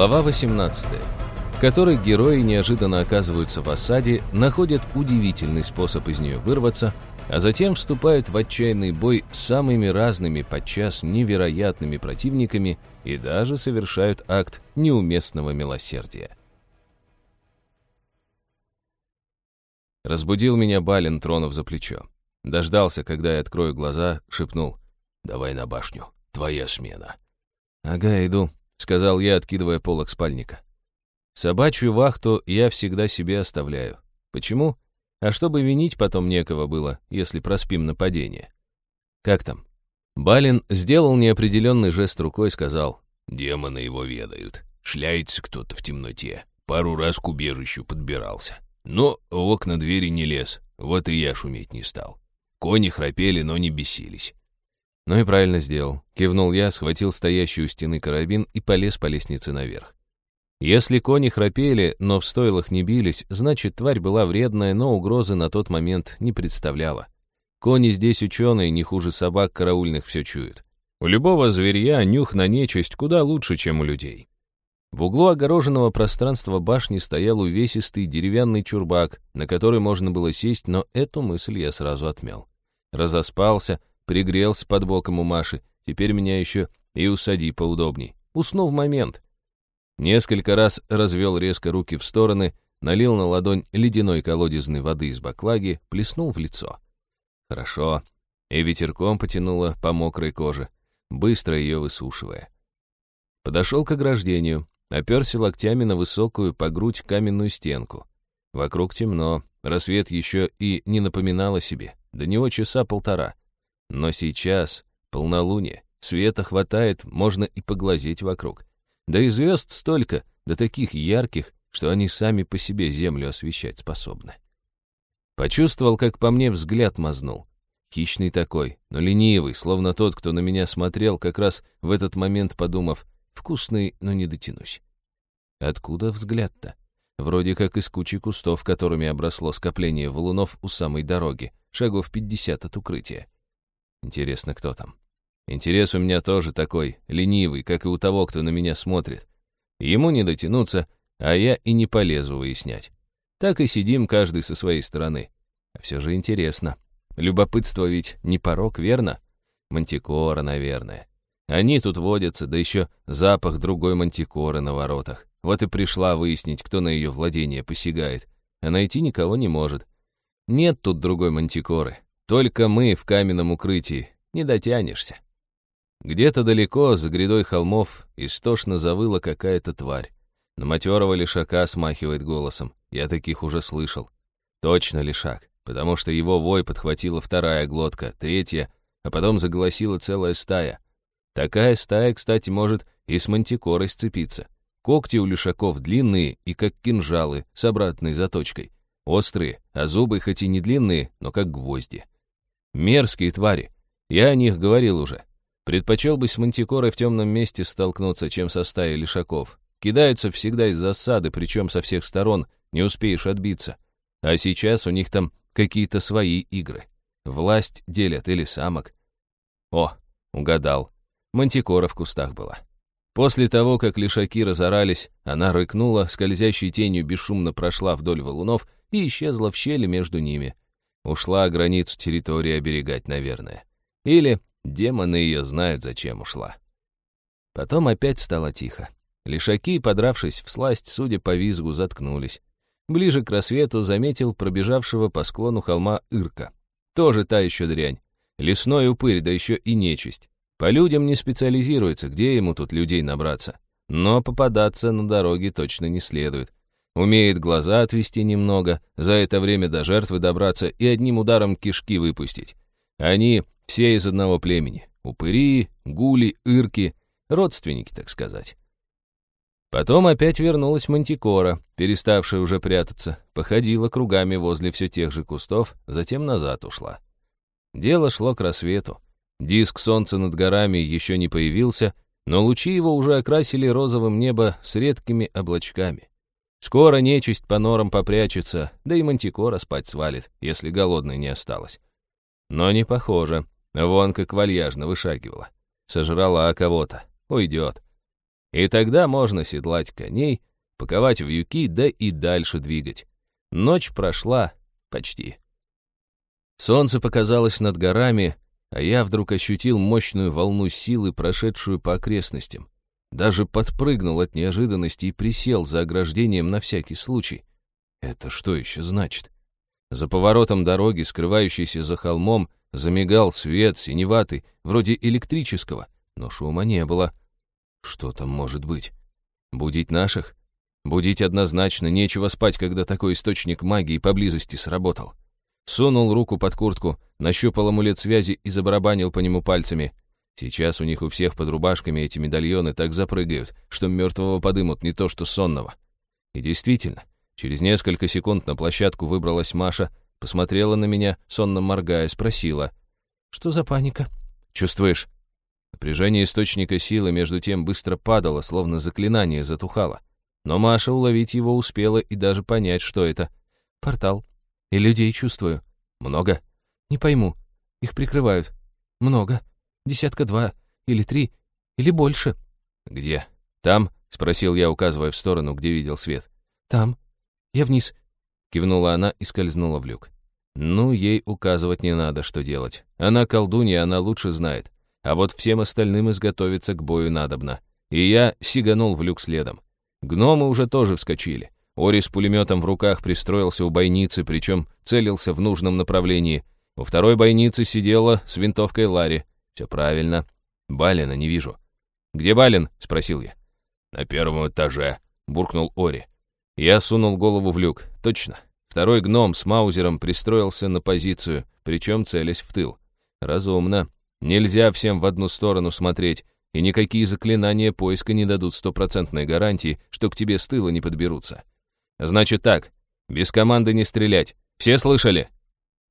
Глава 18, в которой герои неожиданно оказываются в осаде, находят удивительный способ из нее вырваться, а затем вступают в отчаянный бой с самыми разными, подчас невероятными противниками и даже совершают акт неуместного милосердия. Разбудил меня Балин, тронув за плечо. Дождался, когда я открою глаза, шепнул. «Давай на башню, твоя смена». «Ага, иду», — сказал я, откидывая полок спальника. Собачью вахту я всегда себе оставляю. Почему? А чтобы винить потом некого было, если проспим нападение. Как там? Балин сделал неопределенный жест рукой, сказал. Демоны его ведают. Шляется кто-то в темноте. Пару раз к убежищу подбирался. Но в окна двери не лез, вот и я шуметь не стал. Кони храпели, но не бесились. Ну и правильно сделал. Кивнул я, схватил стоящий у стены карабин и полез по лестнице наверх. Если кони храпели, но в стойлах не бились, значит, тварь была вредная, но угрозы на тот момент не представляла. Кони здесь ученые, не хуже собак караульных все чуют. У любого зверья нюх на нечисть куда лучше, чем у людей. В углу огороженного пространства башни стоял увесистый деревянный чурбак, на который можно было сесть, но эту мысль я сразу отмел. Разоспался, пригрелся под боком у Маши, теперь меня еще и усади поудобней. Усну в момент. Несколько раз развел резко руки в стороны, налил на ладонь ледяной колодезной воды из баклаги, плеснул в лицо. Хорошо. И ветерком потянуло по мокрой коже, быстро ее высушивая. Подошел к ограждению, Оперся локтями на высокую по грудь каменную стенку. Вокруг темно, рассвет еще и не напоминал о себе. До него часа полтора. Но сейчас полнолуние, света хватает, можно и поглазеть вокруг. Да и звезд столько, да таких ярких, что они сами по себе землю освещать способны. Почувствовал, как по мне взгляд мазнул. Хищный такой, но ленивый, словно тот, кто на меня смотрел, как раз в этот момент подумав, Вкусный, но не дотянусь. Откуда взгляд-то? Вроде как из кучи кустов, которыми обросло скопление валунов у самой дороги, шагов 50 от укрытия. Интересно, кто там? Интерес у меня тоже такой, ленивый, как и у того, кто на меня смотрит. Ему не дотянуться, а я и не полезу выяснять. Так и сидим каждый со своей стороны. А все же интересно. Любопытство ведь не порог, верно? Мантикора, наверное. Они тут водятся, да еще запах другой мантикоры на воротах. Вот и пришла выяснить, кто на ее владение посягает. А найти никого не может. Нет тут другой мантикоры. Только мы в каменном укрытии. Не дотянешься. Где-то далеко, за грядой холмов, истошно завыла какая-то тварь. На матерого лишака смахивает голосом. Я таких уже слышал. Точно лишак, потому что его вой подхватила вторая глотка, третья, а потом заголосила целая стая — Такая стая, кстати, может и с мантикорой сцепиться. Когти у лишаков длинные и как кинжалы с обратной заточкой. Острые, а зубы хоть и не длинные, но как гвозди. Мерзкие твари. Я о них говорил уже. Предпочел бы с мантикорой в темном месте столкнуться, чем со стаей лишаков. Кидаются всегда из засады, причем со всех сторон, не успеешь отбиться. А сейчас у них там какие-то свои игры. Власть делят или самок. О, угадал. Мантикора в кустах была. После того, как лишаки разорались, она рыкнула, скользящей тенью бесшумно прошла вдоль валунов и исчезла в щели между ними. Ушла границу территории оберегать, наверное. Или демоны ее знают, зачем ушла. Потом опять стало тихо. Лишаки, подравшись в сласть, судя по визгу, заткнулись. Ближе к рассвету заметил пробежавшего по склону холма Ирка. Тоже та еще дрянь. Лесной упырь, да еще и нечисть. По людям не специализируется, где ему тут людей набраться. Но попадаться на дороге точно не следует. Умеет глаза отвести немного, за это время до жертвы добраться и одним ударом кишки выпустить. Они все из одного племени. Упыри, гули, ирки, родственники, так сказать. Потом опять вернулась мантикора, переставшая уже прятаться, походила кругами возле все тех же кустов, затем назад ушла. Дело шло к рассвету. Диск солнца над горами еще не появился, но лучи его уже окрасили розовым небо с редкими облачками. Скоро нечисть по норам попрячется, да и мантикора спать свалит, если голодной не осталось. Но не похоже. Вон как вальяжно вышагивала. Сожрала кого-то. Уйдет. И тогда можно седлать коней, паковать в юки, да и дальше двигать. Ночь прошла почти. Солнце показалось над горами, а я вдруг ощутил мощную волну силы, прошедшую по окрестностям. Даже подпрыгнул от неожиданности и присел за ограждением на всякий случай. Это что еще значит? За поворотом дороги, скрывающейся за холмом, замигал свет синеватый, вроде электрического, но шума не было. Что там может быть? Будить наших? Будить однозначно, нечего спать, когда такой источник магии поблизости сработал. Сунул руку под куртку, нащупал амулет связи и забарабанил по нему пальцами. Сейчас у них у всех под рубашками эти медальоны так запрыгают, что мертвого подымут не то что сонного. И действительно, через несколько секунд на площадку выбралась Маша, посмотрела на меня, сонно моргая, спросила. «Что за паника?» «Чувствуешь?» Напряжение источника силы между тем быстро падало, словно заклинание затухало. Но Маша уловить его успела и даже понять, что это. «Портал. И людей чувствую. Много? Не пойму. Их прикрывают. Много. Десятка два. Или три. Или больше». «Где? Там?» — спросил я, указывая в сторону, где видел свет. «Там. Я вниз». Кивнула она и скользнула в люк. Ну, ей указывать не надо, что делать. Она колдунья, она лучше знает. А вот всем остальным изготовиться к бою надобно. И я сиганул в люк следом. Гномы уже тоже вскочили. Ори с пулеметом в руках пристроился у бойницы, причем целился в нужном направлении. У второй бойницы сидела с винтовкой Ларри. Все правильно. Балина не вижу. «Где Балин?» — спросил я. «На первом этаже», — буркнул Ори. Я сунул голову в люк. Точно. Второй гном с маузером пристроился на позицию, причем целясь в тыл. Разумно. Нельзя всем в одну сторону смотреть, и никакие заклинания поиска не дадут стопроцентной гарантии, что к тебе с тыла не подберутся. Значит так, без команды не стрелять. Все слышали?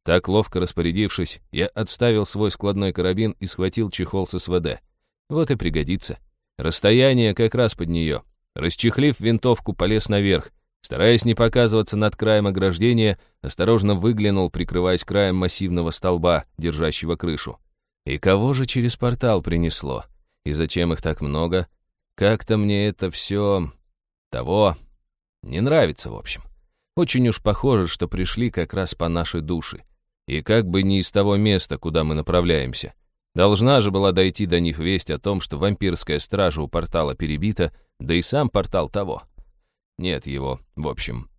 Так, ловко распорядившись, я отставил свой складной карабин и схватил чехол с СВД. Вот и пригодится. Расстояние как раз под нее. Расчехлив винтовку, полез наверх. Стараясь не показываться над краем ограждения, осторожно выглянул, прикрываясь краем массивного столба, держащего крышу. И кого же через портал принесло? И зачем их так много? Как-то мне это все... того... не нравится, в общем. Очень уж похоже, что пришли как раз по нашей душе. И как бы не из того места, куда мы направляемся. Должна же была дойти до них весть о том, что вампирская стража у портала перебита, да и сам портал того. Нет его, в общем.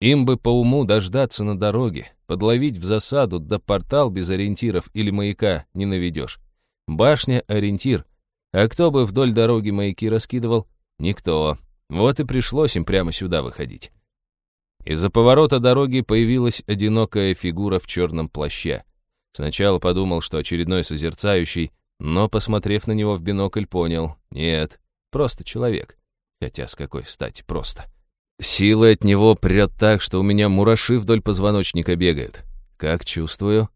Им бы по уму дождаться на дороге, подловить в засаду, да портал без ориентиров или маяка не наведешь. Башня — ориентир. А кто бы вдоль дороги маяки раскидывал? Никто. Вот и пришлось им прямо сюда выходить. Из-за поворота дороги появилась одинокая фигура в черном плаще. Сначала подумал, что очередной созерцающий, но, посмотрев на него в бинокль, понял — нет, просто человек. Хотя с какой стати просто. Силы от него прет так, что у меня мураши вдоль позвоночника бегают. Как чувствую.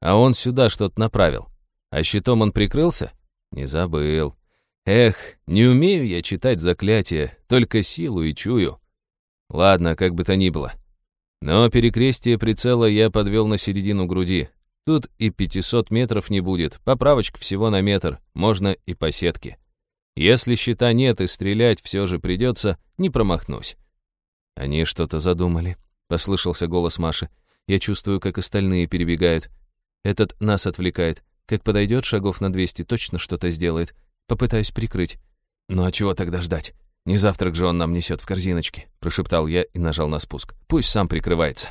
А он сюда что-то направил. А щитом он прикрылся? Не забыл. Эх, не умею я читать заклятия, только силу и чую. Ладно, как бы то ни было. Но перекрестие прицела я подвел на середину груди. Тут и 500 метров не будет, поправочка всего на метр, можно и по сетке. Если щита нет и стрелять все же придется, не промахнусь. «Они что-то задумали», — послышался голос Маши. «Я чувствую, как остальные перебегают. Этот нас отвлекает. Как подойдет шагов на двести, точно что-то сделает. Попытаюсь прикрыть. Ну а чего тогда ждать? Не завтрак же он нам несет в корзиночке», — прошептал я и нажал на спуск. «Пусть сам прикрывается».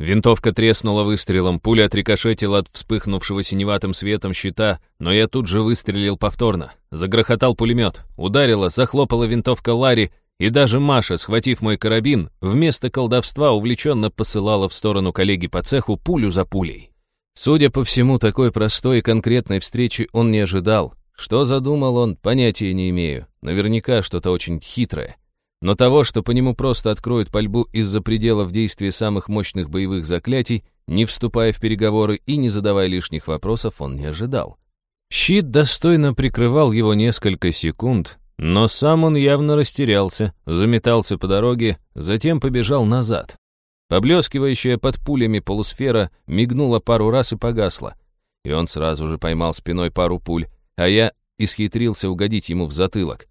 Винтовка треснула выстрелом, пуля отрикошетила от вспыхнувшего синеватым светом щита, но я тут же выстрелил повторно. Загрохотал пулемет, ударила, захлопала винтовка Ларри, и даже Маша, схватив мой карабин, вместо колдовства увлеченно посылала в сторону коллеги по цеху пулю за пулей. Судя по всему, такой простой и конкретной встречи он не ожидал. Что задумал он, понятия не имею. Наверняка что-то очень хитрое. Но того, что по нему просто откроют пальбу из-за пределов действия самых мощных боевых заклятий, не вступая в переговоры и не задавая лишних вопросов, он не ожидал. Щит достойно прикрывал его несколько секунд, но сам он явно растерялся, заметался по дороге, затем побежал назад. Поблескивающая под пулями полусфера мигнула пару раз и погасла. И он сразу же поймал спиной пару пуль, а я исхитрился угодить ему в затылок.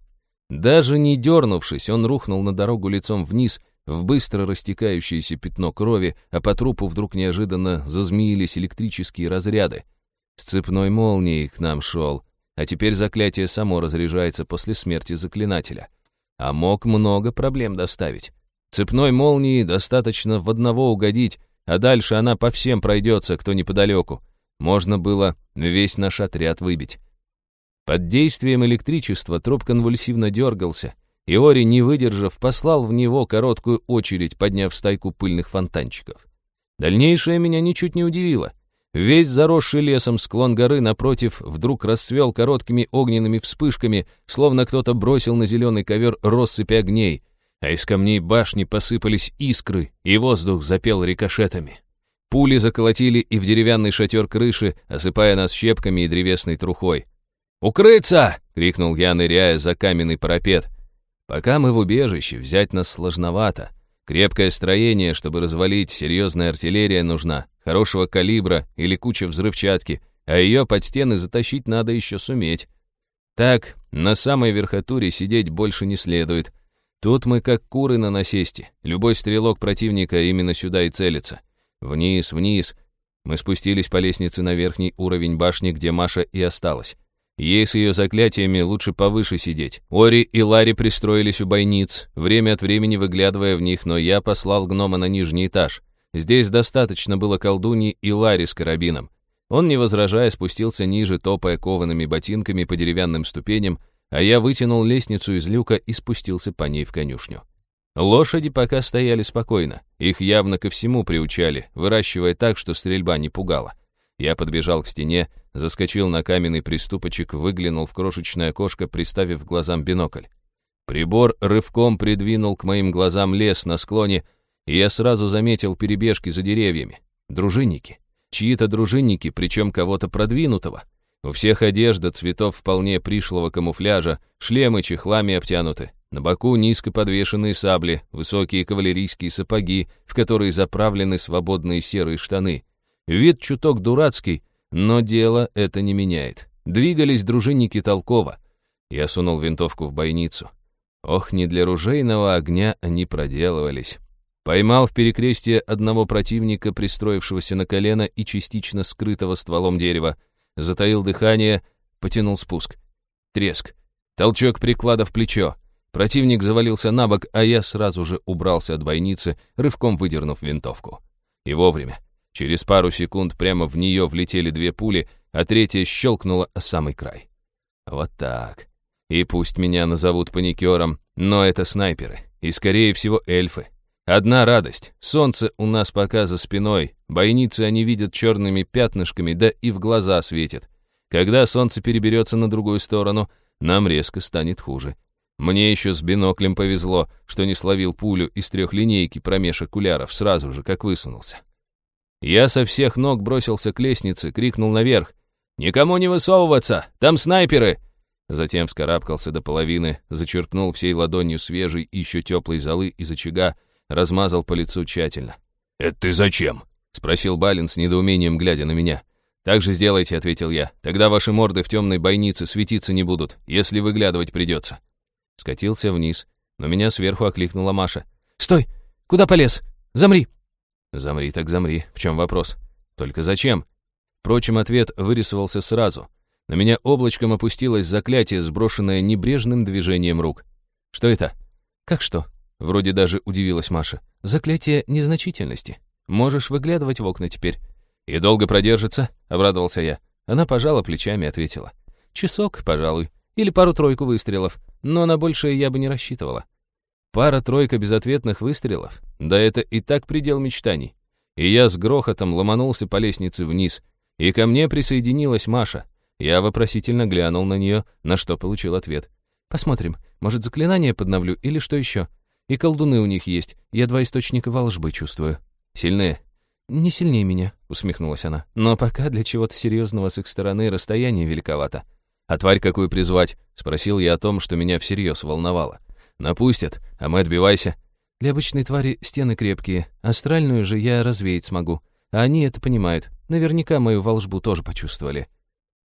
Даже не дернувшись, он рухнул на дорогу лицом вниз, в быстро растекающееся пятно крови, а по трупу вдруг неожиданно зазмеились электрические разряды. С цепной молнией к нам шел, а теперь заклятие само разряжается после смерти заклинателя. А мог много проблем доставить. Цепной молнии достаточно в одного угодить, а дальше она по всем пройдется, кто неподалеку. Можно было весь наш отряд выбить. Под действием электричества труп конвульсивно дергался, и Ори, не выдержав, послал в него короткую очередь, подняв стайку пыльных фонтанчиков. Дальнейшее меня ничуть не удивило. Весь заросший лесом склон горы напротив вдруг расцвел короткими огненными вспышками, словно кто-то бросил на зеленый ковер россыпи огней, а из камней башни посыпались искры, и воздух запел рикошетами. Пули заколотили и в деревянный шатер крыши, осыпая нас щепками и древесной трухой. «Укрыться!» — крикнул я, ныряя за каменный парапет. Пока мы в убежище, взять нас сложновато. Крепкое строение, чтобы развалить, серьезная артиллерия нужна, хорошего калибра или куча взрывчатки, а ее под стены затащить надо еще суметь. Так, на самой верхотуре сидеть больше не следует. Тут мы как куры на насесте. Любой стрелок противника именно сюда и целится. Вниз, вниз. Мы спустились по лестнице на верхний уровень башни, где Маша и осталась. Ей с ее заклятиями лучше повыше сидеть. Ори и Ларри пристроились у бойниц, время от времени выглядывая в них, но я послал гнома на нижний этаж. Здесь достаточно было колдуни и Ларри с карабином. Он, не возражая, спустился ниже, топая коваными ботинками по деревянным ступеням, а я вытянул лестницу из люка и спустился по ней в конюшню. Лошади пока стояли спокойно, их явно ко всему приучали, выращивая так, что стрельба не пугала. Я подбежал к стене, заскочил на каменный приступочек, выглянул в крошечное окошко, приставив глазам бинокль. Прибор рывком придвинул к моим глазам лес на склоне, и я сразу заметил перебежки за деревьями. Дружинники. Чьи-то дружинники, причем кого-то продвинутого. У всех одежда цветов вполне пришлого камуфляжа, шлемы чехлами обтянуты. На боку низко подвешенные сабли, высокие кавалерийские сапоги, в которые заправлены свободные серые штаны — Вид чуток дурацкий, но дело это не меняет. Двигались дружинники толково. Я сунул винтовку в бойницу. Ох, не для ружейного огня они проделывались. Поймал в перекрестие одного противника, пристроившегося на колено и частично скрытого стволом дерева. Затаил дыхание, потянул спуск. Треск. Толчок приклада в плечо. Противник завалился на бок, а я сразу же убрался от бойницы, рывком выдернув винтовку. И вовремя. Через пару секунд прямо в нее влетели две пули, а третья щелкнула о самый край. Вот так. И пусть меня назовут паникером, но это снайперы. И, скорее всего, эльфы. Одна радость. Солнце у нас пока за спиной. Бойницы они видят черными пятнышками, да и в глаза светит. Когда солнце переберется на другую сторону, нам резко станет хуже. Мне еще с биноклем повезло, что не словил пулю из трехлинейки промеж окуляров сразу же, как высунулся. Я со всех ног бросился к лестнице, крикнул наверх. «Никому не высовываться! Там снайперы!» Затем вскарабкался до половины, зачерпнул всей ладонью свежей еще теплой золы из очага, размазал по лицу тщательно. «Это ты зачем?» — спросил Балин с недоумением, глядя на меня. «Так же сделайте», — ответил я. «Тогда ваши морды в темной бойнице светиться не будут, если выглядывать придется». Скатился вниз, но меня сверху окликнула Маша. «Стой! Куда полез? Замри!» Замри так замри, в чем вопрос? Только зачем? Впрочем, ответ вырисовался сразу. На меня облачком опустилось заклятие, сброшенное небрежным движением рук. Что это? Как что? Вроде даже удивилась Маша. Заклятие незначительности. Можешь выглядывать в окна теперь. И долго продержится? Обрадовался я. Она пожала плечами и ответила. Часок, пожалуй. Или пару-тройку выстрелов. Но на большее я бы не рассчитывала. Пара-тройка безответных выстрелов? Да это и так предел мечтаний. И я с грохотом ломанулся по лестнице вниз, и ко мне присоединилась Маша. Я вопросительно глянул на нее, на что получил ответ. «Посмотрим, может, заклинание подновлю или что еще? И колдуны у них есть, я два источника волжбы чувствую. Сильные?» «Не сильнее меня», — усмехнулась она. «Но пока для чего-то серьезного с их стороны расстояние великовато». «А тварь какую призвать?» — спросил я о том, что меня всерьез волновало. Напустят, а мы отбивайся. Для обычной твари стены крепкие, астральную же я развеять смогу. А они это понимают. Наверняка мою волшбу тоже почувствовали.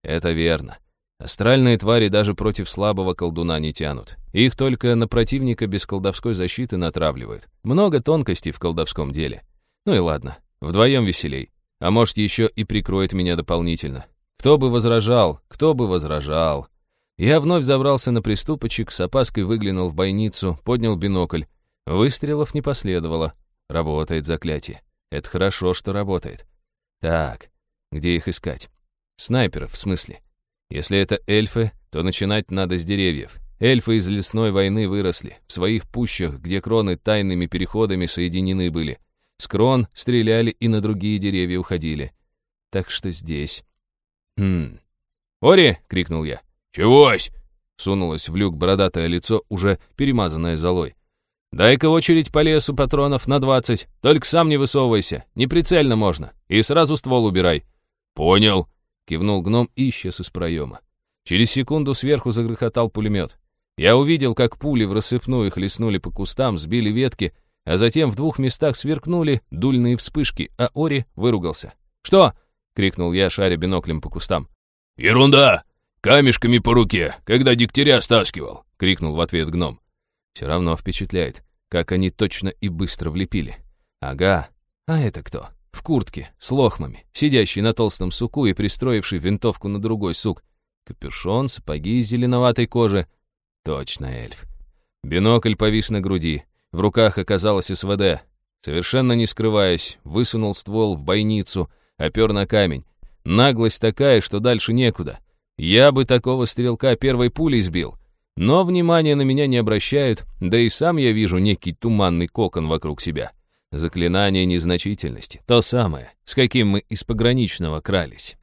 Это верно. Астральные твари даже против слабого колдуна не тянут. Их только на противника без колдовской защиты натравливают. Много тонкостей в колдовском деле. Ну и ладно, вдвоем веселей. А может, еще и прикроет меня дополнительно. Кто бы возражал, кто бы возражал. Я вновь забрался на приступочек, с опаской выглянул в бойницу, поднял бинокль. Выстрелов не последовало. Работает заклятие. Это хорошо, что работает. Так, где их искать? Снайперов, в смысле? Если это эльфы, то начинать надо с деревьев. Эльфы из лесной войны выросли, в своих пущах, где кроны тайными переходами соединены были. С крон стреляли и на другие деревья уходили. Так что здесь... Хм... «Ори!» — крикнул я. «Чегось?» — сунулось в люк бородатое лицо, уже перемазанное золой. «Дай-ка очередь по лесу патронов на двадцать, только сам не высовывайся, неприцельно можно, и сразу ствол убирай». «Понял», Кивнул гном и исчез из проема. Через секунду сверху загрохотал пулемет. Я увидел, как пули в рассыпную хлестнули по кустам, сбили ветки, а затем в двух местах сверкнули дульные вспышки, а Ори выругался. «Что?» — крикнул я, шаря биноклем по кустам. «Ерунда! Камешками по руке, когда дегтяря стаскивал!» — крикнул в ответ гном. Все равно впечатляет, как они точно и быстро влепили. Ага, а это кто? В куртке, с лохмами, сидящий на толстом суку и пристроивший винтовку на другой сук. Капюшон, сапоги из зеленоватой кожи. Точно эльф. Бинокль повис на груди. В руках оказалось СВД. Совершенно не скрываясь, высунул ствол в бойницу, опер на камень. Наглость такая, что дальше некуда. Я бы такого стрелка первой пулей сбил. Но внимания на меня не обращают, да и сам я вижу некий туманный кокон вокруг себя. Заклинание незначительности. То самое, с каким мы из пограничного крались.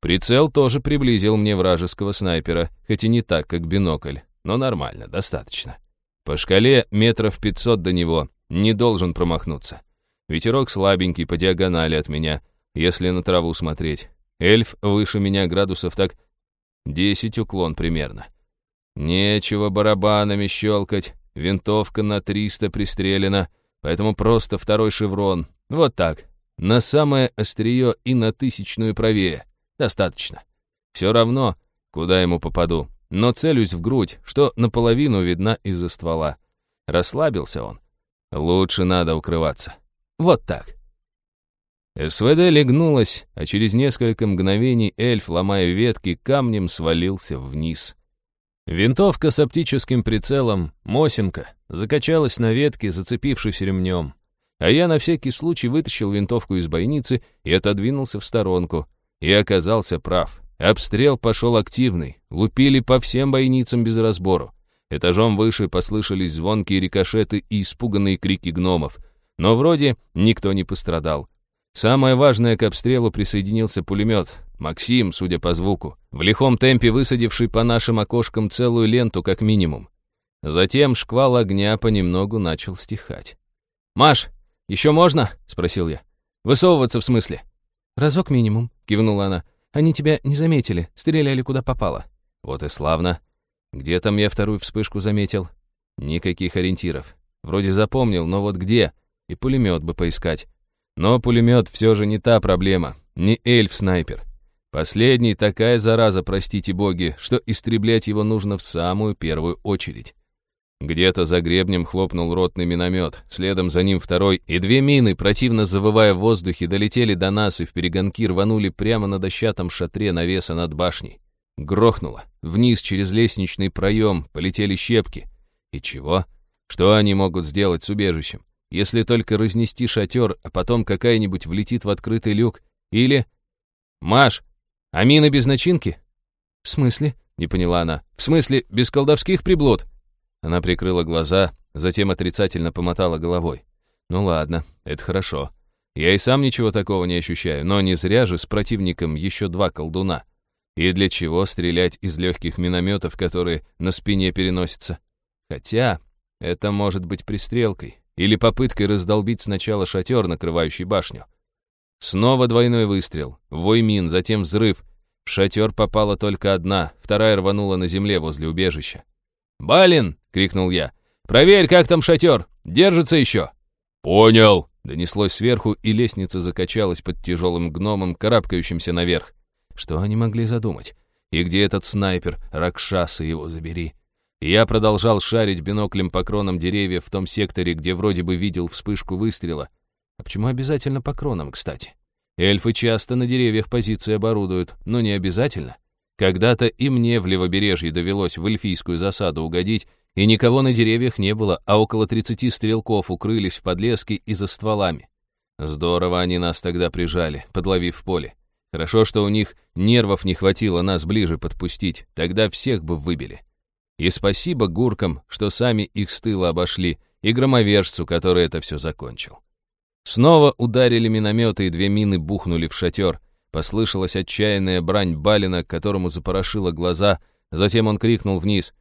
Прицел тоже приблизил мне вражеского снайпера, хоть и не так, как бинокль, но нормально, достаточно. По шкале метров пятьсот до него, не должен промахнуться. Ветерок слабенький по диагонали от меня, если на траву смотреть. Эльф выше меня градусов так десять уклон примерно. Нечего барабанами щелкать, винтовка на триста пристрелена — Поэтому просто второй шеврон. Вот так. На самое острие и на тысячную правее. Достаточно. Все равно, куда ему попаду. Но целюсь в грудь, что наполовину видна из-за ствола. Расслабился он. Лучше надо укрываться. Вот так. СВД легнулась, а через несколько мгновений эльф, ломая ветки, камнем свалился вниз. Винтовка с оптическим прицелом, Мосинка, закачалась на ветке, зацепившись ремнем. А я на всякий случай вытащил винтовку из бойницы и отодвинулся в сторонку. И оказался прав. Обстрел пошел активный, лупили по всем бойницам без разбору. Этажом выше послышались звонкие рикошеты и испуганные крики гномов. Но вроде никто не пострадал. Самое важное, к обстрелу присоединился пулемет. Максим, судя по звуку, в лихом темпе высадивший по нашим окошкам целую ленту как минимум. Затем шквал огня понемногу начал стихать. «Маш, еще можно?» — спросил я. «Высовываться в смысле?» «Разок минимум», — кивнула она. «Они тебя не заметили, стреляли куда попало». «Вот и славно. Где там я вторую вспышку заметил?» «Никаких ориентиров. Вроде запомнил, но вот где? И пулемет бы поискать». Но пулемет все же не та проблема, не эльф-снайпер. Последний такая зараза, простите боги, что истреблять его нужно в самую первую очередь. Где-то за гребнем хлопнул ротный миномет, следом за ним второй, и две мины, противно завывая в воздухе, долетели до нас и в перегонки рванули прямо на дощатом шатре навеса над башней. Грохнуло. Вниз через лестничный проем полетели щепки. И чего? Что они могут сделать с убежищем? Если только разнести шатер, а потом какая-нибудь влетит в открытый люк. Или... «Маш, а мины без начинки?» «В смысле?» — не поняла она. «В смысле, без колдовских приблуд?» Она прикрыла глаза, затем отрицательно помотала головой. «Ну ладно, это хорошо. Я и сам ничего такого не ощущаю, но не зря же с противником еще два колдуна. И для чего стрелять из легких минометов, которые на спине переносятся? Хотя это может быть пристрелкой, или попыткой раздолбить сначала шатер, накрывающий башню. Снова двойной выстрел, вой мин, затем взрыв. В шатер попала только одна, вторая рванула на земле возле убежища. «Балин!» — крикнул я. «Проверь, как там шатер! Держится еще!» «Понял!» — донеслось сверху, и лестница закачалась под тяжелым гномом, карабкающимся наверх. Что они могли задумать? И где этот снайпер, Ракшаса его забери. Я продолжал шарить биноклем по кронам деревьев в том секторе, где вроде бы видел вспышку выстрела. А почему обязательно по кронам, кстати? Эльфы часто на деревьях позиции оборудуют, но не обязательно. Когда-то и мне в левобережье довелось в эльфийскую засаду угодить, и никого на деревьях не было, а около 30 стрелков укрылись в подлеске и за стволами. Здорово они нас тогда прижали, подловив в поле. Хорошо, что у них нервов не хватило нас ближе подпустить, тогда всех бы выбили. И спасибо гуркам, что сами их с тыла обошли, и громовержцу, который это все закончил. Снова ударили минометы, и две мины бухнули в шатер. Послышалась отчаянная брань Балина, которому запорошило глаза, затем он крикнул вниз.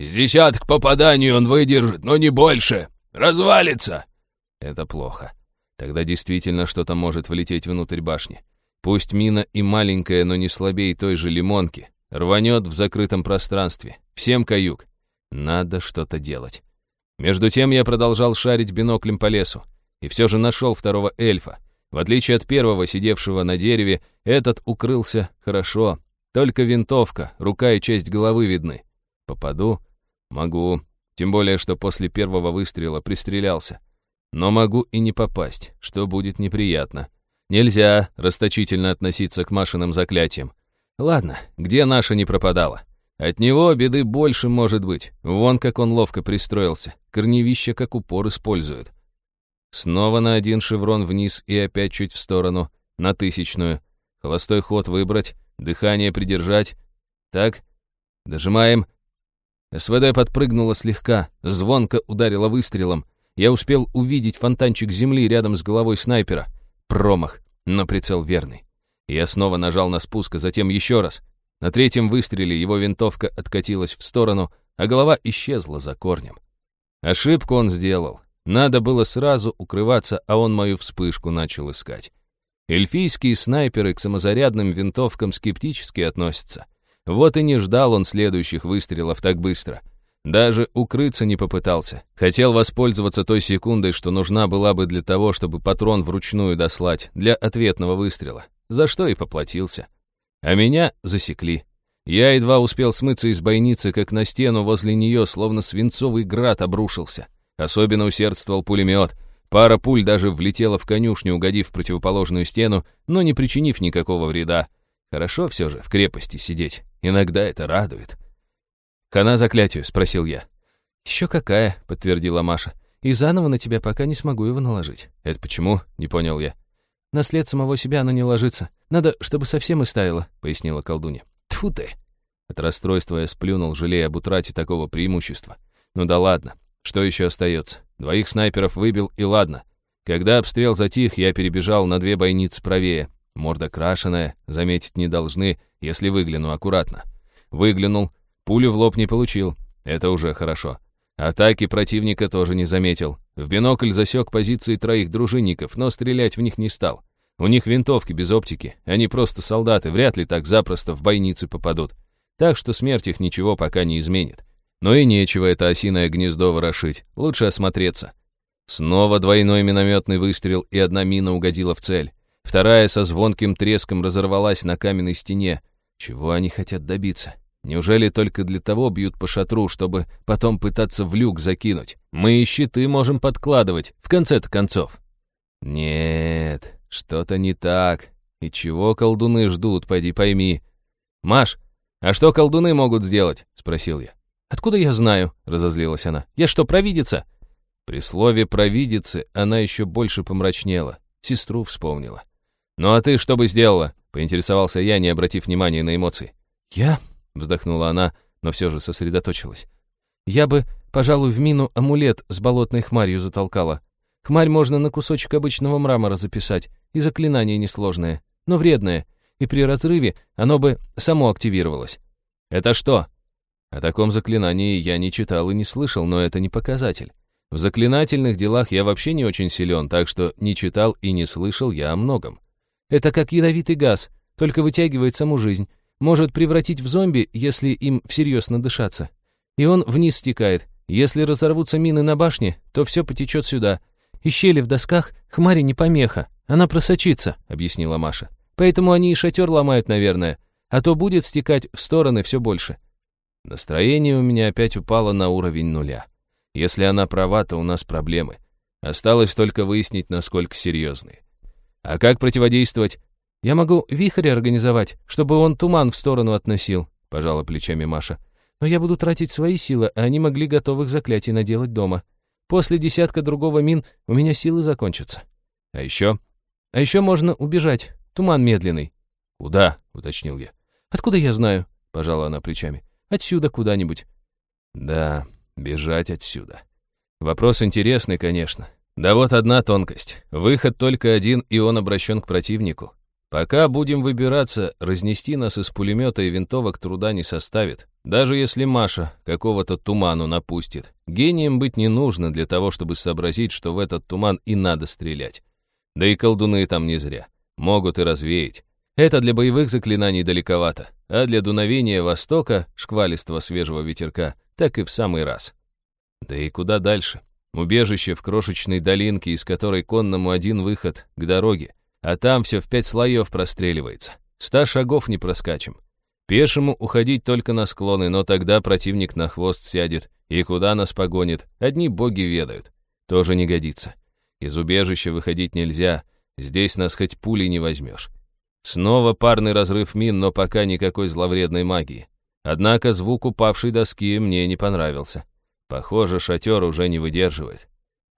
«С десяток попаданий он выдержит, но не больше! Развалится!» Это плохо. Тогда действительно что-то может влететь внутрь башни. Пусть мина и маленькая, но не слабее той же лимонки. Рванет в закрытом пространстве. Всем каюк. Надо что-то делать. Между тем я продолжал шарить биноклем по лесу. И все же нашел второго эльфа. В отличие от первого, сидевшего на дереве, этот укрылся хорошо. Только винтовка, рука и часть головы видны. Попаду? Могу. Тем более, что после первого выстрела пристрелялся. Но могу и не попасть, что будет неприятно. Нельзя расточительно относиться к Машиным заклятиям. Ладно, где наша не пропадала? От него беды больше может быть. Вон как он ловко пристроился. Корневище как упор использует. Снова на один шеврон вниз и опять чуть в сторону. На тысячную. Холостой ход выбрать. Дыхание придержать. Так. Дожимаем. СВД подпрыгнула слегка. Звонко ударила выстрелом. Я успел увидеть фонтанчик земли рядом с головой снайпера. Промах, но прицел верный. Я снова нажал на спуск, а затем еще раз. На третьем выстреле его винтовка откатилась в сторону, а голова исчезла за корнем. Ошибку он сделал. Надо было сразу укрываться, а он мою вспышку начал искать. Эльфийские снайперы к самозарядным винтовкам скептически относятся. Вот и не ждал он следующих выстрелов так быстро. Даже укрыться не попытался. Хотел воспользоваться той секундой, что нужна была бы для того, чтобы патрон вручную дослать, для ответного выстрела. За что и поплатился. А меня засекли. Я едва успел смыться из бойницы, как на стену возле нее словно свинцовый град обрушился. Особенно усердствовал пулемет. Пара пуль даже влетела в конюшню, угодив в противоположную стену, но не причинив никакого вреда. Хорошо все же в крепости сидеть. Иногда это радует. «Хана заклятию?» — спросил я. «Еще какая?» — подтвердила Маша. «И заново на тебя пока не смогу его наложить». «Это почему?» — не понял я. «На след самого себя оно не ложится. Надо, чтобы совсем истаяло», — пояснила колдунья. Тфу ты!» От расстройства я сплюнул, жалея об утрате такого преимущества. «Ну да ладно. Что еще остается? Двоих снайперов выбил, и ладно. Когда обстрел затих, я перебежал на две бойницы правее. Морда крашеная, заметить не должны, если выгляну аккуратно. Выглянул, Пулю в лоб не получил. Это уже хорошо. Атаки противника тоже не заметил. В бинокль засек позиции троих дружинников, но стрелять в них не стал. У них винтовки без оптики. Они просто солдаты, вряд ли так запросто в бойницы попадут. Так что смерть их ничего пока не изменит. Но и нечего это осиное гнездо ворошить. Лучше осмотреться. Снова двойной минометный выстрел, и одна мина угодила в цель. Вторая со звонким треском разорвалась на каменной стене. Чего они хотят добиться? Неужели только для того бьют по шатру, чтобы потом пытаться в люк закинуть? Мы и щиты можем подкладывать, в конце-то концов. Нет, что-то не так. И чего колдуны ждут, пойди пойми. Маш, а что колдуны могут сделать? Спросил я. Откуда я знаю? Разозлилась она. Я что, провидица? При слове «провидицы» она еще больше помрачнела. Сестру вспомнила. «Ну а ты что бы сделала?» — поинтересовался я, не обратив внимания на эмоции. «Я?» Вздохнула она, но все же сосредоточилась. «Я бы, пожалуй, в мину амулет с болотной хмарью затолкала. Хмарь можно на кусочек обычного мрамора записать, и заклинание несложное, но вредное, и при разрыве оно бы само активировалось». «Это что?» О таком заклинании я не читал и не слышал, но это не показатель. В заклинательных делах я вообще не очень силен, так что не читал и не слышал я о многом. Это как ядовитый газ, только вытягивает саму жизнь, может превратить в зомби, если им всерьез надышаться. И он вниз стекает. Если разорвутся мины на башне, то все потечет сюда. И щели в досках хмари не помеха. Она просочится, объяснила Маша. Поэтому они и шатер ломают, наверное. а то будет стекать в стороны все больше. Настроение у меня опять упало на уровень нуля. Если она права, то у нас проблемы. Осталось только выяснить, насколько серьезные. А как противодействовать? Я могу вихрь организовать, чтобы он туман в сторону относил, пожала плечами Маша. Но я буду тратить свои силы, а они могли готовых заклятий наделать дома. После десятка другого мин у меня силы закончатся. А еще? А еще можно убежать. Туман медленный. Куда? уточнил я. Откуда я знаю? Пожала она плечами. Отсюда куда-нибудь. Да, бежать отсюда. Вопрос интересный, конечно. Да вот одна тонкость. Выход только один, и он обращен к противнику. Пока будем выбираться, разнести нас из пулемета и винтовок труда не составит. Даже если Маша какого-то туману напустит. Гением быть не нужно для того, чтобы сообразить, что в этот туман и надо стрелять. Да и колдуны там не зря. Могут и развеять. Это для боевых заклинаний далековато а для дуновения востока, шквалистого свежего ветерка, так и в самый раз. Да и куда дальше? Убежище в крошечной долинке, из которой конному один выход к дороге, а там все в пять слоев простреливается. Ста шагов не проскачем. Пешему уходить только на склоны, но тогда противник на хвост сядет, и куда нас погонит, одни боги ведают. Тоже не годится. Из убежища выходить нельзя, здесь нас хоть пули не возьмешь. Снова парный разрыв мин, но пока никакой зловредной магии. Однако звук упавшей доски мне не понравился. Похоже, шатер уже не выдерживает.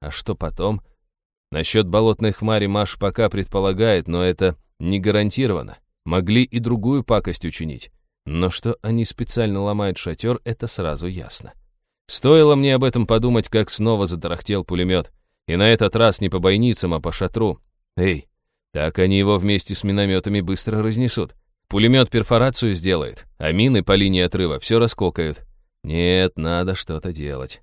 А что потом? Насчет болотной хмари Маш пока предполагает, но это не гарантированно. Могли и другую пакость учинить. Но что они специально ломают шатер, это сразу ясно. Стоило мне об этом подумать, как снова затарахтел пулемет. И на этот раз не по бойницам, а по шатру. «Эй, так они его вместе с минометами быстро разнесут. Пулемет перфорацию сделает, а мины по линии отрыва все раскокают. Нет, надо что-то делать.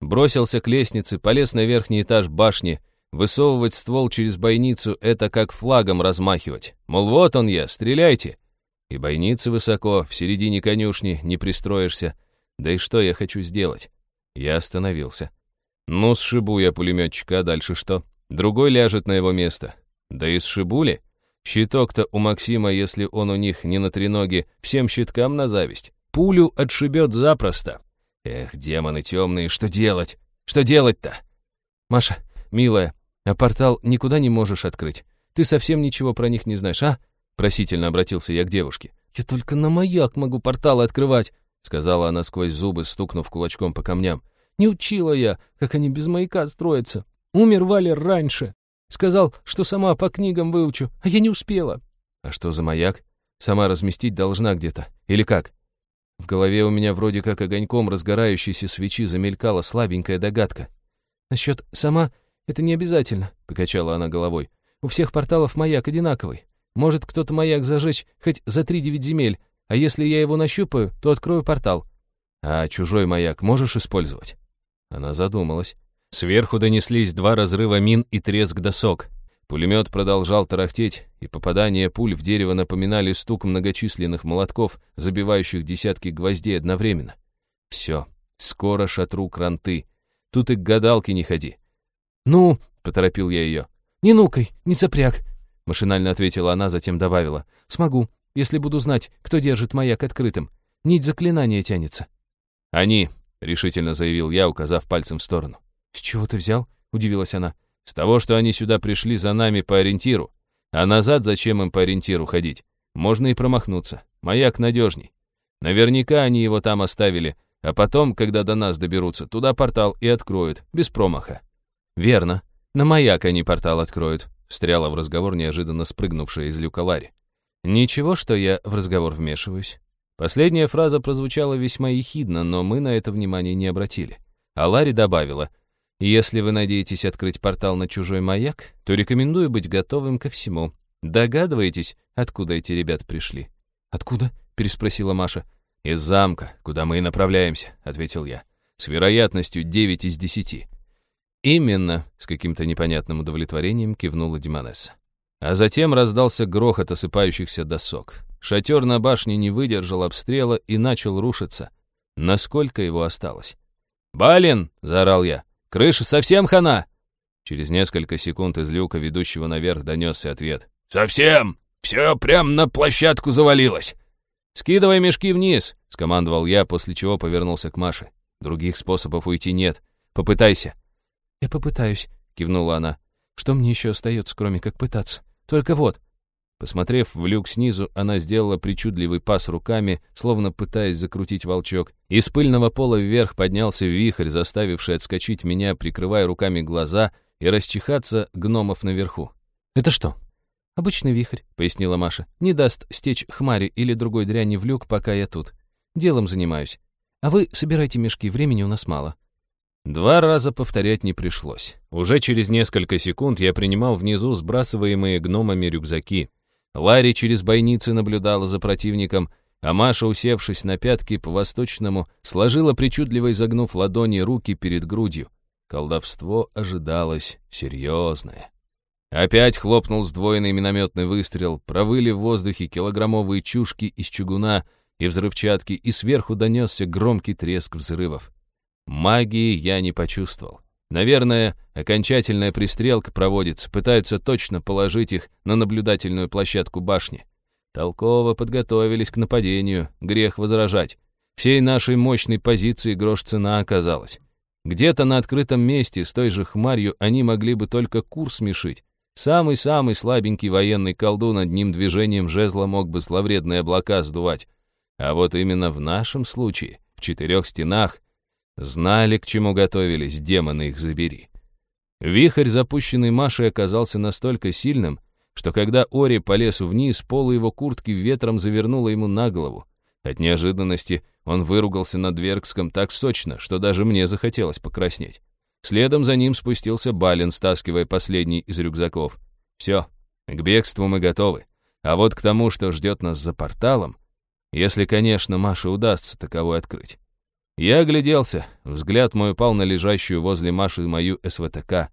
Бросился к лестнице, полез на верхний этаж башни. Высовывать ствол через бойницу — это как флагом размахивать. Мол, вот он я, стреляйте. И бойницы высоко, в середине конюшни, не пристроишься. Да и что я хочу сделать? Я остановился. Ну, сшибу я пулеметчика, а дальше что? Другой ляжет на его место. Да и сшибули. Щиток-то у Максима, если он у них не на треноге, всем щиткам на зависть. Пулю отшибет запросто. Эх, демоны темные, что делать? Что делать-то? Маша, милая, а портал никуда не можешь открыть. Ты совсем ничего про них не знаешь, а? Просительно обратился я к девушке. Я только на маяк могу порталы открывать, сказала она сквозь зубы, стукнув кулачком по камням. Не учила я, как они без маяка строятся. Умер Валер раньше. Сказал, что сама по книгам выучу, а я не успела. А что за маяк? Сама разместить должна где-то. Или как? В голове у меня вроде как огоньком разгорающейся свечи замелькала слабенькая догадка. Насчет «сама» — это не обязательно, — покачала она головой. У всех порталов маяк одинаковый. Может кто-то маяк зажечь хоть за три девять земель, а если я его нащупаю, то открою портал. А чужой маяк можешь использовать? Она задумалась. Сверху донеслись два разрыва мин и треск досок. Пулемет продолжал тарахтеть, и попадания пуль в дерево напоминали стук многочисленных молотков, забивающих десятки гвоздей одновременно. Все, скоро шатру кранты. Тут и к гадалке не ходи. «Ну», — поторопил я ее, — «не нукай, не запряг», — машинально ответила она, затем добавила. «Смогу, если буду знать, кто держит маяк открытым. Нить заклинания тянется». «Они», — решительно заявил я, указав пальцем в сторону. «С чего ты взял?» — удивилась она. «С того, что они сюда пришли за нами по ориентиру. А назад зачем им по ориентиру ходить? Можно и промахнуться. Маяк надежней. Наверняка они его там оставили, а потом, когда до нас доберутся, туда портал и откроют, без промаха». «Верно. На маяк они портал откроют», — встряла в разговор неожиданно спрыгнувшая из люка Ларри. «Ничего, что я в разговор вмешиваюсь». Последняя фраза прозвучала весьма ехидно, но мы на это внимание не обратили. А Ларри добавила, если вы надеетесь открыть портал на чужой маяк, то рекомендую быть готовым ко всему. Догадываетесь, откуда эти ребята пришли? Откуда? переспросила Маша. Из замка, куда мы и направляемся, ответил я. С вероятностью 9 из 10. Именно, с каким-то непонятным удовлетворением кивнула Димонесса. А затем раздался грохот осыпающихся досок. Шатер на башне не выдержал обстрела и начал рушиться. Насколько его осталось? «Балин!» — заорал я. Крыша совсем хана!» Через несколько секунд из люка, ведущего наверх, донесся ответ. «Совсем! Все прям на площадку завалилось!» «Скидывай мешки вниз!» — скомандовал я, после чего повернулся к Маше. «Других способов уйти нет. Попытайся». «Я попытаюсь», — кивнула она. «Что мне еще остается, кроме как пытаться? Только вот». Посмотрев в люк снизу, она сделала причудливый пас руками, словно пытаясь закрутить волчок. Из пыльного пола вверх поднялся вихрь, заставивший отскочить меня, прикрывая руками глаза и расчихаться гномов наверху. «Это что?» «Обычный вихрь», — пояснила Маша. «Не даст стечь хмари или другой дряни в люк, пока я тут. Делом занимаюсь. А вы собирайте мешки, времени у нас мало». Два раза повторять не пришлось. Уже через несколько секунд я принимал внизу сбрасываемые гномами рюкзаки. Ларри через бойницы наблюдала за противником, а Маша, усевшись на пятки по-восточному, сложила причудливо изогнув ладони руки перед грудью. Колдовство ожидалось серьезное. Опять хлопнул сдвоенный минометный выстрел, провыли в воздухе килограммовые чушки из чугуна и взрывчатки, и сверху донесся громкий треск взрывов. Магии я не почувствовал. Наверное, окончательная пристрелка проводится, пытаются точно положить их на наблюдательную площадку башни. Толково подготовились к нападению, грех возражать. Всей нашей мощной позиции грош цена оказалась. Где-то на открытом месте с той же хмарью они могли бы только курс смешить, Самый-самый слабенький военный колдун одним движением жезла мог бы зловредные облака сдувать. А вот именно в нашем случае, в четырех стенах, знали, к чему готовились, демоны их забери. Вихрь, запущенный Машей, оказался настолько сильным, что когда Ори полез вниз, пол его куртки ветром завернуло ему на голову. От неожиданности он выругался над Вергском так сочно, что даже мне захотелось покраснеть. Следом за ним спустился Балин, стаскивая последний из рюкзаков. Все, к бегству мы готовы. А вот к тому, что ждет нас за порталом, если, конечно, Маше удастся таковой открыть. Я огляделся, взгляд мой упал на лежащую возле Маши мою СВТК.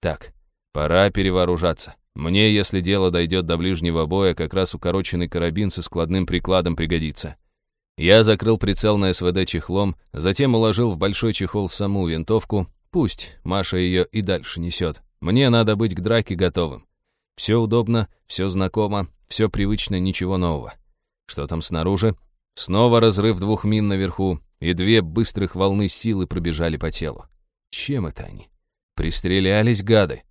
Так, пора перевооружаться. Мне, если дело дойдет до ближнего боя, как раз укороченный карабин со складным прикладом пригодится. Я закрыл прицел на СВД чехлом, затем уложил в большой чехол саму винтовку, Пусть Маша ее и дальше несет. Мне надо быть к драке готовым. Все удобно, все знакомо, все привычно, ничего нового. Что там снаружи? Снова разрыв двух мин наверху, и две быстрых волны силы пробежали по телу. Чем это они? Пристрелялись гады.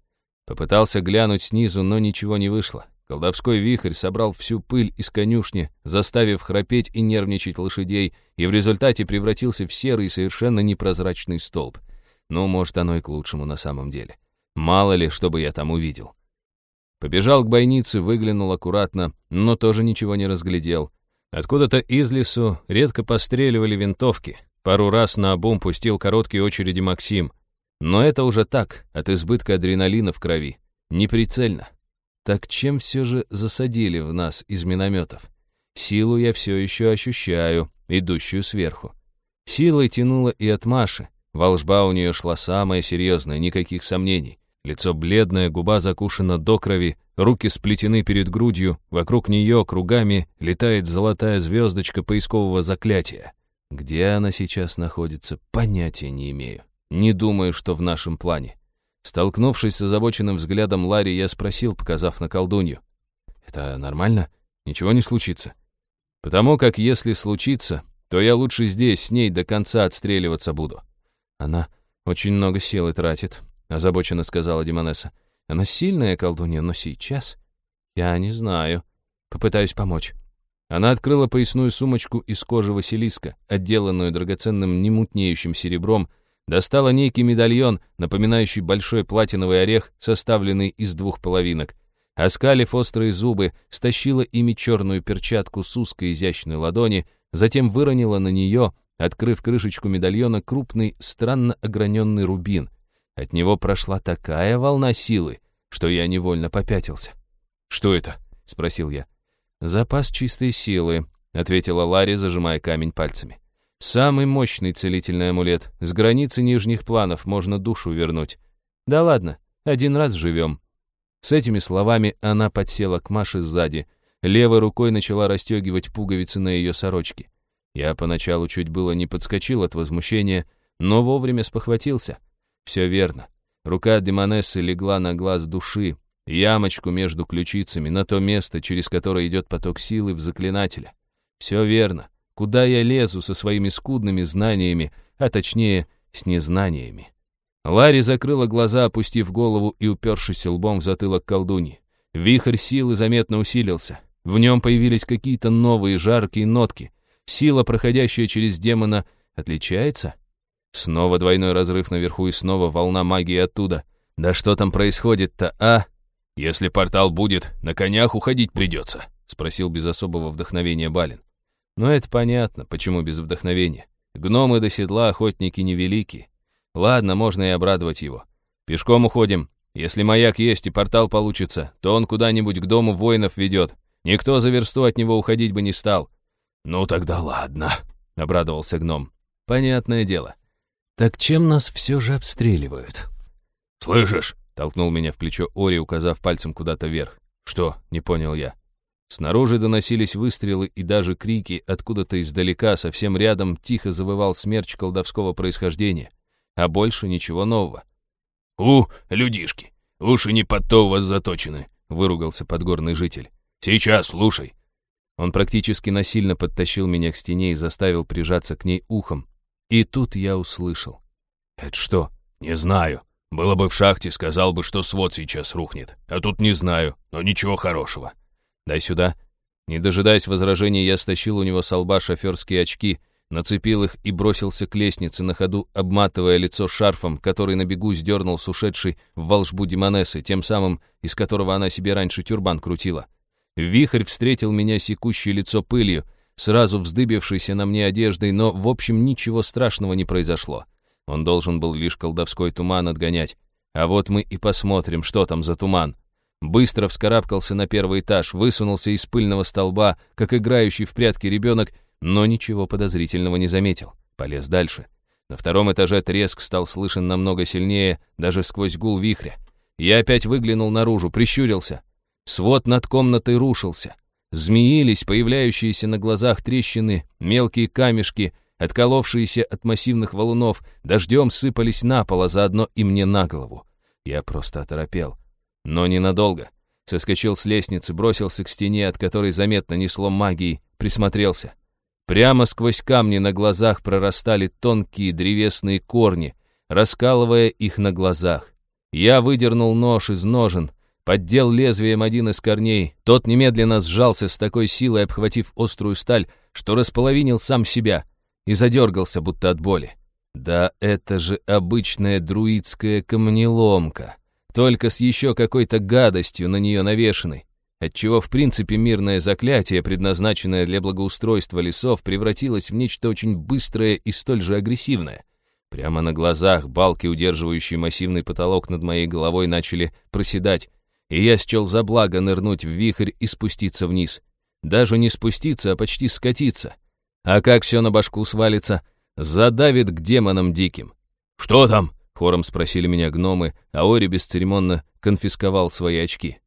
Попытался глянуть снизу, но ничего не вышло. Колдовской вихрь собрал всю пыль из конюшни, заставив храпеть и нервничать лошадей, и в результате превратился в серый совершенно непрозрачный столб. Ну, может, оно и к лучшему на самом деле. Мало ли, что бы я там увидел. Побежал к бойнице, выглянул аккуратно, но тоже ничего не разглядел. Откуда-то из лесу редко постреливали винтовки. Пару раз на обум пустил короткие очереди Максим. Но это уже так, от избытка адреналина в крови. Неприцельно. Так чем все же засадили в нас из минометов? Силу я все еще ощущаю, идущую сверху. Силой тянуло и от Маши, Волжба у нее шла самая серьезная, никаких сомнений. Лицо бледное, губа закушена до крови, руки сплетены перед грудью, вокруг нее кругами летает золотая звездочка поискового заклятия. Где она сейчас находится, понятия не имею. Не думаю, что в нашем плане. Столкнувшись с озабоченным взглядом Ларри, я спросил, показав на колдунью. «Это нормально? Ничего не случится?» «Потому как если случится, то я лучше здесь с ней до конца отстреливаться буду. «Она очень много силы тратит», — озабоченно сказала Димонеса. «Она сильная колдунья, но сейчас...» «Я не знаю. Попытаюсь помочь». Она открыла поясную сумочку из кожи Василиска, отделанную драгоценным немутнеющим серебром, достала некий медальон, напоминающий большой платиновый орех, составленный из двух половинок. Оскалив острые зубы, стащила ими черную перчатку с узкой изящной ладони, затем выронила на нее открыв крышечку медальона крупный, странно ограненный рубин. От него прошла такая волна силы, что я невольно попятился. «Что это?» — спросил я. «Запас чистой силы», — ответила Ларри, зажимая камень пальцами. «Самый мощный целительный амулет. С границы нижних планов можно душу вернуть. Да ладно, один раз живем». С этими словами она подсела к Маше сзади, левой рукой начала расстегивать пуговицы на ее сорочке. Я поначалу чуть было не подскочил от возмущения, но вовремя спохватился. Все верно. Рука Демонессы легла на глаз души, ямочку между ключицами, на то место, через которое идет поток силы в заклинателя. Все верно. Куда я лезу со своими скудными знаниями, а точнее, с незнаниями? Ларри закрыла глаза, опустив голову и упершись лбом в затылок колдуни. Вихрь силы заметно усилился. В нем появились какие-то новые жаркие нотки. Сила, проходящая через демона, отличается? Снова двойной разрыв наверху и снова волна магии оттуда. Да что там происходит-то, а? Если портал будет, на конях уходить придется, спросил без особого вдохновения Балин. Ну это понятно, почему без вдохновения. Гномы до седла охотники невелики. Ладно, можно и обрадовать его. Пешком уходим. Если маяк есть и портал получится, то он куда-нибудь к дому воинов ведет. Никто за версту от него уходить бы не стал. Ну тогда ладно, обрадовался гном. Понятное дело. Так чем нас все же обстреливают? Слышишь? Толкнул меня в плечо Ори, указав пальцем куда-то вверх. Что? Не понял я. Снаружи доносились выстрелы и даже крики, откуда-то издалека, совсем рядом, тихо завывал смерч колдовского происхождения. А больше ничего нового. «У, людишки, уши не под то у вас заточены», — выругался подгорный житель. «Сейчас, слушай». Он практически насильно подтащил меня к стене и заставил прижаться к ней ухом. И тут я услышал. «Это что?» «Не знаю. Было бы в шахте, сказал бы, что свод сейчас рухнет. А тут не знаю, но ничего хорошего. Дай сюда». Не дожидаясь возражений, я стащил у него с лба шоферские очки, нацепил их и бросился к лестнице на ходу, обматывая лицо шарфом, который на бегу сдернул с ушедшей в волшбу Демонессы, тем самым, из которого она себе раньше тюрбан крутила. Вихрь встретил меня секущее лицо пылью, сразу вздыбившейся на мне одеждой, но, в общем, ничего страшного не произошло. Он должен был лишь колдовской туман отгонять. А вот мы и посмотрим, что там за туман. Быстро вскарабкался на первый этаж, высунулся из пыльного столба, как играющий в прятки ребенок, но ничего подозрительного не заметил. Полез дальше. На втором этаже треск стал слышен намного сильнее, даже сквозь гул вихря. Я опять выглянул наружу, прищурился. Свод над комнатой рушился. Змеились появляющиеся на глазах трещины, мелкие камешки — отколовшиеся от массивных валунов, дождем сыпались на пол, а заодно и мне на голову. Я просто оторопел. Но ненадолго. Соскочил с лестницы, бросился к стене, от которой заметно несло магией, присмотрелся. Прямо сквозь камни на глазах прорастали тонкие древесные корни, раскалывая их на глазах. Я выдернул нож из ножен, поддел лезвием один из корней. Тот немедленно сжался с такой силой, обхватив острую сталь, что располовинил сам себя — и задергался, будто от боли. Да это же обычная друидская камнеломка, только с еще какой-то гадостью на нее навешенной, отчего в принципе мирное заклятие, предназначенное для благоустройства лесов, превратилось в нечто очень быстрое и столь же агрессивное. Прямо на глазах балки, удерживающие массивный потолок над моей головой, начали проседать, и я счел за благо нырнуть в вихрь и спуститься вниз. Даже не спуститься, а почти скатиться — а как все на башку свалится, задавит к демонам диким. «Что там?» — хором спросили меня гномы, а Ори бесцеремонно конфисковал свои очки.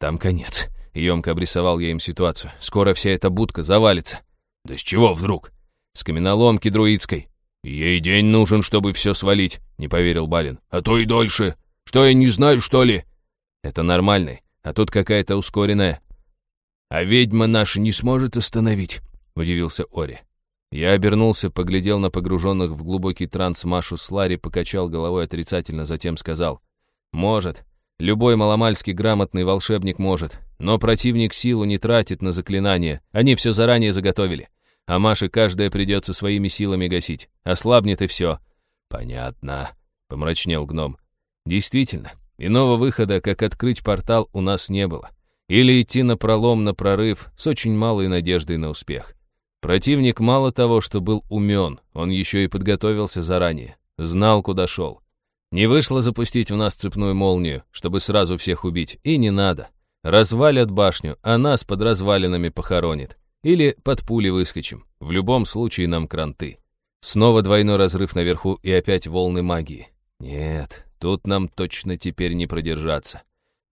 «Там конец», — емко обрисовал я им ситуацию. «Скоро вся эта будка завалится». «Да с чего вдруг?» «С каменоломки друидской». «Ей день нужен, чтобы все свалить», — не поверил Балин. «А то и дольше. Что, я не знаю, что ли?» «Это нормальный, а тут какая-то ускоренная». «А ведьма наша не сможет остановить?» — удивился Ори. Я обернулся, поглядел на погруженных в глубокий транс Машу с Ларри, покачал головой отрицательно, затем сказал. «Может. Любой маломальски грамотный волшебник может. Но противник силу не тратит на заклинания. Они все заранее заготовили. А Маше каждая придется своими силами гасить. Ослабнет и все». «Понятно», — помрачнел гном. «Действительно, иного выхода, как открыть портал, у нас не было. Или идти на пролом, на прорыв, с очень малой надеждой на успех». Противник мало того, что был умен, он еще и подготовился заранее, знал, куда шел. Не вышло запустить в нас цепную молнию, чтобы сразу всех убить, и не надо. Развалят башню, а нас под развалинами похоронит. Или под пули выскочим. В любом случае нам кранты. Снова двойной разрыв наверху и опять волны магии. Нет, тут нам точно теперь не продержаться.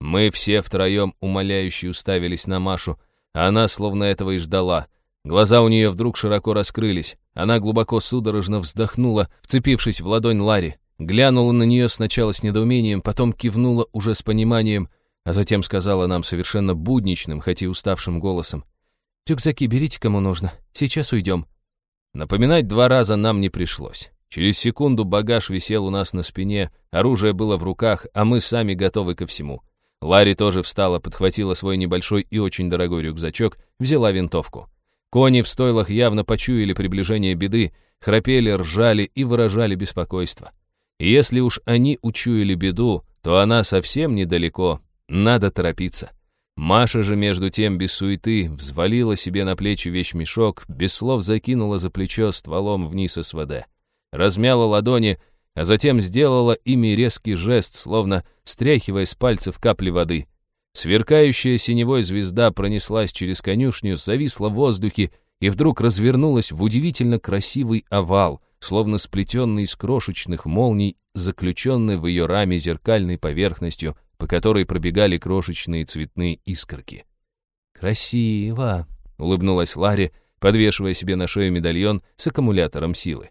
Мы все втроем умоляюще уставились на Машу, а она словно этого и ждала — Глаза у нее вдруг широко раскрылись. Она глубоко судорожно вздохнула, вцепившись в ладонь Ларри. Глянула на нее сначала с недоумением, потом кивнула уже с пониманием, а затем сказала нам совершенно будничным, хоть и уставшим голосом. Рюкзаки берите, кому нужно. Сейчас уйдем. Напоминать два раза нам не пришлось. Через секунду багаж висел у нас на спине, оружие было в руках, а мы сами готовы ко всему. Ларри тоже встала, подхватила свой небольшой и очень дорогой рюкзачок, взяла винтовку. Кони в стойлах явно почуяли приближение беды, храпели, ржали и выражали беспокойство. И если уж они учуяли беду, то она совсем недалеко, надо торопиться. Маша же, между тем, без суеты, взвалила себе на плечи вещмешок, без слов закинула за плечо стволом вниз СВД. Размяла ладони, а затем сделала ими резкий жест, словно стряхивая с пальцев капли воды. Сверкающая синевой звезда пронеслась через конюшню, зависла в воздухе и вдруг развернулась в удивительно красивый овал, словно сплетенный из крошечных молний, заключенный в ее раме зеркальной поверхностью, по которой пробегали крошечные цветные искорки. «Красиво!» — улыбнулась Ларри, подвешивая себе на шею медальон с аккумулятором силы.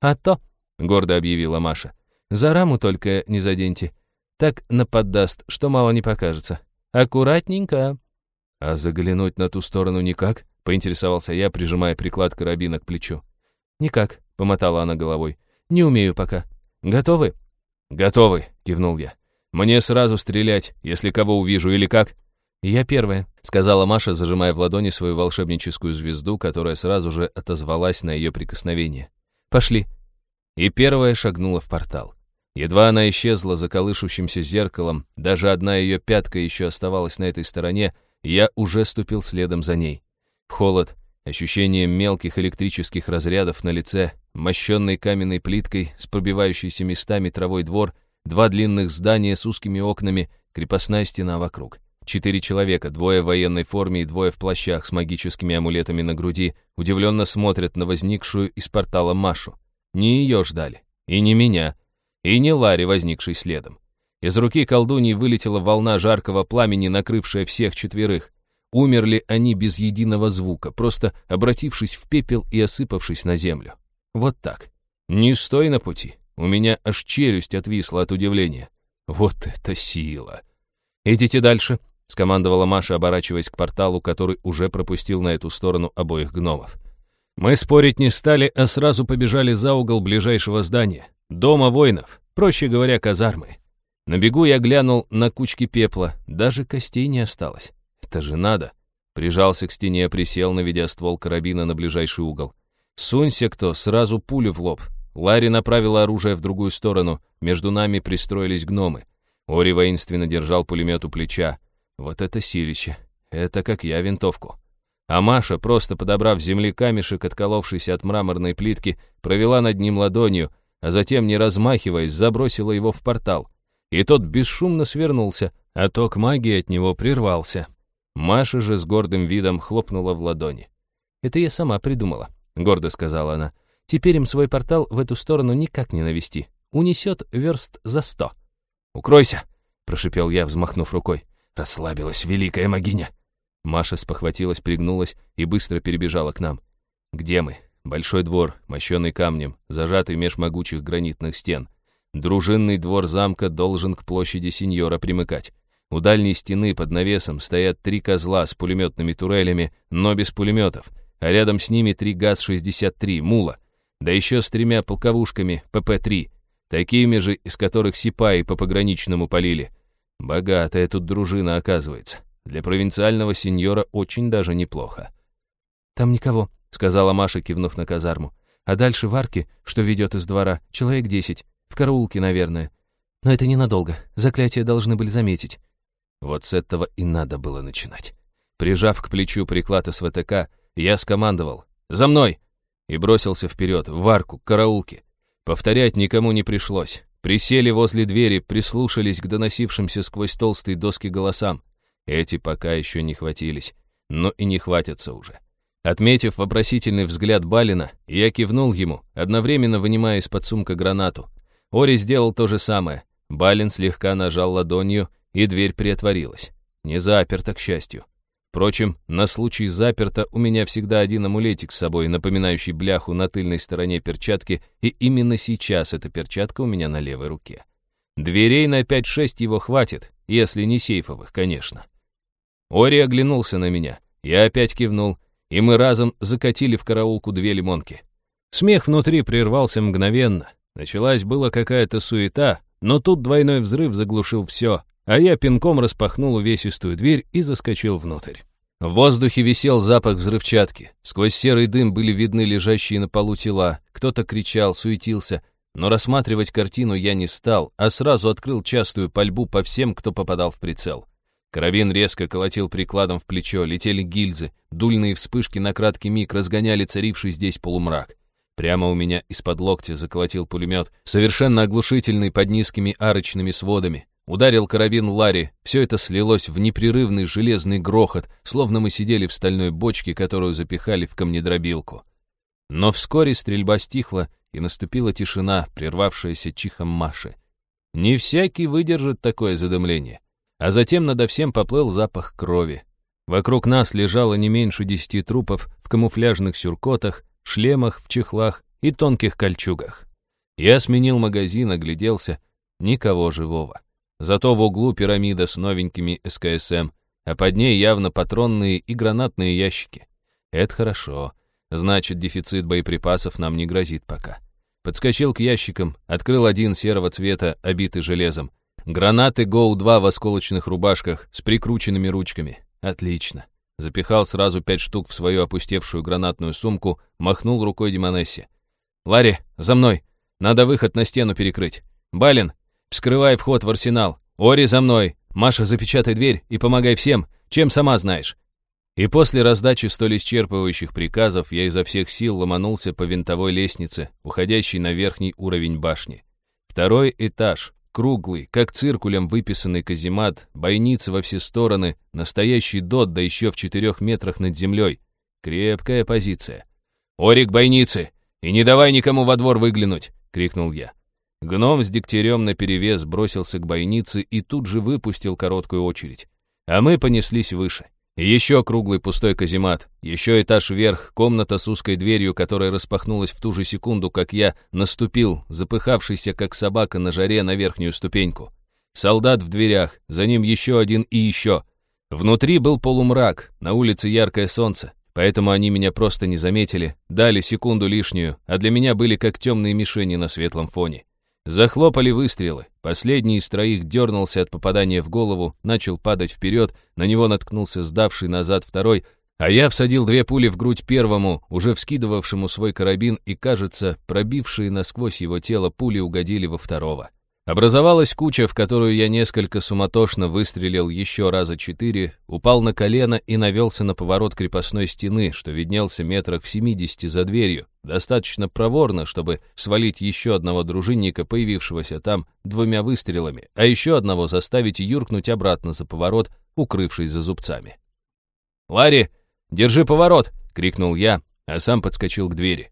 «А то!» — гордо объявила Маша. «За раму только не заденьте. Так наподдаст, что мало не покажется. Аккуратненько!» «А заглянуть на ту сторону никак?» — поинтересовался я, прижимая приклад карабина к плечу. «Никак», — помотала она головой. «Не умею пока. Готовы?» «Готовы», — кивнул я. «Мне сразу стрелять, если кого увижу, или как?» «Я первая», — сказала Маша, зажимая в ладони свою волшебническую звезду, которая сразу же отозвалась на ее прикосновение. «Пошли». И первая шагнула в портал. Едва она исчезла за колышущимся зеркалом, даже одна ее пятка еще оставалась на этой стороне, я уже ступил следом за ней. Холод, ощущение мелких электрических разрядов на лице, мощенной каменной плиткой с пробивающейся местами травой двор, два длинных здания с узкими окнами, крепостная стена вокруг. Четыре человека, двое в военной форме и двое в плащах с магическими амулетами на груди, удивленно смотрят на возникшую из портала Машу. Не ее ждали. И не меня. И не Ларри, возникший следом. Из руки колдуньи вылетела волна жаркого пламени, накрывшая всех четверых. Умерли они без единого звука, просто обратившись в пепел и осыпавшись на землю. Вот так. Не стой на пути. У меня аж челюсть отвисла от удивления. Вот это сила! «Идите дальше», — скомандовала Маша, оборачиваясь к порталу, который уже пропустил на эту сторону обоих гномов. Мы спорить не стали, а сразу побежали за угол ближайшего здания. Дома воинов, проще говоря, казармы. На бегу я глянул на кучки пепла, даже костей не осталось. Это же надо. Прижался к стене, присел, наведя ствол карабина на ближайший угол. Сунься кто, сразу пулю в лоб. Ларри направила оружие в другую сторону, между нами пристроились гномы. Ори воинственно держал пулемет у плеча. Вот это силище. Это как я винтовку. А Маша, просто подобрав земли камешек, отколовшийся от мраморной плитки, провела над ним ладонью, а затем, не размахиваясь, забросила его в портал. И тот бесшумно свернулся, а ток магии от него прервался. Маша же с гордым видом хлопнула в ладони. «Это я сама придумала», — гордо сказала она. «Теперь им свой портал в эту сторону никак не навести. Унесет верст за сто». «Укройся!» — прошипел я, взмахнув рукой. «Расслабилась великая могиня!» Маша спохватилась, пригнулась и быстро перебежала к нам. «Где мы?» Большой двор, мощенный камнем, зажатый меж могучих гранитных стен. Дружинный двор замка должен к площади сеньора примыкать. У дальней стены под навесом стоят три козла с пулеметными турелями, но без пулеметов, а рядом с ними три ГАЗ-63, мула, да еще с тремя полковушками ПП-3, такими же, из которых сипаи по пограничному полили. Богатая тут дружина оказывается. Для провинциального сеньора очень даже неплохо. «Там никого», — сказала Маша, кивнув на казарму. «А дальше в арке, что ведет из двора, человек десять. В караулке, наверное. Но это ненадолго. Заклятия должны были заметить. Вот с этого и надо было начинать. Прижав к плечу приклад СВТК, я скомандовал «За мной!» и бросился вперед, в арку, к караулке. Повторять никому не пришлось. Присели возле двери, прислушались к доносившимся сквозь толстые доски голосам. Эти пока еще не хватились, но и не хватятся уже. Отметив вопросительный взгляд Балина, я кивнул ему, одновременно вынимая из-под сумка гранату. Ори сделал то же самое. Балин слегка нажал ладонью, и дверь приотворилась. Не заперта, к счастью. Впрочем, на случай заперта у меня всегда один амулетик с собой, напоминающий бляху на тыльной стороне перчатки, и именно сейчас эта перчатка у меня на левой руке. Дверей на 5-6 его хватит, если не сейфовых, конечно. Ори оглянулся на меня. Я опять кивнул, и мы разом закатили в караулку две лимонки. Смех внутри прервался мгновенно. Началась была какая-то суета, но тут двойной взрыв заглушил все, а я пинком распахнул увесистую дверь и заскочил внутрь. В воздухе висел запах взрывчатки. Сквозь серый дым были видны лежащие на полу тела. Кто-то кричал, суетился. Но рассматривать картину я не стал, а сразу открыл частую пальбу по всем, кто попадал в прицел. Карабин резко колотил прикладом в плечо, летели гильзы, дульные вспышки на краткий миг разгоняли царивший здесь полумрак. Прямо у меня из-под локтя заколотил пулемет, совершенно оглушительный под низкими арочными сводами. Ударил карабин Ларри, все это слилось в непрерывный железный грохот, словно мы сидели в стальной бочке, которую запихали в камнедробилку. Но вскоре стрельба стихла, и наступила тишина, прервавшаяся чихом Маши. Не всякий выдержит такое задымление. А затем надо всем поплыл запах крови. Вокруг нас лежало не меньше десяти трупов в камуфляжных сюркотах, шлемах, в чехлах и тонких кольчугах. Я сменил магазин, огляделся. Никого живого. Зато в углу пирамида с новенькими СКСМ, а под ней явно патронные и гранатные ящики. Это хорошо. Значит, дефицит боеприпасов нам не грозит пока. Подскочил к ящикам, открыл один серого цвета, обитый железом. Гранаты ГОУ-2 в осколочных рубашках с прикрученными ручками. Отлично. Запихал сразу пять штук в свою опустевшую гранатную сумку, махнул рукой Демонессе. «Ларри, за мной! Надо выход на стену перекрыть. Балин, Вскрывай вход в арсенал. Ори за мной. Маша, запечатай дверь и помогай всем, чем сама знаешь. И после раздачи столь исчерпывающих приказов я изо всех сил ломанулся по винтовой лестнице, уходящей на верхний уровень башни. Второй этаж, круглый, как циркулем выписанный каземат, бойницы во все стороны, настоящий дот, да еще в четырех метрах над землей. Крепкая позиция. «Орик, бойницы! И не давай никому во двор выглянуть!» — крикнул я. Гном с дегтярем наперевес бросился к бойнице и тут же выпустил короткую очередь. А мы понеслись выше. Еще круглый пустой каземат, еще этаж вверх, комната с узкой дверью, которая распахнулась в ту же секунду, как я наступил, запыхавшийся как собака на жаре на верхнюю ступеньку. Солдат в дверях, за ним еще один и еще. Внутри был полумрак, на улице яркое солнце, поэтому они меня просто не заметили, дали секунду лишнюю, а для меня были как темные мишени на светлом фоне. Захлопали выстрелы. Последний из троих дернулся от попадания в голову, начал падать вперед, на него наткнулся сдавший назад второй, а я всадил две пули в грудь первому, уже вскидывавшему свой карабин, и, кажется, пробившие насквозь его тело пули угодили во второго. Образовалась куча, в которую я несколько суматошно выстрелил еще раза четыре, упал на колено и навелся на поворот крепостной стены, что виднелся метрах в семидесяти за дверью, достаточно проворно, чтобы свалить еще одного дружинника, появившегося там двумя выстрелами, а еще одного заставить юркнуть обратно за поворот, укрывшись за зубцами. «Ларри, держи поворот!» — крикнул я, а сам подскочил к двери.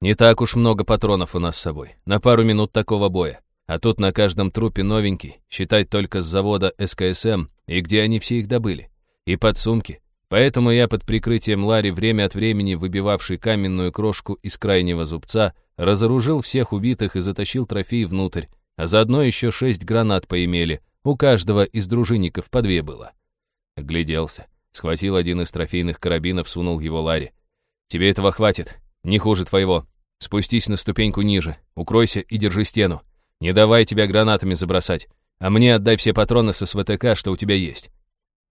«Не так уж много патронов у нас с собой, на пару минут такого боя. А тут на каждом трупе новенький, считать только с завода СКСМ, и где они все их добыли. И подсумки. Поэтому я под прикрытием Ларри, время от времени выбивавший каменную крошку из крайнего зубца, разоружил всех убитых и затащил трофей внутрь, а заодно еще шесть гранат поимели, у каждого из дружинников по две было. Огляделся, схватил один из трофейных карабинов, сунул его Ларри. «Тебе этого хватит, не хуже твоего. Спустись на ступеньку ниже, укройся и держи стену. Не давай тебя гранатами забросать, а мне отдай все патроны с СВТК, что у тебя есть.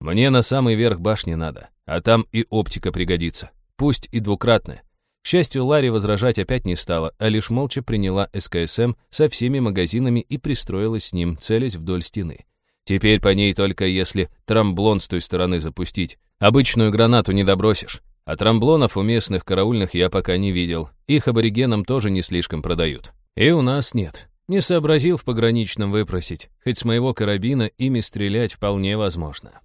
Мне на самый верх башни надо, а там и оптика пригодится, пусть и двукратная. К счастью, Ларри возражать опять не стала, а лишь молча приняла СКСМ со всеми магазинами и пристроилась с ним, целясь вдоль стены. Теперь по ней только если трамблон с той стороны запустить. Обычную гранату не добросишь. А трамблонов у местных караульных я пока не видел. Их аборигенам тоже не слишком продают. И у нас нет. Не сообразил в пограничном выпросить, хоть с моего карабина ими стрелять вполне возможно.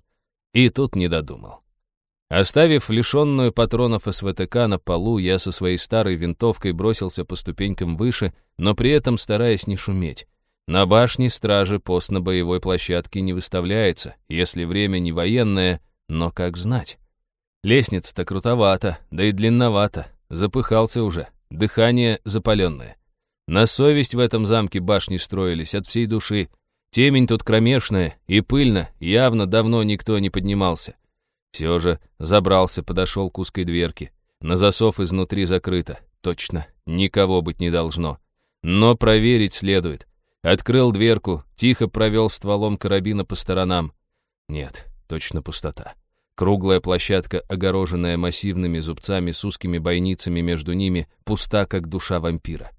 И тут не додумал. Оставив лишенную патронов СВТК на полу, я со своей старой винтовкой бросился по ступенькам выше, но при этом стараясь не шуметь. На башне стражи пост на боевой площадке не выставляется, если время не военное, но как знать. Лестница-то крутовата, да и длинновата, запыхался уже, дыхание запаленное. На совесть в этом замке башни строились от всей души. Темень тут кромешная и пыльно, явно давно никто не поднимался. Все же забрался, подошел к узкой дверке. На засов изнутри закрыто. Точно, никого быть не должно. Но проверить следует. Открыл дверку, тихо провел стволом карабина по сторонам. Нет, точно пустота. Круглая площадка, огороженная массивными зубцами с узкими бойницами между ними, пуста, как душа вампира.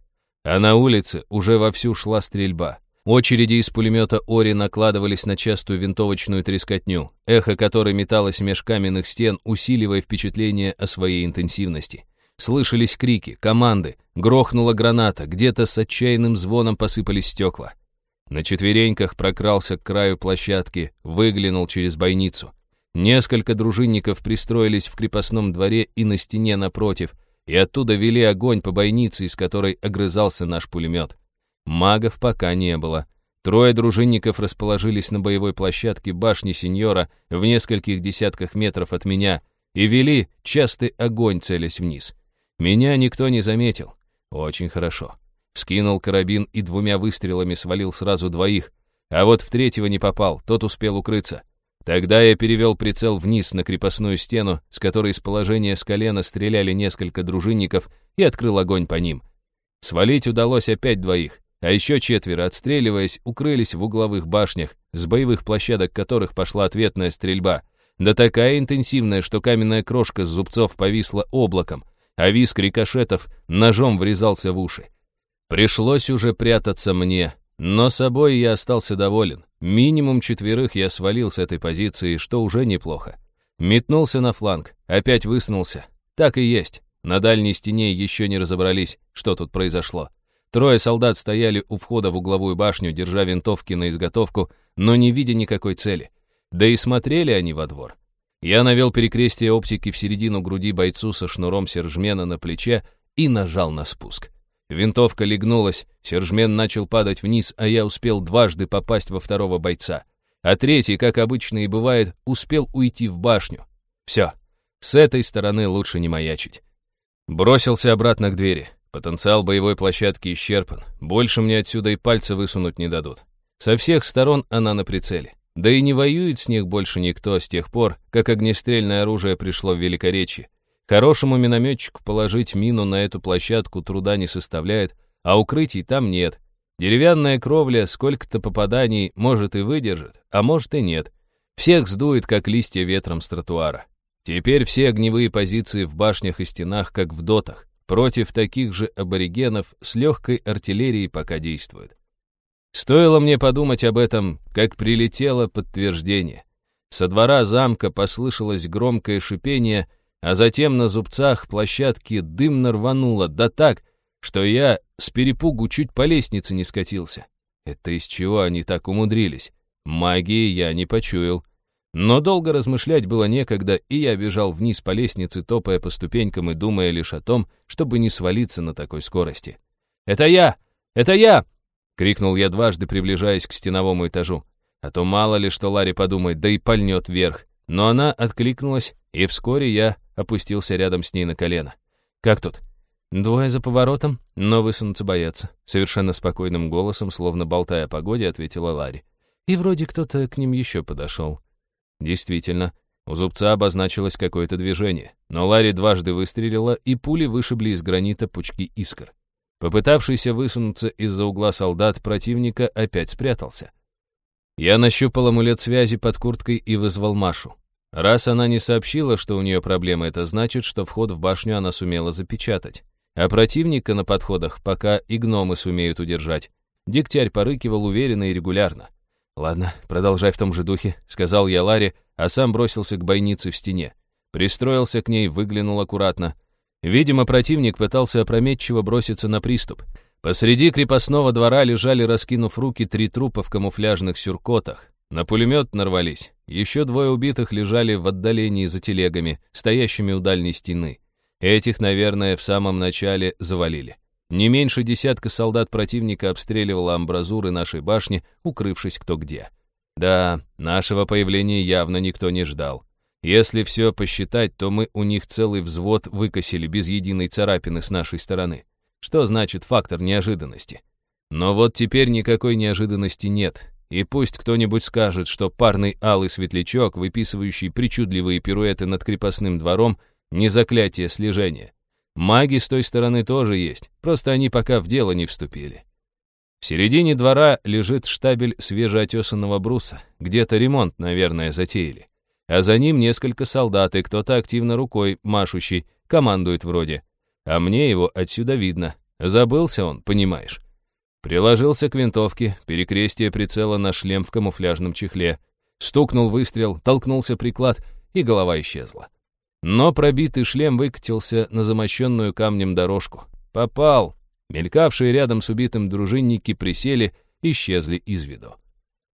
А на улице уже вовсю шла стрельба. Очереди из пулемета Ори накладывались на частую винтовочную трескотню, эхо которой металось меж каменных стен, усиливая впечатление о своей интенсивности. Слышались крики, команды, грохнула граната, где-то с отчаянным звоном посыпались стекла. На четвереньках прокрался к краю площадки, выглянул через бойницу. Несколько дружинников пристроились в крепостном дворе и на стене напротив, и оттуда вели огонь по бойнице, из которой огрызался наш пулемет. Магов пока не было. Трое дружинников расположились на боевой площадке башни сеньора в нескольких десятках метров от меня и вели частый огонь, целясь вниз. Меня никто не заметил. Очень хорошо. Вскинул карабин и двумя выстрелами свалил сразу двоих, а вот в третьего не попал, тот успел укрыться. Тогда я перевел прицел вниз на крепостную стену, с которой с положения с колена стреляли несколько дружинников, и открыл огонь по ним. Свалить удалось опять двоих, а еще четверо, отстреливаясь, укрылись в угловых башнях, с боевых площадок которых пошла ответная стрельба. Да такая интенсивная, что каменная крошка с зубцов повисла облаком, а виск рикошетов ножом врезался в уши. Пришлось уже прятаться мне, но собой я остался доволен. Минимум четверых я свалил с этой позиции, что уже неплохо. Метнулся на фланг, опять высунулся. Так и есть. На дальней стене еще не разобрались, что тут произошло. Трое солдат стояли у входа в угловую башню, держа винтовки на изготовку, но не видя никакой цели. Да и смотрели они во двор. Я навел перекрестие оптики в середину груди бойцу со шнуром сержмена на плече и нажал на спуск. Винтовка легнулась, сержмен начал падать вниз, а я успел дважды попасть во второго бойца. А третий, как обычно и бывает, успел уйти в башню. Все, с этой стороны лучше не маячить. Бросился обратно к двери. Потенциал боевой площадки исчерпан. Больше мне отсюда и пальца высунуть не дадут. Со всех сторон она на прицеле. Да и не воюет с них больше никто с тех пор, как огнестрельное оружие пришло в Великоречье. Хорошему минометчику положить мину на эту площадку труда не составляет, а укрытий там нет. Деревянная кровля сколько-то попаданий может и выдержит, а может и нет. Всех сдует, как листья ветром с тротуара. Теперь все огневые позиции в башнях и стенах, как в дотах, против таких же аборигенов с легкой артиллерией пока действуют. Стоило мне подумать об этом, как прилетело подтверждение. Со двора замка послышалось громкое шипение, а затем на зубцах площадки дымно рвануло, да так, что я с перепугу чуть по лестнице не скатился. Это из чего они так умудрились? Магии я не почуял. Но долго размышлять было некогда, и я бежал вниз по лестнице, топая по ступенькам и думая лишь о том, чтобы не свалиться на такой скорости. «Это я! Это я!» — крикнул я дважды, приближаясь к стеновому этажу. А то мало ли, что Ларри подумает, да и пальнет вверх. Но она откликнулась, и вскоре я опустился рядом с ней на колено. «Как тут?» «Двое за поворотом, но высунуться боятся», — совершенно спокойным голосом, словно болтая о погоде, ответила Ларри. «И вроде кто-то к ним еще подошел». Действительно, у зубца обозначилось какое-то движение, но Ларри дважды выстрелила, и пули вышибли из гранита пучки искр. Попытавшийся высунуться из-за угла солдат противника опять спрятался. Я нащупал амулет связи под курткой и вызвал Машу. Раз она не сообщила, что у нее проблемы, это значит, что вход в башню она сумела запечатать. А противника на подходах пока и гномы сумеют удержать. Дегтярь порыкивал уверенно и регулярно. «Ладно, продолжай в том же духе», — сказал я Ларе, а сам бросился к бойнице в стене. Пристроился к ней, выглянул аккуратно. Видимо, противник пытался опрометчиво броситься на приступ. Посреди крепостного двора лежали, раскинув руки, три трупа в камуфляжных сюркотах. На пулемет нарвались. Еще двое убитых лежали в отдалении за телегами, стоящими у дальней стены. Этих, наверное, в самом начале завалили. Не меньше десятка солдат противника обстреливало амбразуры нашей башни, укрывшись кто где. Да, нашего появления явно никто не ждал. Если все посчитать, то мы у них целый взвод выкосили без единой царапины с нашей стороны. Что значит фактор неожиданности? Но вот теперь никакой неожиданности нет, И пусть кто-нибудь скажет, что парный алый светлячок, выписывающий причудливые пируэты над крепостным двором, не заклятие слежения. Маги с той стороны тоже есть, просто они пока в дело не вступили. В середине двора лежит штабель свежеотесанного бруса. Где-то ремонт, наверное, затеяли. А за ним несколько солдат, и кто-то активно рукой, машущий, командует вроде. А мне его отсюда видно. Забылся он, понимаешь. Приложился к винтовке, перекрестие прицела на шлем в камуфляжном чехле. Стукнул выстрел, толкнулся приклад, и голова исчезла. Но пробитый шлем выкатился на замощенную камнем дорожку. Попал. Мелькавшие рядом с убитым дружинники присели, исчезли из виду.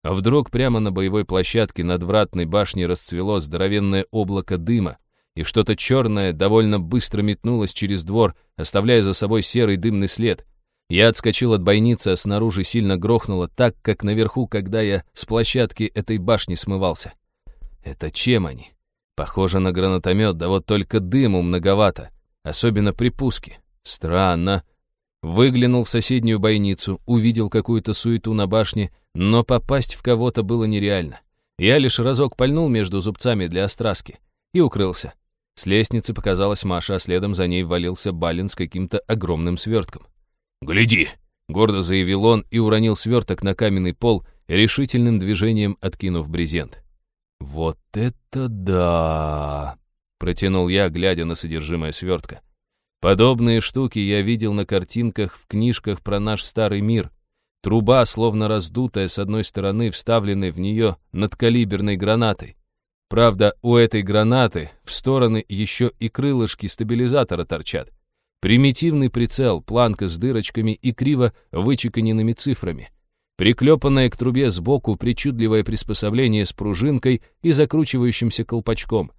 А вдруг прямо на боевой площадке над вратной башней расцвело здоровенное облако дыма, и что-то черное довольно быстро метнулось через двор, оставляя за собой серый дымный след. Я отскочил от бойницы, а снаружи сильно грохнуло так, как наверху, когда я с площадки этой башни смывался. Это чем они? Похоже на гранатомет, да вот только дыму многовато, особенно при пуске. Странно. Выглянул в соседнюю бойницу, увидел какую-то суету на башне, но попасть в кого-то было нереально. Я лишь разок пальнул между зубцами для остраски и укрылся. С лестницы показалась Маша, а следом за ней валился Балин с каким-то огромным свертком. «Гляди!» — гордо заявил он и уронил сверток на каменный пол, решительным движением откинув брезент. «Вот это да!» — протянул я, глядя на содержимое свертка. Подобные штуки я видел на картинках в книжках про наш старый мир. Труба, словно раздутая с одной стороны, вставленной в нее надкалиберной гранатой. Правда, у этой гранаты в стороны еще и крылышки стабилизатора торчат. Примитивный прицел, планка с дырочками и криво вычеканенными цифрами. Приклепанное к трубе сбоку причудливое приспособление с пружинкой и закручивающимся колпачком.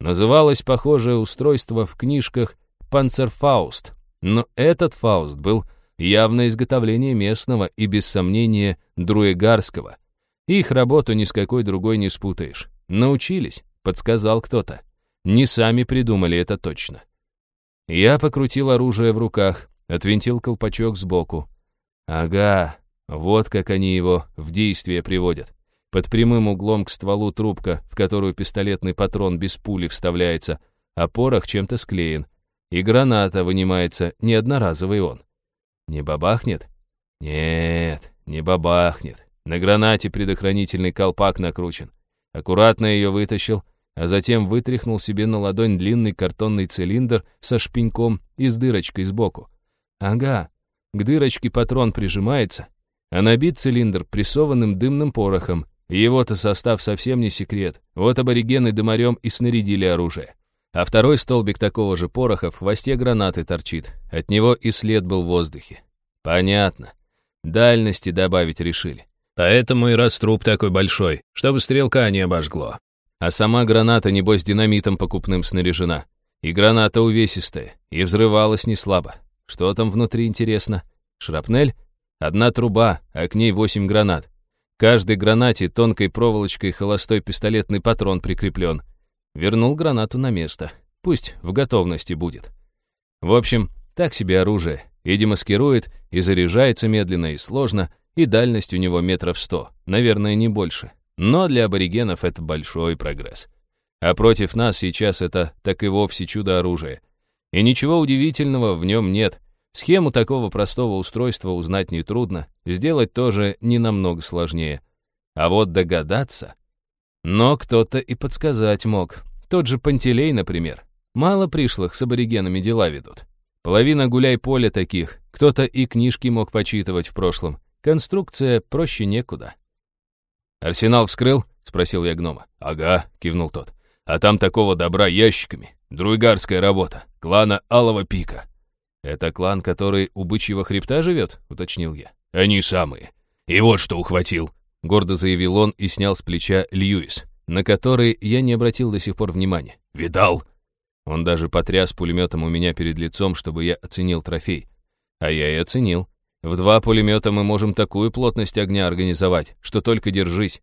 Называлось похожее устройство в книжках «Панцерфауст», но этот фауст был явно изготовление местного и, без сомнения, друегарского. Их работу ни с какой другой не спутаешь. Научились, подсказал кто-то. Не сами придумали это точно. Я покрутил оружие в руках, отвинтил колпачок сбоку. Ага, вот как они его в действие приводят. Под прямым углом к стволу трубка, в которую пистолетный патрон без пули вставляется, а порох чем-то склеен. И граната вынимается, не одноразовый он. Не бабахнет? Нет, не бабахнет. На гранате предохранительный колпак накручен. Аккуратно ее вытащил, а затем вытряхнул себе на ладонь длинный картонный цилиндр со шпеньком и с дырочкой сбоку. Ага, к дырочке патрон прижимается, а набит цилиндр прессованным дымным порохом. Его-то состав совсем не секрет. Вот аборигены дымарем и снарядили оружие. А второй столбик такого же пороха в хвосте гранаты торчит. От него и след был в воздухе. Понятно. Дальности добавить решили. Поэтому и раструб такой большой, чтобы стрелка не обожгло. А сама граната, небось, динамитом покупным снаряжена. И граната увесистая, и взрывалась не слабо. Что там внутри, интересно? Шрапнель? Одна труба, а к ней восемь гранат. Каждой гранате тонкой проволочкой холостой пистолетный патрон прикреплен. Вернул гранату на место. Пусть в готовности будет. В общем, так себе оружие. И демаскирует, и заряжается медленно и сложно, и дальность у него метров сто, наверное, не больше. Но для аборигенов это большой прогресс. А против нас сейчас это так и вовсе чудо-оружие. И ничего удивительного в нем нет. Схему такого простого устройства узнать нетрудно, сделать тоже не намного сложнее. А вот догадаться... Но кто-то и подсказать мог. Тот же Пантелей, например. Мало пришлых с аборигенами дела ведут. Половина гуляй-поля таких. Кто-то и книжки мог почитывать в прошлом. Конструкция проще некуда. «Арсенал вскрыл?» — спросил я гнома. «Ага», — кивнул тот. «А там такого добра ящиками. Друйгарская работа. Клана Алого Пика. «Это клан, который у бычьего хребта живет?» — уточнил я. «Они самые. И вот что ухватил», — гордо заявил он и снял с плеча Льюис, на который я не обратил до сих пор внимания. «Видал?» Он даже потряс пулеметом у меня перед лицом, чтобы я оценил трофей. А я и оценил. В два пулемета мы можем такую плотность огня организовать, что только держись.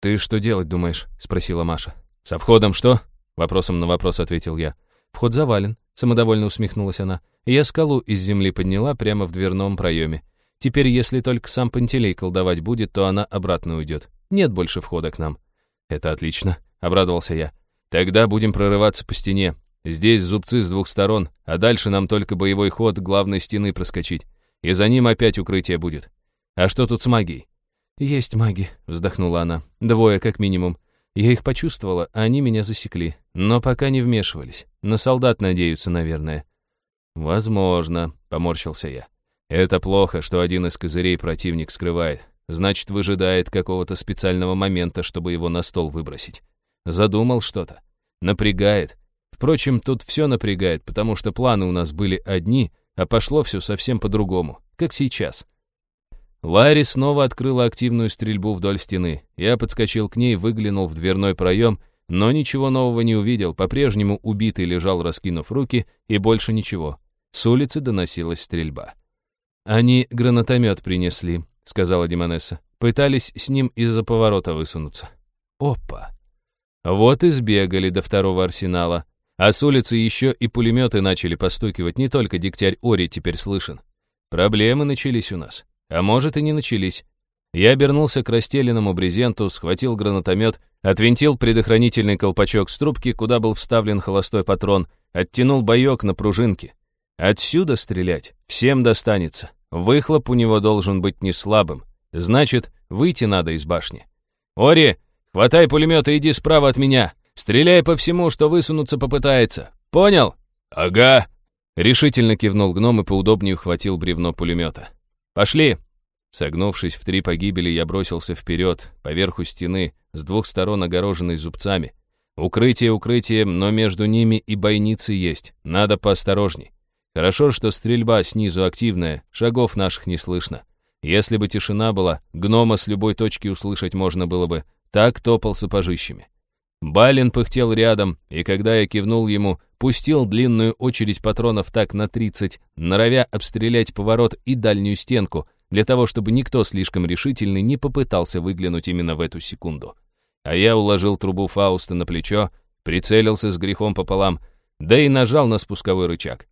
«Ты что делать думаешь?» — спросила Маша. «Со входом что?» — вопросом на вопрос ответил я. «Вход завален», — самодовольно усмехнулась она. Я скалу из земли подняла прямо в дверном проеме. Теперь, если только сам Пантелей колдовать будет, то она обратно уйдет. Нет больше входа к нам». «Это отлично», — обрадовался я. «Тогда будем прорываться по стене. Здесь зубцы с двух сторон, а дальше нам только боевой ход главной стены проскочить. И за ним опять укрытие будет. А что тут с магией?» «Есть маги», — вздохнула она. «Двое, как минимум. Я их почувствовала, а они меня засекли. Но пока не вмешивались. На солдат надеются, наверное». «Возможно», — поморщился я. «Это плохо, что один из козырей противник скрывает. Значит, выжидает какого-то специального момента, чтобы его на стол выбросить. Задумал что-то. Напрягает. Впрочем, тут все напрягает, потому что планы у нас были одни, а пошло все совсем по-другому, как сейчас. Ларри снова открыла активную стрельбу вдоль стены. Я подскочил к ней, выглянул в дверной проем, но ничего нового не увидел, по-прежнему убитый лежал, раскинув руки, и больше ничего. С улицы доносилась стрельба. «Они гранатомет принесли», — сказала Димонесса. «Пытались с ним из-за поворота высунуться». «Опа!» Вот и сбегали до второго арсенала. А с улицы еще и пулеметы начали постукивать, не только дегтярь Ори теперь слышен. Проблемы начались у нас. А может и не начались. Я обернулся к расстеленному брезенту, схватил гранатомет, отвинтил предохранительный колпачок с трубки, куда был вставлен холостой патрон, оттянул боек на пружинке. Отсюда стрелять всем достанется. Выхлоп у него должен быть не слабым. Значит, выйти надо из башни. «Ори, хватай пулемет и иди справа от меня. Стреляй по всему, что высунуться попытается. Понял?» «Ага», — решительно кивнул гном и поудобнее ухватил бревно пулемета. «Пошли!» Согнувшись в три погибели, я бросился вперед, поверху стены, с двух сторон огороженной зубцами. Укрытие, укрытие, но между ними и бойницы есть, надо поосторожней. Хорошо, что стрельба снизу активная, шагов наших не слышно. Если бы тишина была, гнома с любой точки услышать можно было бы, так топал сапожищами. Балин пыхтел рядом, и когда я кивнул ему, пустил длинную очередь патронов так на 30, норовя обстрелять поворот и дальнюю стенку, для того, чтобы никто слишком решительный не попытался выглянуть именно в эту секунду. А я уложил трубу Фауста на плечо, прицелился с грехом пополам, да и нажал на спусковой рычаг.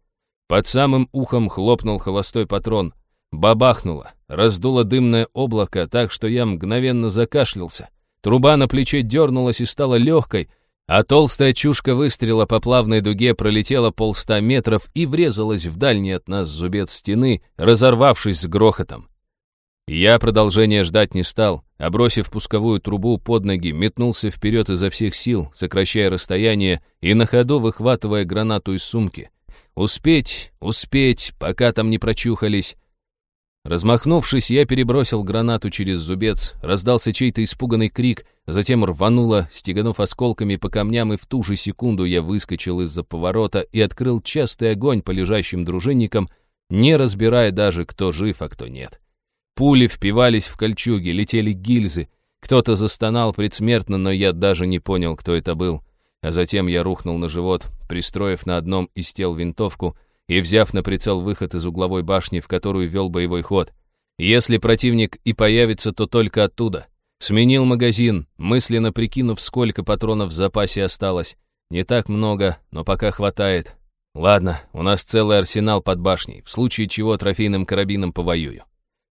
Под самым ухом хлопнул холостой патрон. Бабахнуло, раздуло дымное облако так, что я мгновенно закашлялся. Труба на плече дернулась и стала легкой, а толстая чушка выстрела по плавной дуге пролетела полста метров и врезалась в дальний от нас зубец стены, разорвавшись с грохотом. Я продолжения ждать не стал, а бросив пусковую трубу под ноги, метнулся вперед изо всех сил, сокращая расстояние и на ходу выхватывая гранату из сумки. Успеть, успеть, пока там не прочухались. Размахнувшись, я перебросил гранату через зубец, раздался чей-то испуганный крик, затем рвануло, стеганув осколками по камням, и в ту же секунду я выскочил из-за поворота и открыл частый огонь по лежащим дружинникам, не разбирая даже, кто жив, а кто нет. Пули впивались в кольчуги, летели гильзы. Кто-то застонал предсмертно, но я даже не понял, кто это был. А затем я рухнул на живот, пристроив на одном из тел винтовку, и взяв на прицел выход из угловой башни, в которую вел боевой ход. Если противник и появится, то только оттуда. Сменил магазин, мысленно прикинув, сколько патронов в запасе осталось. Не так много, но пока хватает. Ладно, у нас целый арсенал под башней, в случае чего трофейным карабином повоюю.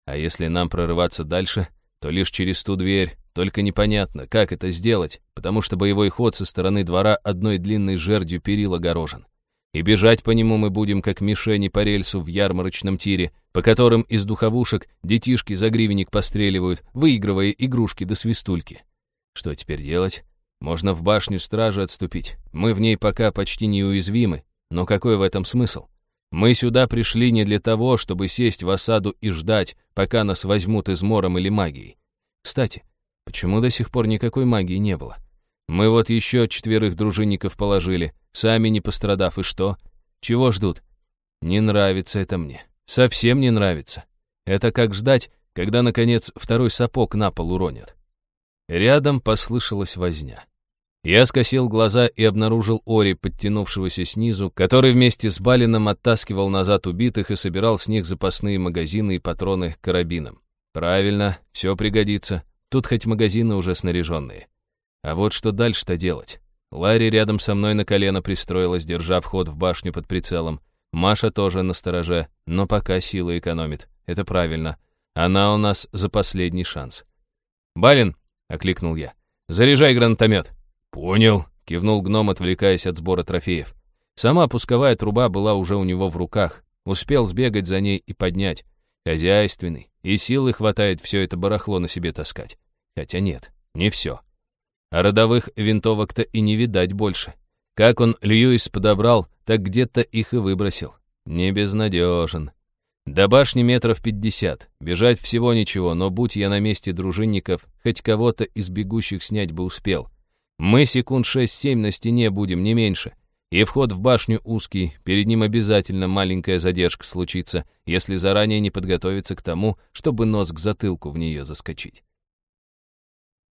А если нам прорываться дальше, то лишь через ту дверь, только непонятно, как это сделать, потому что боевой ход со стороны двора одной длинной жердью перил огорожен и бежать по нему мы будем, как мишени по рельсу в ярмарочном тире, по которым из духовушек детишки за гривенник постреливают, выигрывая игрушки до свистульки. Что теперь делать? Можно в башню стражи отступить. Мы в ней пока почти неуязвимы, но какой в этом смысл? Мы сюда пришли не для того, чтобы сесть в осаду и ждать, пока нас возьмут измором или магией. Кстати, почему до сих пор никакой магии не было? Мы вот еще четверых дружинников положили, сами не пострадав, и что? Чего ждут? Не нравится это мне. Совсем не нравится. Это как ждать, когда, наконец, второй сапог на пол уронят. Рядом послышалась возня. Я скосил глаза и обнаружил Ори, подтянувшегося снизу, который вместе с Балином оттаскивал назад убитых и собирал с них запасные магазины и патроны к карабинам. Правильно, все пригодится. Тут хоть магазины уже снаряженные. А вот что дальше-то делать? Ларри рядом со мной на колено пристроилась, держа вход в башню под прицелом. Маша тоже на стороже, но пока силы экономит. это правильно. Она у нас за последний шанс. «Балин!» — окликнул я. «Заряжай гранатомет!» «Понял», — кивнул гном, отвлекаясь от сбора трофеев. Сама пусковая труба была уже у него в руках. Успел сбегать за ней и поднять. Хозяйственный. И силы хватает все это барахло на себе таскать. Хотя нет, не все. А родовых винтовок-то и не видать больше. Как он Льюис подобрал, так где-то их и выбросил. Не безнадежен. До башни метров пятьдесят. Бежать всего ничего, но будь я на месте дружинников, хоть кого-то из бегущих снять бы успел. Мы секунд шесть-семь на стене будем, не меньше. И вход в башню узкий, перед ним обязательно маленькая задержка случится, если заранее не подготовиться к тому, чтобы нос к затылку в нее заскочить.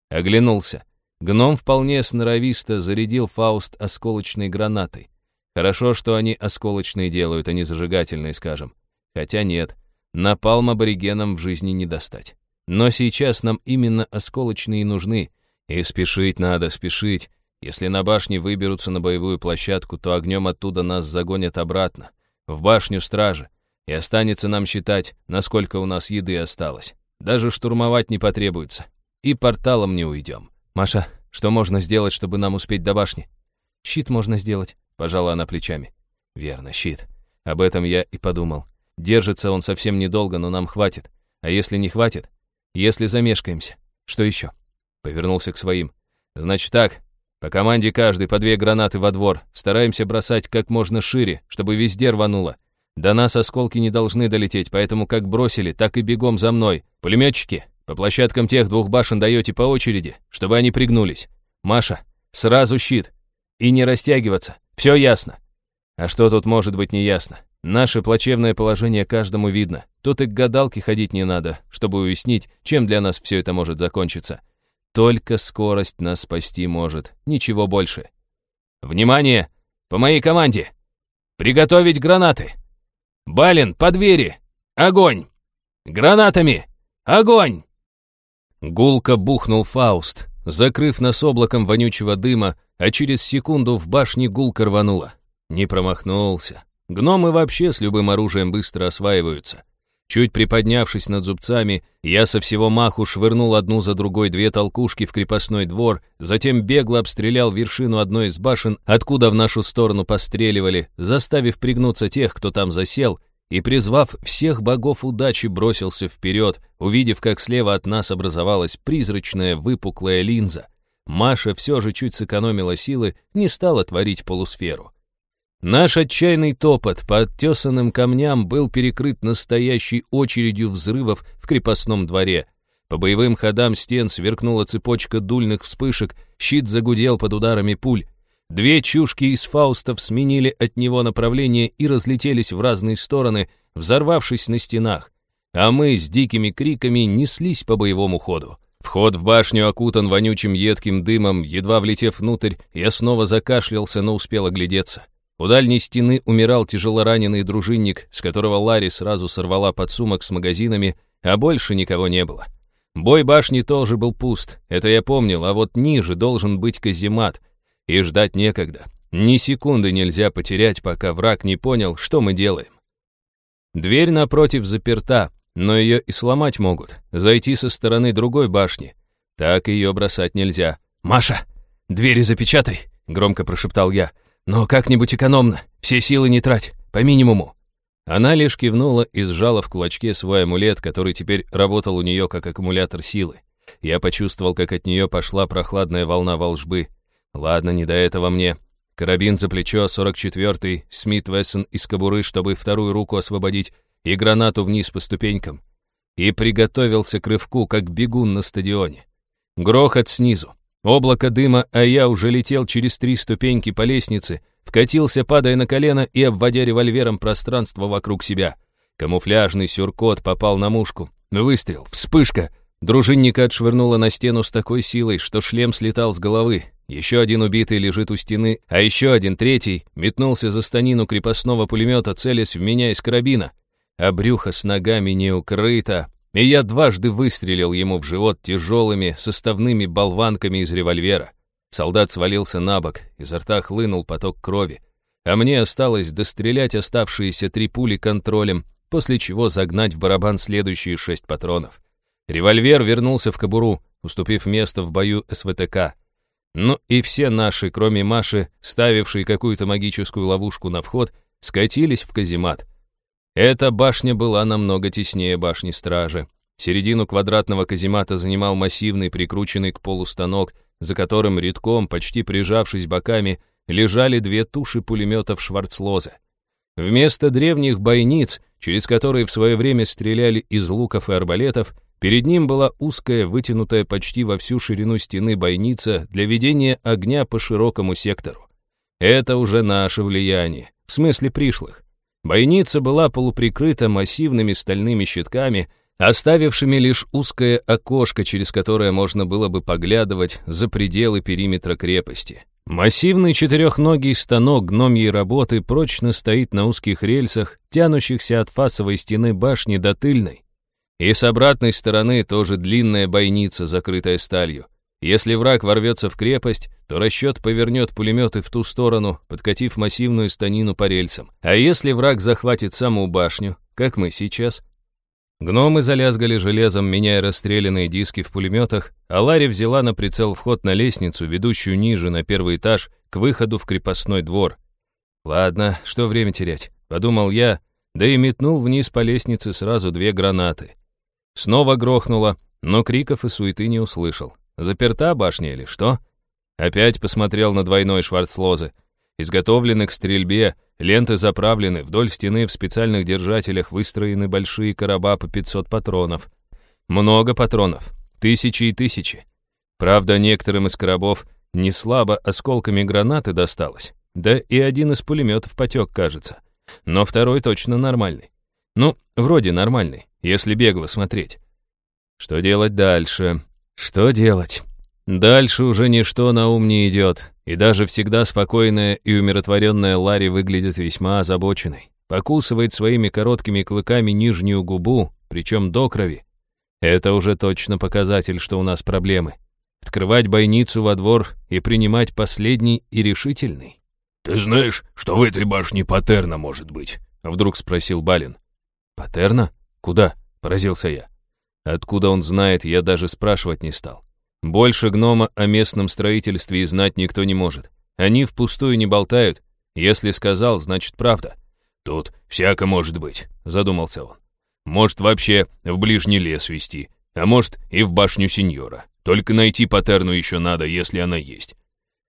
Оглянулся. Гном вполне сноровисто зарядил Фауст осколочной гранатой. Хорошо, что они осколочные делают, а не зажигательные, скажем. Хотя нет, напалм аборигенам в жизни не достать. Но сейчас нам именно осколочные нужны. И спешить надо, спешить. Если на башне выберутся на боевую площадку, то огнем оттуда нас загонят обратно, в башню стражи. И останется нам считать, насколько у нас еды осталось. Даже штурмовать не потребуется. И порталом не уйдем. Маша, что можно сделать, чтобы нам успеть до башни? Щит можно сделать, пожала она плечами. Верно, щит. Об этом я и подумал. Держится он совсем недолго, но нам хватит. А если не хватит? Если замешкаемся? Что еще? Повернулся к своим. Значит так, по команде каждый по две гранаты во двор. Стараемся бросать как можно шире, чтобы везде рвануло. До нас осколки не должны долететь, поэтому как бросили, так и бегом за мной. Пулеметчики, по площадкам тех двух башен даете по очереди, чтобы они пригнулись. Маша, сразу щит. И не растягиваться. Все ясно. А что тут может быть неясно? Наше плачевное положение каждому видно. Тут и к гадалке ходить не надо, чтобы уяснить, чем для нас все это может закончиться. Только скорость нас спасти может, ничего больше. Внимание! По моей команде! Приготовить гранаты! Балин, по двери! Огонь! Гранатами! Огонь! Гулко бухнул Фауст, закрыв нас облаком вонючего дыма, а через секунду в башне гулко рвануло. Не промахнулся. Гномы вообще с любым оружием быстро осваиваются. Чуть приподнявшись над зубцами, я со всего маху швырнул одну за другой две толкушки в крепостной двор, затем бегло обстрелял вершину одной из башен, откуда в нашу сторону постреливали, заставив пригнуться тех, кто там засел, и, призвав всех богов удачи, бросился вперед, увидев, как слева от нас образовалась призрачная выпуклая линза. Маша все же чуть сэкономила силы, не стала творить полусферу. Наш отчаянный топот по оттесанным камням был перекрыт настоящей очередью взрывов в крепостном дворе. По боевым ходам стен сверкнула цепочка дульных вспышек, щит загудел под ударами пуль. Две чушки из фаустов сменили от него направление и разлетелись в разные стороны, взорвавшись на стенах. А мы с дикими криками неслись по боевому ходу. Вход в башню окутан вонючим едким дымом, едва влетев внутрь, я снова закашлялся, но успел оглядеться. У дальней стены умирал тяжелораненый дружинник, с которого Ларри сразу сорвала подсумок с магазинами, а больше никого не было. Бой башни тоже был пуст, это я помнил, а вот ниже должен быть каземат. И ждать некогда. Ни секунды нельзя потерять, пока враг не понял, что мы делаем. Дверь напротив заперта, но ее и сломать могут, зайти со стороны другой башни. Так ее бросать нельзя. «Маша, двери запечатай!» — громко прошептал я. «Но как-нибудь экономно, все силы не трать, по минимуму». Она лишь кивнула и сжала в кулачке свой амулет, который теперь работал у нее как аккумулятор силы. Я почувствовал, как от нее пошла прохладная волна волжбы. Ладно, не до этого мне. Карабин за плечо, 44-й, Смит Вессон из кобуры, чтобы вторую руку освободить, и гранату вниз по ступенькам. И приготовился к рывку, как бегун на стадионе. Грохот снизу. Облако дыма, а я уже летел через три ступеньки по лестнице, вкатился, падая на колено и обводя револьвером пространство вокруг себя. Камуфляжный сюркот попал на мушку. Выстрел, вспышка. Дружинника отшвырнуло на стену с такой силой, что шлем слетал с головы. Еще один убитый лежит у стены, а еще один, третий, метнулся за станину крепостного пулемета, целясь в меня из карабина. А брюхо с ногами не укрыто и я дважды выстрелил ему в живот тяжелыми составными болванками из револьвера. Солдат свалился на бок, изо рта хлынул поток крови, а мне осталось дострелять оставшиеся три пули контролем, после чего загнать в барабан следующие шесть патронов. Револьвер вернулся в кобуру, уступив место в бою СВТК. Ну и все наши, кроме Маши, ставившие какую-то магическую ловушку на вход, скатились в каземат. Эта башня была намного теснее башни стражи. Середину квадратного каземата занимал массивный прикрученный к полу станок, за которым редком, почти прижавшись боками, лежали две туши пулеметов Шварцлоза. Вместо древних бойниц, через которые в свое время стреляли из луков и арбалетов, перед ним была узкая, вытянутая почти во всю ширину стены бойница для ведения огня по широкому сектору. Это уже наше влияние, в смысле пришлых. Бойница была полуприкрыта массивными стальными щитками, оставившими лишь узкое окошко, через которое можно было бы поглядывать за пределы периметра крепости. Массивный четырехногий станок гномьей работы прочно стоит на узких рельсах, тянущихся от фасовой стены башни до тыльной. И с обратной стороны тоже длинная бойница, закрытая сталью. Если враг ворвется в крепость, то расчет повернет пулеметы в ту сторону, подкатив массивную станину по рельсам. А если враг захватит саму башню, как мы сейчас, Гномы залязгали железом, меняя расстрелянные диски в пулеметах, а Ларри взяла на прицел вход на лестницу, ведущую ниже, на первый этаж, к выходу в крепостной двор. «Ладно, что время терять?» — подумал я, да и метнул вниз по лестнице сразу две гранаты. Снова грохнуло, но криков и суеты не услышал. Заперта башня или что? Опять посмотрел на двойной шварцлозы. Изготовлены к стрельбе, Ленты заправлены, вдоль стены в специальных держателях выстроены большие короба по 500 патронов. Много патронов, тысячи и тысячи. Правда, некоторым из коробов не слабо осколками гранаты досталось. Да и один из пулеметов потек, кажется. Но второй точно нормальный. Ну, вроде нормальный, если бегло смотреть. Что делать дальше? Что делать? Дальше уже ничто на ум не идет, и даже всегда спокойная и умиротворенная Ларри выглядит весьма озабоченной. Покусывает своими короткими клыками нижнюю губу, причем до крови. Это уже точно показатель, что у нас проблемы. Открывать бойницу во двор и принимать последний и решительный. «Ты знаешь, что в этой башне патерна может быть?» — вдруг спросил Балин. «Патерна? Куда?» — поразился я. Откуда он знает, я даже спрашивать не стал. Больше гнома о местном строительстве и знать никто не может. Они впустую не болтают. Если сказал, значит правда. Тут всяко может быть, задумался он. Может вообще в ближний лес вести, а может и в башню сеньора. Только найти патерну еще надо, если она есть.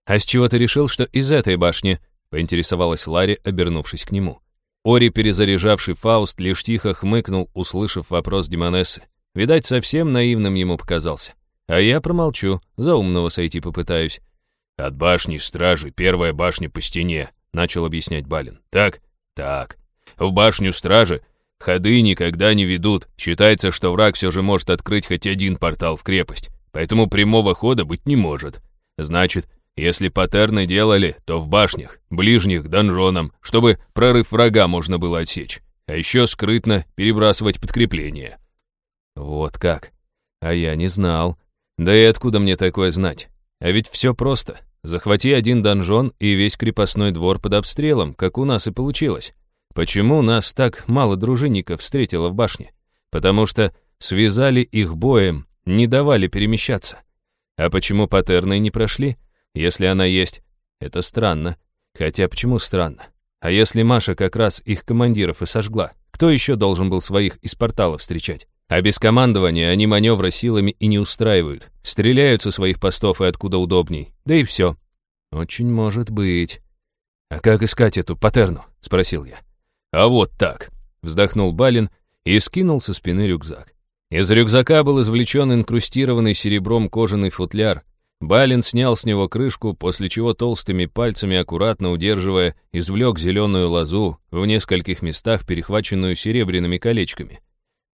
А с чего ты решил, что из этой башни? Поинтересовалась Ларри, обернувшись к нему. Ори, перезаряжавший Фауст, лишь тихо хмыкнул, услышав вопрос Демонессы. Видать, совсем наивным ему показался. А я промолчу, за умного сойти попытаюсь. «От башни стражи первая башня по стене», — начал объяснять Балин. «Так? Так. В башню стражи ходы никогда не ведут. Считается, что враг все же может открыть хоть один портал в крепость, поэтому прямого хода быть не может. Значит, если паттерны делали, то в башнях, ближних донжонам, чтобы прорыв врага можно было отсечь, а еще скрытно перебрасывать подкрепление». «Вот как. А я не знал», да и откуда мне такое знать? А ведь все просто. Захвати один донжон и весь крепостной двор под обстрелом, как у нас и получилось. Почему нас так мало дружинников встретило в башне? Потому что связали их боем, не давали перемещаться. А почему патерны не прошли? Если она есть, это странно. Хотя почему странно? А если Маша как раз их командиров и сожгла, кто еще должен был своих из портала встречать? А без командования они маневра силами и не устраивают. Стреляют со своих постов и откуда удобней. Да и все. Очень может быть. А как искать эту патерну? Спросил я. А вот так. Вздохнул Балин и скинул со спины рюкзак. Из рюкзака был извлечен инкрустированный серебром кожаный футляр. Балин снял с него крышку, после чего толстыми пальцами, аккуратно удерживая, извлек зеленую лозу, в нескольких местах перехваченную серебряными колечками.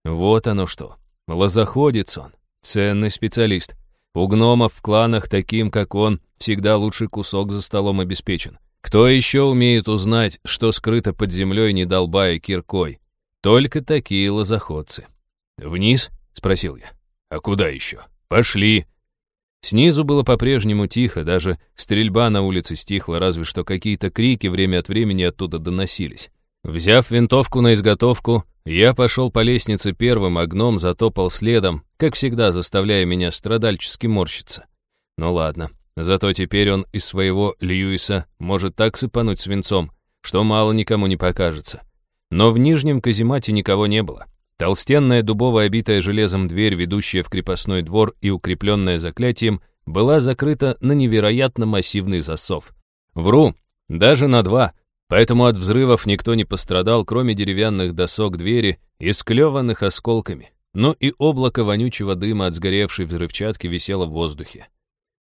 Вот оно что. Лозоходец он. Ценный специалист. У гномов в кланах таким, как он, всегда лучший кусок за столом обеспечен. Кто еще умеет узнать, что скрыто под землей, не долбая киркой? Только такие лозоходцы. «Вниз?» — спросил я. «А куда еще? Пошли!» Снизу было по-прежнему тихо, даже стрельба на улице стихла, разве что какие-то крики время от времени оттуда доносились. Взяв винтовку на изготовку, я пошел по лестнице первым, а гном затопал следом, как всегда заставляя меня страдальчески морщиться. Ну ладно, зато теперь он из своего Льюиса может так сыпануть свинцом, что мало никому не покажется. Но в нижнем каземате никого не было. Толстенная дубовая обитая железом дверь, ведущая в крепостной двор и укрепленная заклятием, была закрыта на невероятно массивный засов. Вру, даже на два, поэтому от взрывов никто не пострадал, кроме деревянных досок двери, исклеванных осколками. Ну и облако вонючего дыма от сгоревшей взрывчатки висело в воздухе.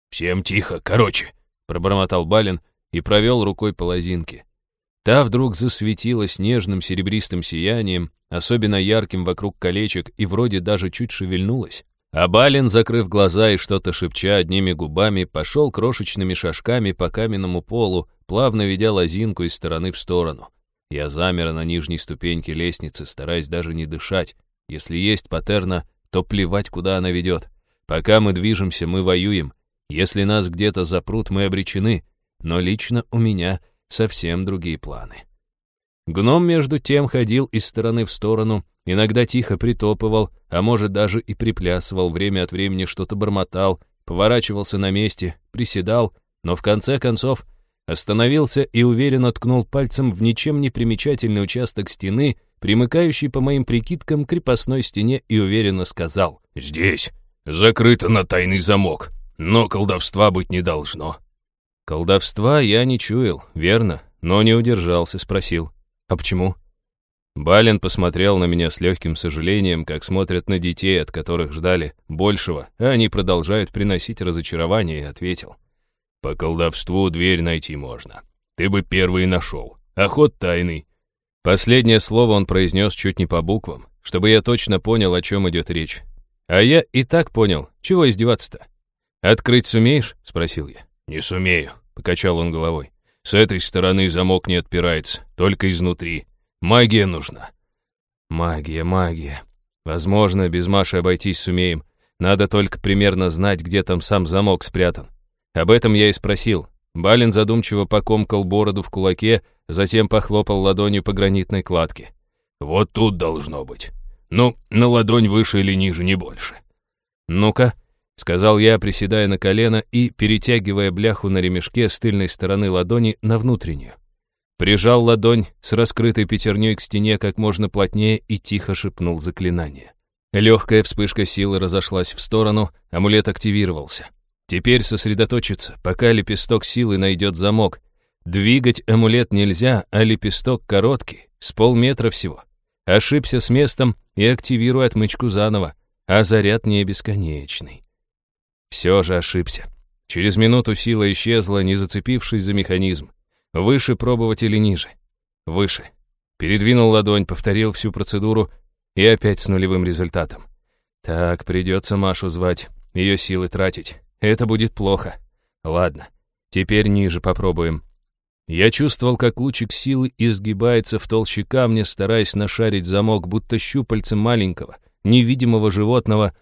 «Всем тихо, короче», — пробормотал Балин и провел рукой по лозинке. Та вдруг засветилась нежным серебристым сиянием, особенно ярким вокруг колечек, и вроде даже чуть шевельнулась. А Балин, закрыв глаза и что-то шепча одними губами, пошел крошечными шажками по каменному полу, плавно ведя лозинку из стороны в сторону. Я замер на нижней ступеньке лестницы, стараясь даже не дышать. Если есть патерна, то плевать, куда она ведет. Пока мы движемся, мы воюем. Если нас где-то запрут, мы обречены. Но лично у меня совсем другие планы. Гном, между тем, ходил из стороны в сторону, иногда тихо притопывал, а может даже и приплясывал, время от времени что-то бормотал, поворачивался на месте, приседал, но в конце концов остановился и уверенно ткнул пальцем в ничем не примечательный участок стены, примыкающий по моим прикидкам к крепостной стене, и уверенно сказал «Здесь, закрыто на тайный замок, но колдовства быть не должно». Колдовства я не чуял, верно, но не удержался, спросил. «А почему?» Бален посмотрел на меня с легким сожалением, как смотрят на детей, от которых ждали большего, а они продолжают приносить разочарование, и ответил. «По колдовству дверь найти можно. Ты бы первый нашел. А ход тайный». Последнее слово он произнес чуть не по буквам, чтобы я точно понял, о чем идет речь. А я и так понял, чего издеваться-то? «Открыть сумеешь?» — спросил я. «Не сумею», — покачал он головой. С этой стороны замок не отпирается, только изнутри. Магия нужна». «Магия, магия. Возможно, без Маши обойтись сумеем. Надо только примерно знать, где там сам замок спрятан. Об этом я и спросил. Балин задумчиво покомкал бороду в кулаке, затем похлопал ладонью по гранитной кладке. «Вот тут должно быть. Ну, на ладонь выше или ниже, не больше». «Ну-ка», сказал я, приседая на колено и перетягивая бляху на ремешке с тыльной стороны ладони на внутреннюю. Прижал ладонь с раскрытой пятерней к стене как можно плотнее и тихо шепнул заклинание. Легкая вспышка силы разошлась в сторону, амулет активировался. Теперь сосредоточиться, пока лепесток силы найдет замок. Двигать амулет нельзя, а лепесток короткий, с полметра всего. Ошибся с местом и активирую отмычку заново, а заряд не бесконечный. Все же ошибся. Через минуту сила исчезла, не зацепившись за механизм. Выше пробовать или ниже? Выше. Передвинул ладонь, повторил всю процедуру и опять с нулевым результатом. Так, придется Машу звать, ее силы тратить. Это будет плохо. Ладно, теперь ниже попробуем. Я чувствовал, как лучик силы изгибается в толще камня, стараясь нашарить замок, будто щупальцем маленького, невидимого животного,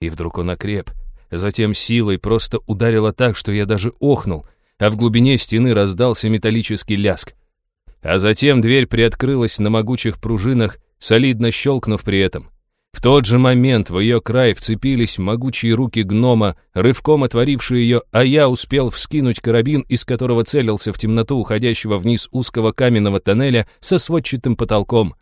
и вдруг он окреп — Затем силой просто ударило так, что я даже охнул, а в глубине стены раздался металлический ляск. А затем дверь приоткрылась на могучих пружинах, солидно щелкнув при этом. В тот же момент в ее край вцепились могучие руки гнома, рывком отворившие ее, а я успел вскинуть карабин, из которого целился в темноту уходящего вниз узкого каменного тоннеля со сводчатым потолком.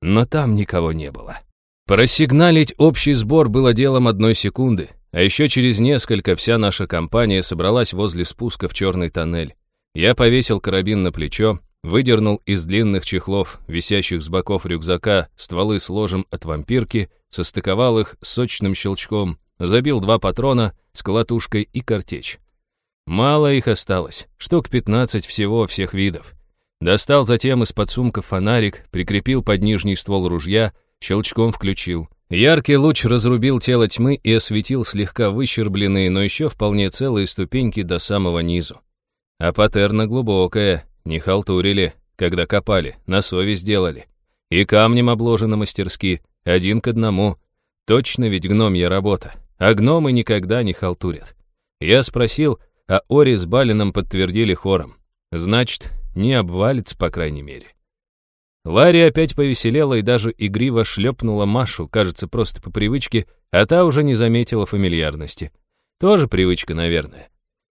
Но там никого не было. Просигналить общий сбор было делом одной секунды. А еще через несколько вся наша компания собралась возле спуска в черный тоннель. Я повесил карабин на плечо, выдернул из длинных чехлов, висящих с боков рюкзака, стволы с ложем от вампирки, состыковал их сочным щелчком, забил два патрона с колотушкой и картечь. Мало их осталось, штук 15 всего всех видов. Достал затем из-под сумка фонарик, прикрепил под нижний ствол ружья, щелчком включил. Яркий луч разрубил тело тьмы и осветил слегка выщербленные, но еще вполне целые ступеньки до самого низу. А патерна глубокая, не халтурили, когда копали, на совесть делали. И камнем обложено мастерски, один к одному. Точно ведь гномья работа, а гномы никогда не халтурят. Я спросил, а Ори с Балином подтвердили хором. Значит, не обвалится, по крайней мере. Ларри опять повеселела и даже игриво шлепнула Машу, кажется, просто по привычке, а та уже не заметила фамильярности. Тоже привычка, наверное.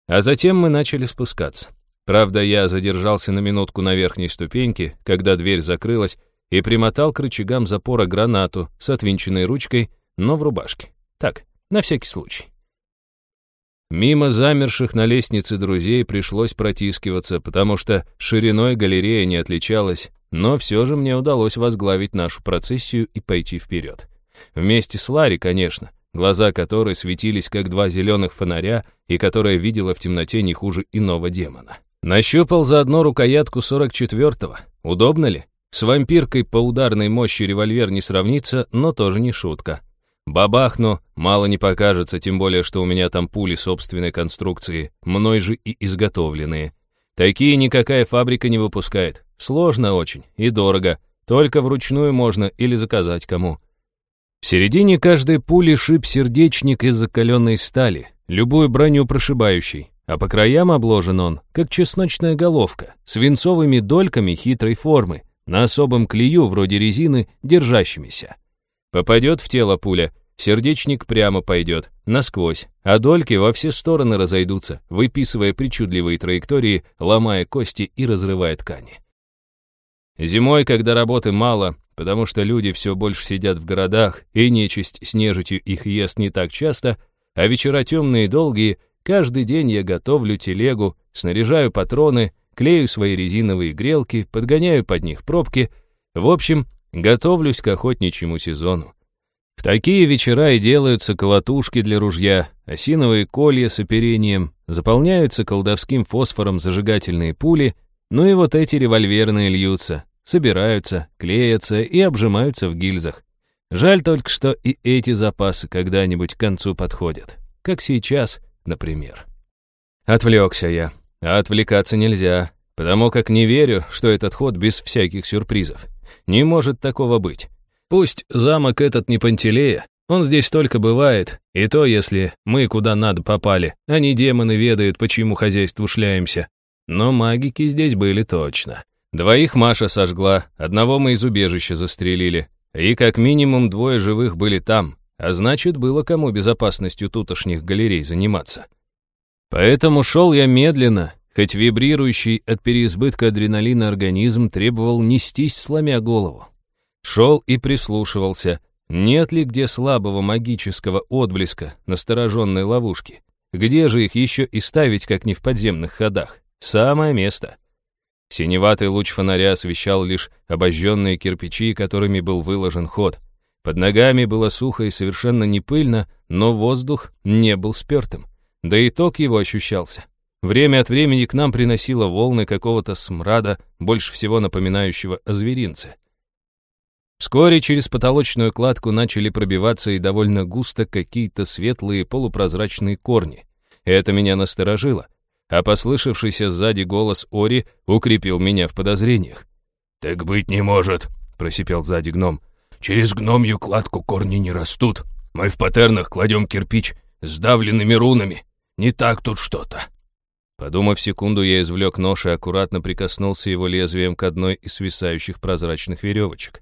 А затем мы начали спускаться. Правда, я задержался на минутку на верхней ступеньке, когда дверь закрылась, и примотал к рычагам запора гранату с отвинченной ручкой, но в рубашке. Так, на всякий случай. Мимо замерших на лестнице друзей пришлось протискиваться, потому что шириной галерея не отличалась, но все же мне удалось возглавить нашу процессию и пойти вперед. Вместе с Ларри, конечно, глаза которой светились как два зеленых фонаря и которая видела в темноте не хуже иного демона. Нащупал заодно рукоятку 44-го. Удобно ли? С вампиркой по ударной мощи револьвер не сравнится, но тоже не шутка. Бабахну, мало не покажется, тем более, что у меня там пули собственной конструкции, мной же и изготовленные. Такие никакая фабрика не выпускает. Сложно очень и дорого. Только вручную можно или заказать кому. В середине каждой пули шип сердечник из закаленной стали, любую броню прошибающий, а по краям обложен он, как чесночная головка, свинцовыми дольками хитрой формы, на особом клею вроде резины, держащимися. Попадет в тело пуля, сердечник прямо пойдет, насквозь, а дольки во все стороны разойдутся, выписывая причудливые траектории, ломая кости и разрывая ткани. Зимой, когда работы мало, потому что люди все больше сидят в городах, и нечисть с нежитью их ест не так часто, а вечера темные и долгие, каждый день я готовлю телегу, снаряжаю патроны, клею свои резиновые грелки, подгоняю под них пробки, в общем, готовлюсь к охотничьему сезону. В такие вечера и делаются колотушки для ружья, осиновые колья с оперением, заполняются колдовским фосфором зажигательные пули, ну и вот эти револьверные льются, собираются, клеятся и обжимаются в гильзах. Жаль только, что и эти запасы когда-нибудь к концу подходят. Как сейчас, например. Отвлекся я. А отвлекаться нельзя, потому как не верю, что этот ход без всяких сюрпризов. Не может такого быть. Пусть замок этот не Пантелея, он здесь только бывает, и то, если мы куда надо попали, а не демоны ведают, почему хозяйству шляемся. Но магики здесь были точно. Двоих Маша сожгла, одного мы из убежища застрелили, и как минимум двое живых были там, а значит, было кому безопасностью тутошних галерей заниматься. Поэтому шел я медленно, хоть вибрирующий от переизбытка адреналина организм требовал нестись, сломя голову. Шел и прислушивался, нет ли где слабого магического отблеска настороженной ловушки. Где же их еще и ставить, как не в подземных ходах? Самое место. Синеватый луч фонаря освещал лишь обожженные кирпичи, которыми был выложен ход. Под ногами было сухо и совершенно не пыльно, но воздух не был спертым. Да и ток его ощущался. Время от времени к нам приносило волны какого-то смрада, больше всего напоминающего о зверинце. Вскоре через потолочную кладку начали пробиваться и довольно густо какие-то светлые полупрозрачные корни. Это меня насторожило а послышавшийся сзади голос Ори укрепил меня в подозрениях. «Так быть не может», — просипел сзади гном. «Через гномью кладку корни не растут. Мы в патернах кладем кирпич с давленными рунами. Не так тут что-то». Подумав секунду, я извлек нож и аккуратно прикоснулся его лезвием к одной из свисающих прозрачных веревочек.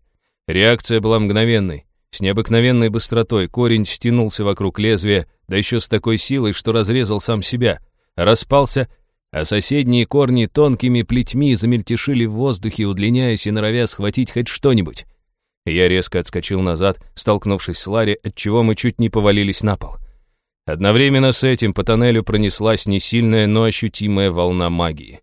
Реакция была мгновенной. С необыкновенной быстротой корень стянулся вокруг лезвия, да еще с такой силой, что разрезал сам себя — распался, а соседние корни тонкими плетьми замельтешили в воздухе, удлиняясь и норовя схватить хоть что-нибудь. Я резко отскочил назад, столкнувшись с Ларри, отчего мы чуть не повалились на пол. Одновременно с этим по тоннелю пронеслась не сильная, но ощутимая волна магии.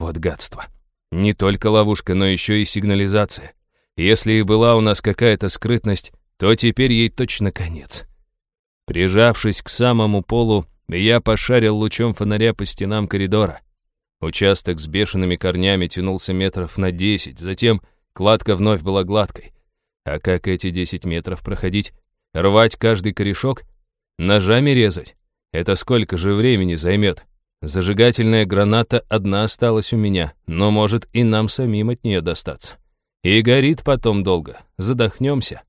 Вот гадство. Не только ловушка, но еще и сигнализация. Если и была у нас какая-то скрытность, то теперь ей точно конец. Прижавшись к самому полу, я пошарил лучом фонаря по стенам коридора. Участок с бешеными корнями тянулся метров на десять, затем кладка вновь была гладкой. А как эти десять метров проходить? Рвать каждый корешок? Ножами резать? Это сколько же времени займет? Зажигательная граната одна осталась у меня, но может и нам самим от нее достаться. И горит потом долго, задохнемся.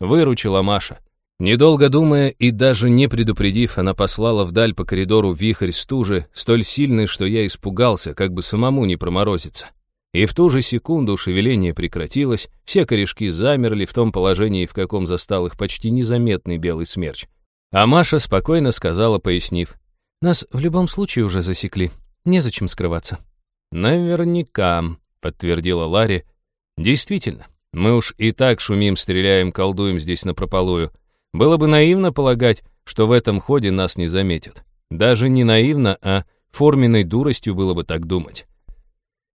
Выручила Маша. Недолго думая и даже не предупредив, она послала вдаль по коридору вихрь стужи, столь сильный, что я испугался, как бы самому не проморозиться. И в ту же секунду шевеление прекратилось, все корешки замерли в том положении, в каком застал их почти незаметный белый смерч. А Маша спокойно сказала, пояснив, «Нас в любом случае уже засекли, незачем скрываться». «Наверняка», — подтвердила Ларри. «Действительно, мы уж и так шумим, стреляем, колдуем здесь напропалую. Было бы наивно полагать, что в этом ходе нас не заметят. Даже не наивно, а форменной дуростью было бы так думать.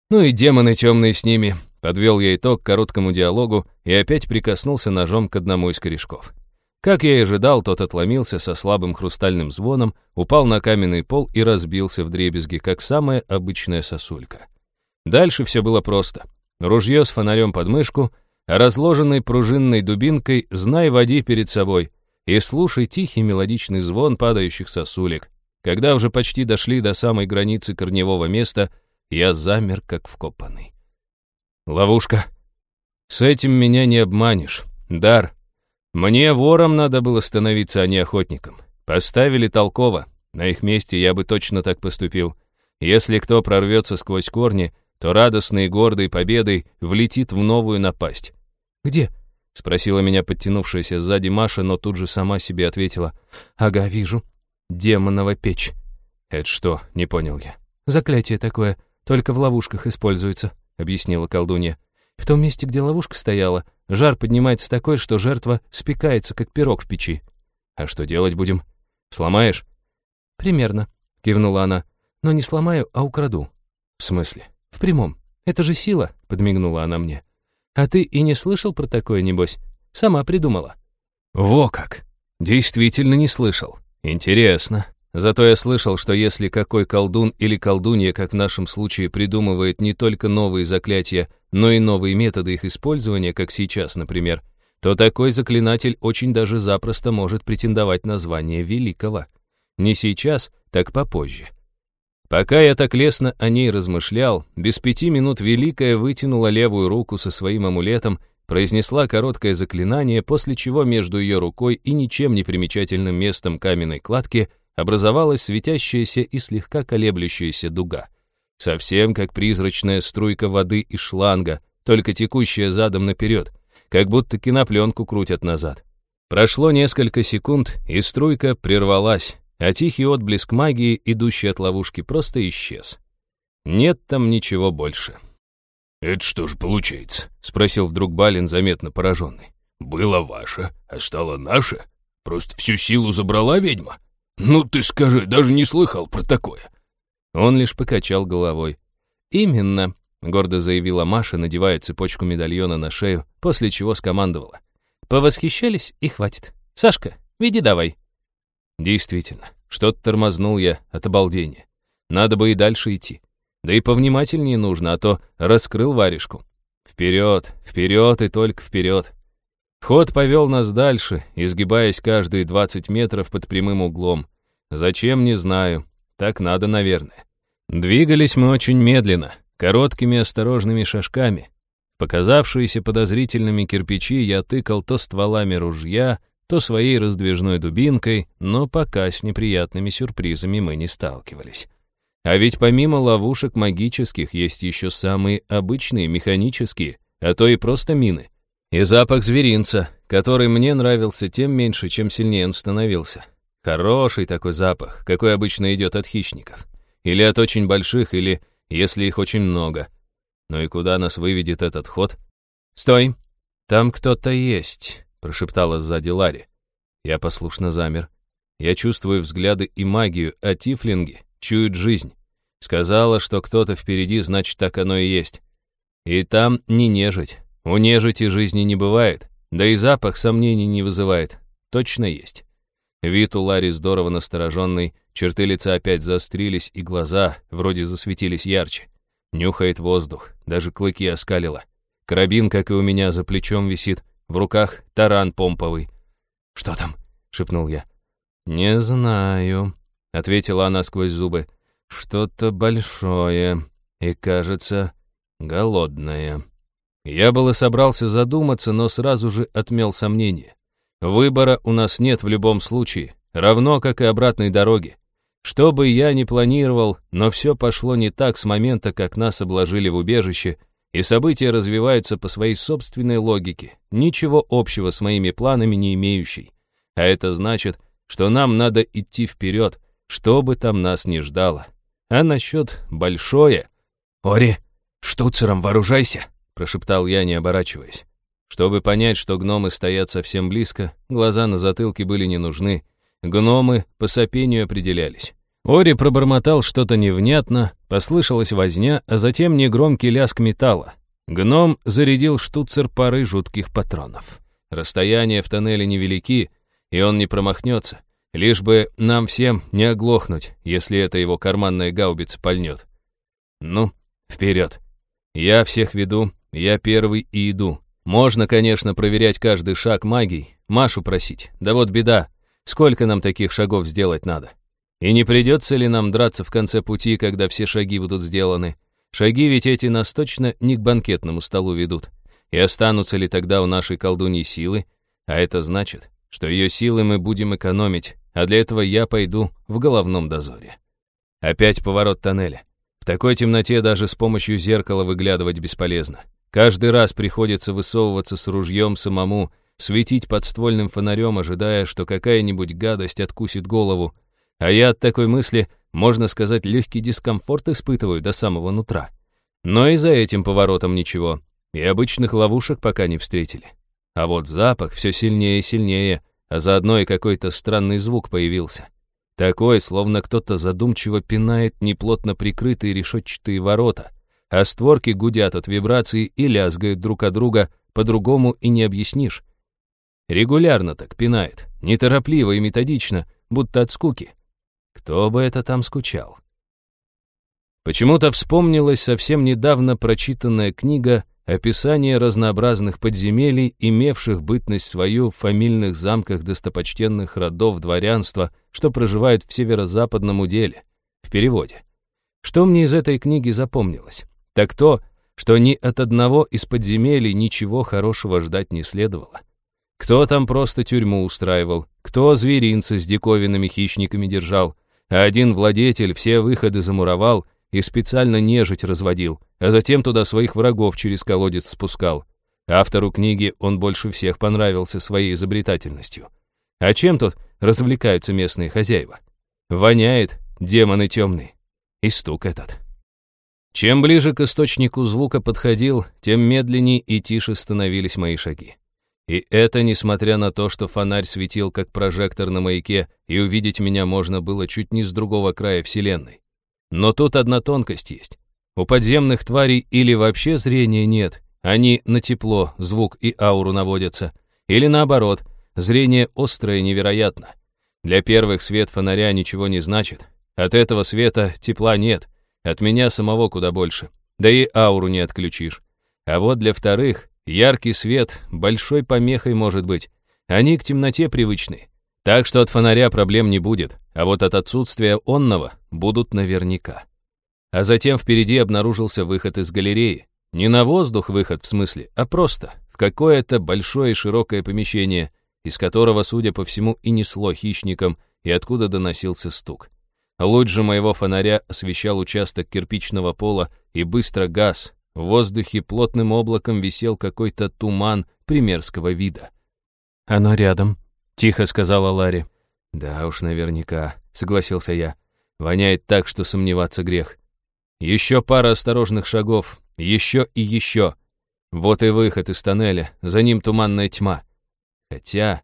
Ну и демоны темные с ними. Подвел я итог короткому диалогу и опять прикоснулся ножом к одному из корешков. Как я и ожидал, тот отломился со слабым хрустальным звоном, упал на каменный пол и разбился в дребезги, как самая обычная сосулька. Дальше все было просто. Ружье с фонарем под мышку, а разложенной пружинной дубинкой знай води перед собой и слушай тихий мелодичный звон падающих сосулек. Когда уже почти дошли до самой границы корневого места, я замер, как вкопанный. Ловушка. С этим меня не обманешь. Дар. Мне вором надо было становиться, а не охотником. Поставили толково. На их месте я бы точно так поступил. Если кто прорвется сквозь корни, то радостный и гордой победой влетит в новую напасть. «Где?» — спросила меня подтянувшаяся сзади Маша, но тут же сама себе ответила. «Ага, вижу. Демонова печь». «Это что?» — не понял я. «Заклятие такое. Только в ловушках используется», — объяснила колдунья. «В том месте, где ловушка стояла, жар поднимается такой, что жертва спекается, как пирог в печи». «А что делать будем? Сломаешь?» «Примерно», — кивнула она. «Но не сломаю, а украду». «В смысле?» «В прямом. Это же сила», — подмигнула она мне. «А ты и не слышал про такое, небось? Сама придумала». «Во как! Действительно не слышал. Интересно. Зато я слышал, что если какой колдун или колдунья, как в нашем случае, придумывает не только новые заклятия, но и новые методы их использования, как сейчас, например, то такой заклинатель очень даже запросто может претендовать на звание великого. Не сейчас, так попозже. Пока я так лестно о ней размышлял, без пяти минут Великая вытянула левую руку со своим амулетом, произнесла короткое заклинание, после чего между ее рукой и ничем не примечательным местом каменной кладки образовалась светящаяся и слегка колеблющаяся дуга. Совсем как призрачная струйка воды из шланга, только текущая задом наперед, как будто кинопленку крутят назад. Прошло несколько секунд, и струйка прервалась, а тихий отблеск магии, идущий от ловушки, просто исчез. Нет там ничего больше. «Это что ж получается?» — спросил вдруг Балин, заметно пораженный. «Было ваше, а стало наше? Просто всю силу забрала ведьма?» «Ну ты скажи, даже не слыхал про такое». Он лишь покачал головой. «Именно», — гордо заявила Маша, надевая цепочку медальона на шею, после чего скомандовала. «Повосхищались и хватит. Сашка, веди давай». Действительно, что-то тормознул я от обалдения. Надо бы и дальше идти. Да и повнимательнее нужно, а то раскрыл варежку. Вперед, вперед и только вперед. Ход повел нас дальше, изгибаясь каждые 20 метров под прямым углом. Зачем, не знаю. Так надо, наверное. Двигались мы очень медленно, короткими осторожными шажками. Показавшиеся подозрительными кирпичи я тыкал то стволами ружья, то своей раздвижной дубинкой, но пока с неприятными сюрпризами мы не сталкивались. А ведь помимо ловушек магических есть еще самые обычные механические, а то и просто мины — и запах зверинца, который мне нравился тем меньше, чем сильнее он становился. Хороший такой запах, какой обычно идет от хищников. Или от очень больших, или если их очень много. Ну и куда нас выведет этот ход? «Стой! Там кто-то есть», — прошептала сзади Ларри. Я послушно замер. Я чувствую взгляды и магию, а тифлинги чуют жизнь. Сказала, что кто-то впереди, значит, так оно и есть. И там не нежить, у нежити жизни не бывает, да и запах сомнений не вызывает. Точно есть. Вид у Ларри здорово настороженный, черты лица опять заострились, и глаза вроде засветились ярче. Нюхает воздух, даже клыки оскалила. Карабин, как и у меня, за плечом висит, в руках таран помповый. «Что там?» — шепнул я. «Не знаю», — ответила она сквозь зубы. «Что-то большое и, кажется, голодное». Я было собрался задуматься, но сразу же отмел сомнения. Выбора у нас нет в любом случае, равно как и обратной дороги. Что бы я ни планировал, но все пошло не так с момента, как нас обложили в убежище, и события развиваются по своей собственной логике, ничего общего с моими планами не имеющей. А это значит, что нам надо идти вперед, что бы там нас ни ждало. А насчет большое... «Ори, штуцером вооружайся!» — прошептал я, не оборачиваясь. Чтобы понять, что гномы стоят совсем близко, глаза на затылке были не нужны. Гномы по сопению определялись. Ори пробормотал что-то невнятно, послышалась возня, а затем негромкий лязг металла. Гном зарядил штуцер пары жутких патронов. Расстояния в тоннеле невелики, и он не промахнется, лишь бы нам всем не оглохнуть, если это его карманная гаубица пальнет. Ну, вперед. Я всех веду, я первый и иду. Можно, конечно, проверять каждый шаг магией, Машу просить. Да вот беда, сколько нам таких шагов сделать надо? И не придется ли нам драться в конце пути, когда все шаги будут сделаны? Шаги ведь эти нас точно не к банкетному столу ведут. И останутся ли тогда у нашей колдуньи силы? А это значит, что ее силы мы будем экономить, а для этого я пойду в головном дозоре. Опять поворот тоннеля. В такой темноте даже с помощью зеркала выглядывать бесполезно. Каждый раз приходится высовываться с ружьем самому, светить подствольным фонарем, ожидая, что какая-нибудь гадость откусит голову, а я от такой мысли, можно сказать, легкий дискомфорт испытываю до самого нутра. Но и за этим поворотом ничего. И обычных ловушек пока не встретили. А вот запах все сильнее и сильнее, а заодно и какой-то странный звук появился. Такой, словно кто-то задумчиво пинает неплотно прикрытые решетчатые ворота, а створки гудят от вибрации и лязгают друг от друга, по-другому и не объяснишь. Регулярно так пинает, неторопливо и методично, будто от скуки. Кто бы это там скучал? Почему-то вспомнилась совсем недавно прочитанная книга «Описание разнообразных подземелий, имевших бытность свою в фамильных замках достопочтенных родов дворянства, что проживают в северо-западном уделе» в переводе. Что мне из этой книги запомнилось? Так то, что ни от одного из подземелий ничего хорошего ждать не следовало. Кто там просто тюрьму устраивал, кто зверинца с диковинными хищниками держал, а один владетель все выходы замуровал и специально нежить разводил, а затем туда своих врагов через колодец спускал. Автору книги он больше всех понравился своей изобретательностью. А чем тут развлекаются местные хозяева? Воняет, демоны темные. И стук этот. Чем ближе к источнику звука подходил, тем медленнее и тише становились мои шаги. И это несмотря на то, что фонарь светил как прожектор на маяке, и увидеть меня можно было чуть не с другого края Вселенной. Но тут одна тонкость есть. У подземных тварей или вообще зрения нет, они на тепло, звук и ауру наводятся, или наоборот, зрение острое невероятно. Для первых свет фонаря ничего не значит. От этого света тепла нет, от меня самого куда больше. Да и ауру не отключишь. А вот для вторых Яркий свет большой помехой может быть. Они к темноте привычны. Так что от фонаря проблем не будет, а вот от отсутствия онного будут наверняка. А затем впереди обнаружился выход из галереи. Не на воздух выход в смысле, а просто в какое-то большое широкое помещение, из которого, судя по всему, и несло хищником, и откуда доносился стук. Луч же моего фонаря освещал участок кирпичного пола и быстро газ, в воздухе плотным облаком висел какой-то туман примерского вида. «Оно рядом», — тихо сказала Ларри. «Да уж наверняка», — согласился я. «Воняет так, что сомневаться грех. Еще пара осторожных шагов, еще и еще. Вот и выход из тоннеля, за ним туманная тьма. Хотя,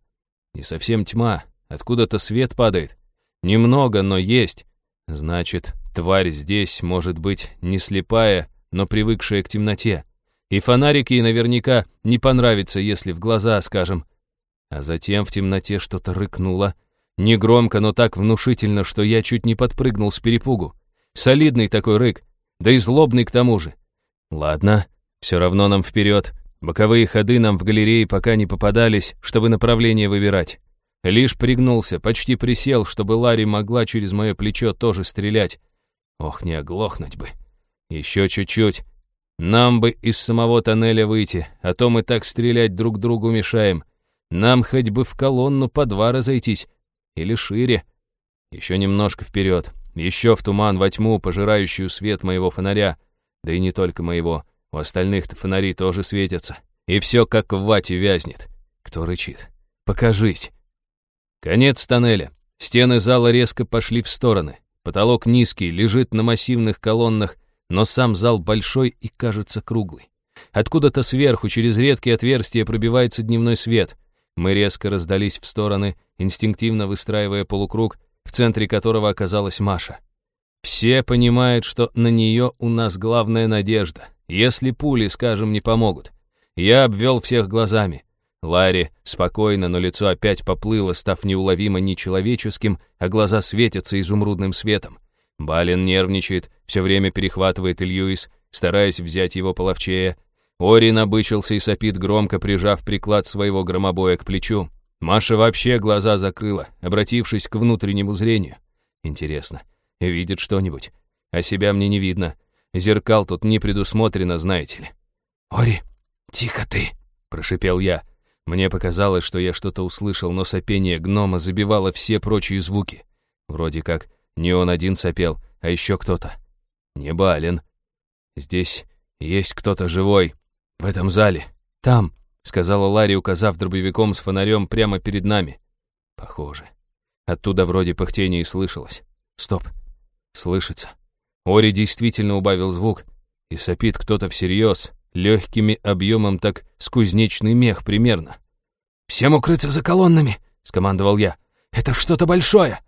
не совсем тьма, откуда-то свет падает. Немного, но есть. Значит, тварь здесь может быть не слепая, но привыкшая к темноте. И фонарик ей наверняка не понравится, если в глаза, скажем. А затем в темноте что-то рыкнуло. Негромко, но так внушительно, что я чуть не подпрыгнул с перепугу. Солидный такой рык, да и злобный к тому же. Ладно, все равно нам вперед. Боковые ходы нам в галерее пока не попадались, чтобы направление выбирать. Лишь пригнулся, почти присел, чтобы Ларри могла через мое плечо тоже стрелять. Ох, не оглохнуть бы. Еще чуть-чуть. Нам бы из самого тоннеля выйти, а то мы так стрелять друг другу мешаем. Нам хоть бы в колонну по два разойтись. Или шире. Еще немножко вперед. Еще в туман, во тьму, пожирающую свет моего фонаря. Да и не только моего. У остальных-то фонари тоже светятся. И все как в вате вязнет. Кто рычит? Покажись. Конец тоннеля. Стены зала резко пошли в стороны. Потолок низкий, лежит на массивных колоннах, но сам зал большой и кажется круглый. Откуда-то сверху, через редкие отверстия, пробивается дневной свет. Мы резко раздались в стороны, инстинктивно выстраивая полукруг, в центре которого оказалась Маша. Все понимают, что на нее у нас главная надежда, если пули, скажем, не помогут. Я обвел всех глазами. Ларри спокойно, но лицо опять поплыло, став неуловимо нечеловеческим, а глаза светятся изумрудным светом. Балин нервничает, все время перехватывает Льюис, стараясь взять его половчее. Ори набычился и сопит громко, прижав приклад своего громобоя к плечу. Маша вообще глаза закрыла, обратившись к внутреннему зрению. Интересно, видит что-нибудь? А себя мне не видно. Зеркал тут не предусмотрено, знаете ли. «Ори, тихо ты!» — прошипел я. Мне показалось, что я что-то услышал, но сопение гнома забивало все прочие звуки. Вроде как не он один сопел, а еще кто-то. Не Балин. Здесь есть кто-то живой. В этом зале. Там, сказала Ларри, указав дробовиком с фонарем прямо перед нами. Похоже. Оттуда вроде пыхтение и слышалось. Стоп. Слышится. Ори действительно убавил звук, и сопит кто-то всерьез, легкими объемом так с кузнечный мех примерно. «Всем укрыться за колоннами!» — скомандовал я. «Это что-то большое!»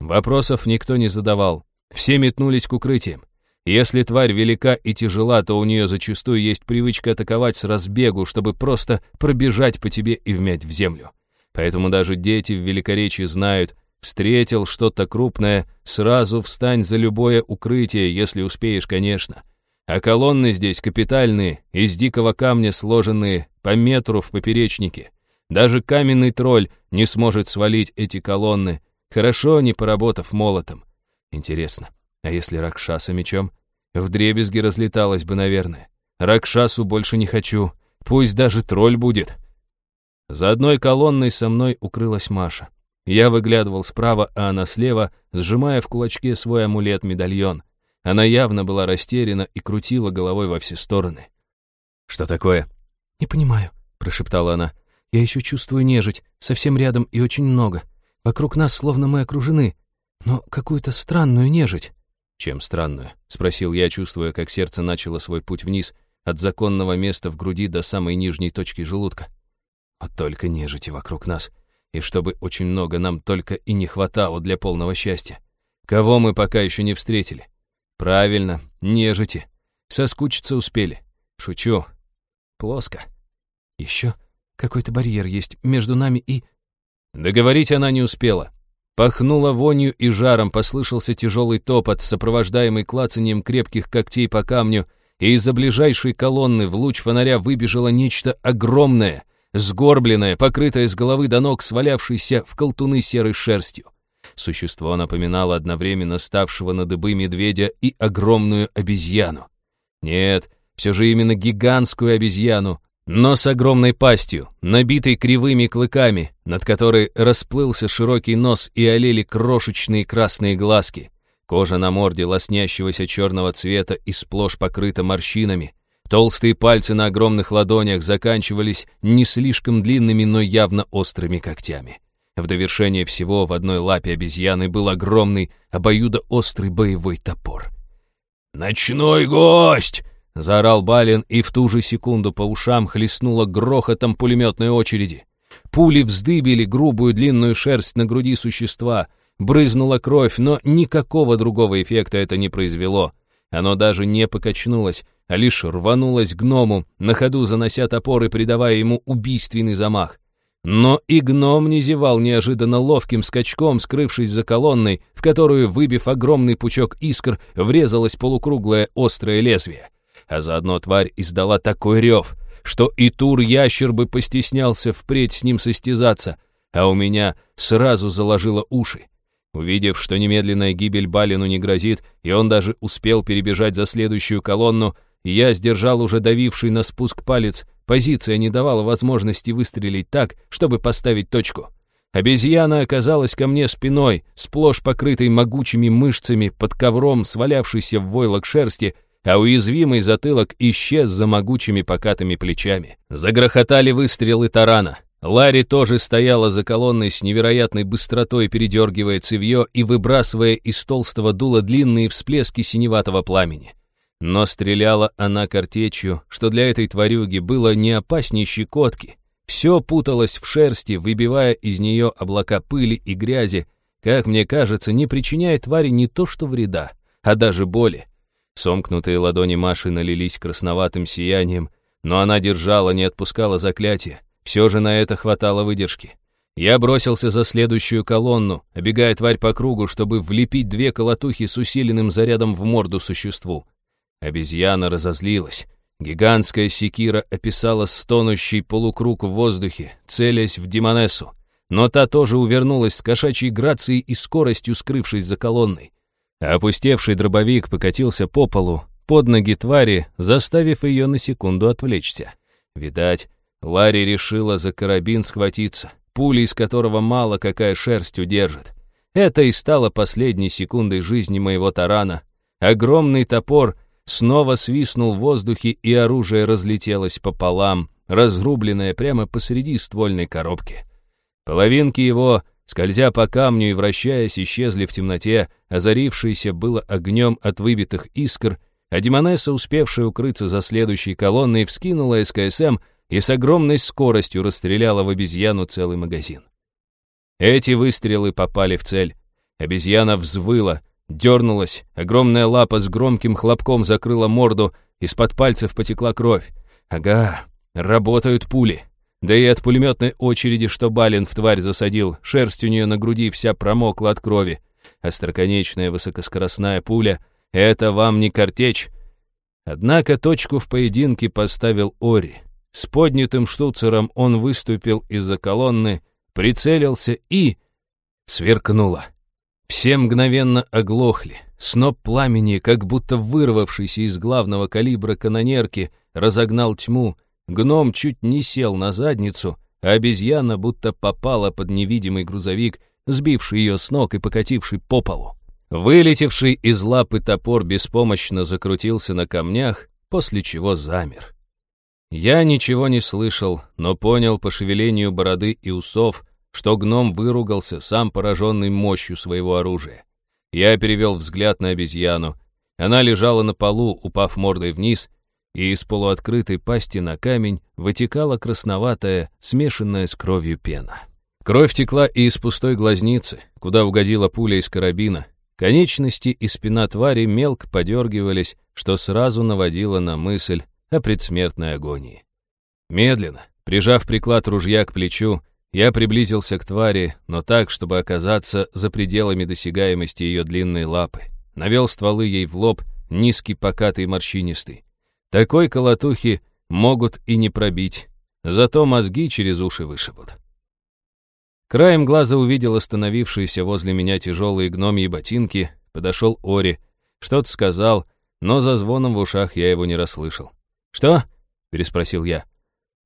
Вопросов никто не задавал. Все метнулись к укрытиям. Если тварь велика и тяжела, то у нее зачастую есть привычка атаковать с разбегу, чтобы просто пробежать по тебе и вмять в землю. Поэтому даже дети в Великоречии знают, встретил что-то крупное, сразу встань за любое укрытие, если успеешь, конечно. А колонны здесь капитальные, из дикого камня сложенные, по метру в поперечнике. Даже каменный тролль не сможет свалить эти колонны, хорошо не поработав молотом. Интересно, а если Ракшаса мечом? Дребезги разлеталась бы, наверное. Ракшасу больше не хочу, пусть даже тролль будет. За одной колонной со мной укрылась Маша. Я выглядывал справа, а она слева, сжимая в кулачке свой амулет-медальон — она явно была растеряна и крутила головой во все стороны. «Что такое?» «Не понимаю», — прошептала она. «Я еще чувствую нежить, совсем рядом и очень много. Вокруг нас словно мы окружены, но какую-то странную нежить». «Чем странную?» — спросил я, чувствуя, как сердце начало свой путь вниз от законного места в груди до самой нижней точки желудка. Вот только нежити вокруг нас. И чтобы очень много нам только и не хватало для полного счастья. Кого мы пока еще не встретили? Правильно, нежити. Соскучиться успели. Шучу. Плоско. Еще какой-то барьер есть между нами и... Договорить она не успела. Пахнуло вонью и жаром, послышался тяжелый топот, сопровождаемый клацанием крепких когтей по камню, и из-за ближайшей колонны в луч фонаря выбежало нечто огромное, сгорбленное, покрытое с головы до ног, свалявшееся в колтуны серой шерстью. Существо напоминало одновременно ставшего на дыбы медведя и огромную обезьяну. Нет, все же именно гигантскую обезьяну, но с огромной пастью, набитой кривыми клыками, над которой расплылся широкий нос и олели крошечные красные глазки. Кожа на морде лоснящегося черного цвета и сплошь покрыта морщинами. Толстые пальцы на огромных ладонях заканчивались не слишком длинными, но явно острыми когтями. В довершение всего в одной лапе обезьяны был огромный, обоюдоострый боевой топор. «Ночной гость!» — заорал Балин, и в ту же секунду по ушам хлестнуло грохотом пулеметной очереди. Пули вздыбили грубую длинную шерсть на груди существа, брызнула кровь, но никакого другого эффекта это не произвело. Оно даже не покачнулось, а лишь рванулось гному, на ходу занося топор и придавая ему убийственный замах. Но и гном не зевал неожиданно ловким скачком, скрывшись за колонной, в которую, выбив огромный пучок искр, врезалось полукруглое острое лезвие. А заодно тварь издала такой рев, что и тур-ящер бы постеснялся впредь с ним состязаться, а у меня сразу заложило уши. Увидев, что немедленная гибель Балину не грозит, и он даже успел перебежать за следующую колонну, я сдержал уже давивший на спуск палец Позиция не давала возможности выстрелить так, чтобы поставить точку. Обезьяна оказалась ко мне спиной, сплошь покрытой могучими мышцами, под ковром, свалявшейся в войлок шерсти, а уязвимый затылок исчез за могучими покатыми плечами. Загрохотали выстрелы тарана. Ларри тоже стояла за колонной с невероятной быстротой, передергивая цевье и выбрасывая из толстого дула длинные всплески синеватого пламени. Но стреляла она картечью, что для этой тварюги было не опасней щекотки. Все путалось в шерсти, выбивая из нее облака пыли и грязи, как мне кажется, не причиняя твари не то что вреда, а даже боли. Сомкнутые ладони Маши налились красноватым сиянием, но она держала, не отпускала заклятие. Все же на это хватало выдержки. Я бросился за следующую колонну, обегая тварь по кругу, чтобы влепить две колотухи с усиленным зарядом в морду существу. Обезьяна разозлилась. Гигантская секира описала стонущий полукруг в воздухе, целясь в Димонесу. Но та тоже увернулась с кошачьей грацией и скоростью, скрывшись за колонной. Опустевший дробовик покатился по полу, под ноги твари, заставив ее на секунду отвлечься. Видать, Ларри решила за карабин схватиться, пули из которого мало какая шерсть удержит. Это и стало последней секундой жизни моего тарана. Огромный топор снова свистнул в воздухе, и оружие разлетелось пополам, разрубленное прямо посреди ствольной коробки. Половинки его, скользя по камню и вращаясь, исчезли в темноте, озарившиеся было огнем от выбитых искр, а Демонесса, успевшая укрыться за следующей колонной, вскинула СКСМ — и с огромной скоростью расстреляла в обезьяну целый магазин. Эти выстрелы попали в цель. Обезьяна взвыла, дернулась, огромная лапа с громким хлопком закрыла морду, из-под пальцев потекла кровь. Ага, работают пули. Да и от пулеметной очереди, что Балин в тварь засадил, шерсть у нее на груди вся промокла от крови. Остроконечная высокоскоростная пуля — это вам не картечь. Однако точку в поединке поставил Ори. С поднятым штуцером он выступил из-за колонны, прицелился и... Сверкнуло. Все мгновенно оглохли. Сноп пламени, как будто вырвавшийся из главного калибра канонерки, разогнал тьму. Гном чуть не сел на задницу, а обезьяна будто попала под невидимый грузовик, сбивший ее с ног и покативший по полу. Вылетевший из лапы топор беспомощно закрутился на камнях, после чего замер. Я ничего не слышал, но понял по шевелению бороды и усов, что гном выругался, сам пораженный мощью своего оружия. Я перевел взгляд на обезьяну. Она лежала на полу, упав мордой вниз, и из полуоткрытой пасти на камень вытекала красноватая, смешанная с кровью пена. Кровь текла и из пустой глазницы, куда угодила пуля из карабина. Конечности и спина твари мелко подергивались, что сразу наводило на мысль о предсмертной агонии. Медленно, прижав приклад ружья к плечу, я приблизился к твари, но так, чтобы оказаться за пределами досягаемости ее длинной лапы. Навел стволы ей в лоб, низкий, покатый, морщинистый. Такой колотухи могут и не пробить, зато мозги через уши вышибут. Краем глаза увидел остановившиеся возле меня тяжелые гномьи ботинки, подошел Ори, что-то сказал, но за звоном в ушах я его не расслышал. «Что?» — переспросил я.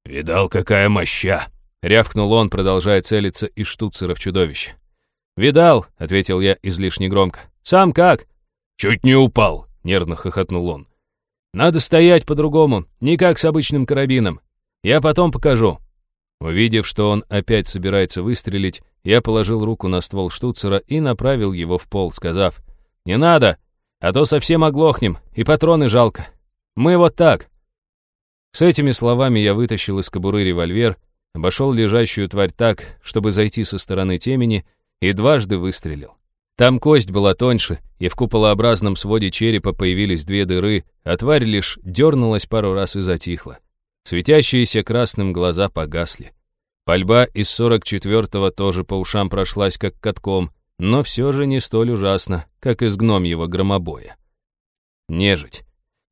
«Видал, какая моща!» — рявкнул он, продолжая целиться из штуцера в чудовище. «Видал», — ответил я излишне громко. «Сам как?» «Чуть не упал», — нервно хохотнул он. «Надо стоять по-другому, не как с обычным карабином. Я потом покажу». Увидев, что он опять собирается выстрелить, я положил руку на ствол штуцера и направил его в пол, сказав, «Не надо, а то совсем оглохнем, и патроны жалко. Мы вот так». С этими словами я вытащил из кобуры револьвер, обошел лежащую тварь так, чтобы зайти со стороны темени, и дважды выстрелил. Там кость была тоньше, и в куполообразном своде черепа появились две дыры, а тварь лишь дернулась пару раз и затихла. Светящиеся красным глаза погасли. Пальба из 44-го тоже по ушам прошлась как катком, но все же не столь ужасно, как из гномьего громобоя. Нежить.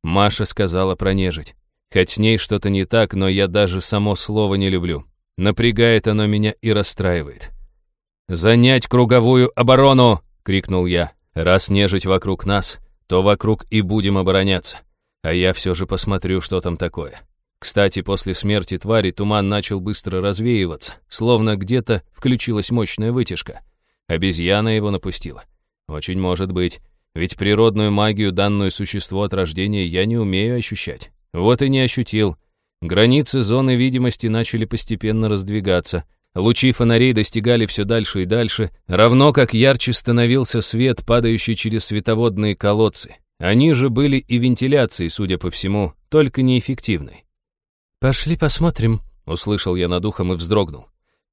Маша сказала про нежить. Хоть с ней что-то не так, но я даже само слово не люблю. Напрягает оно меня и расстраивает. «Занять круговую оборону!» — крикнул я. «Раз нежить вокруг нас, то вокруг и будем обороняться. А я все же посмотрю, что там такое». Кстати, после смерти твари туман начал быстро развеиваться, словно где-то включилась мощная вытяжка. Обезьяна его напустила. Очень может быть. Ведь природную магию, данную существу от рождения, я не умею ощущать. Вот и не ощутил. Границы зоны видимости начали постепенно раздвигаться. Лучи фонарей достигали все дальше и дальше, равно как ярче становился свет, падающий через световодные колодцы. Они же были и вентиляцией, судя по всему, только неэффективной. «Пошли посмотрим», — услышал я над ухом и вздрогнул.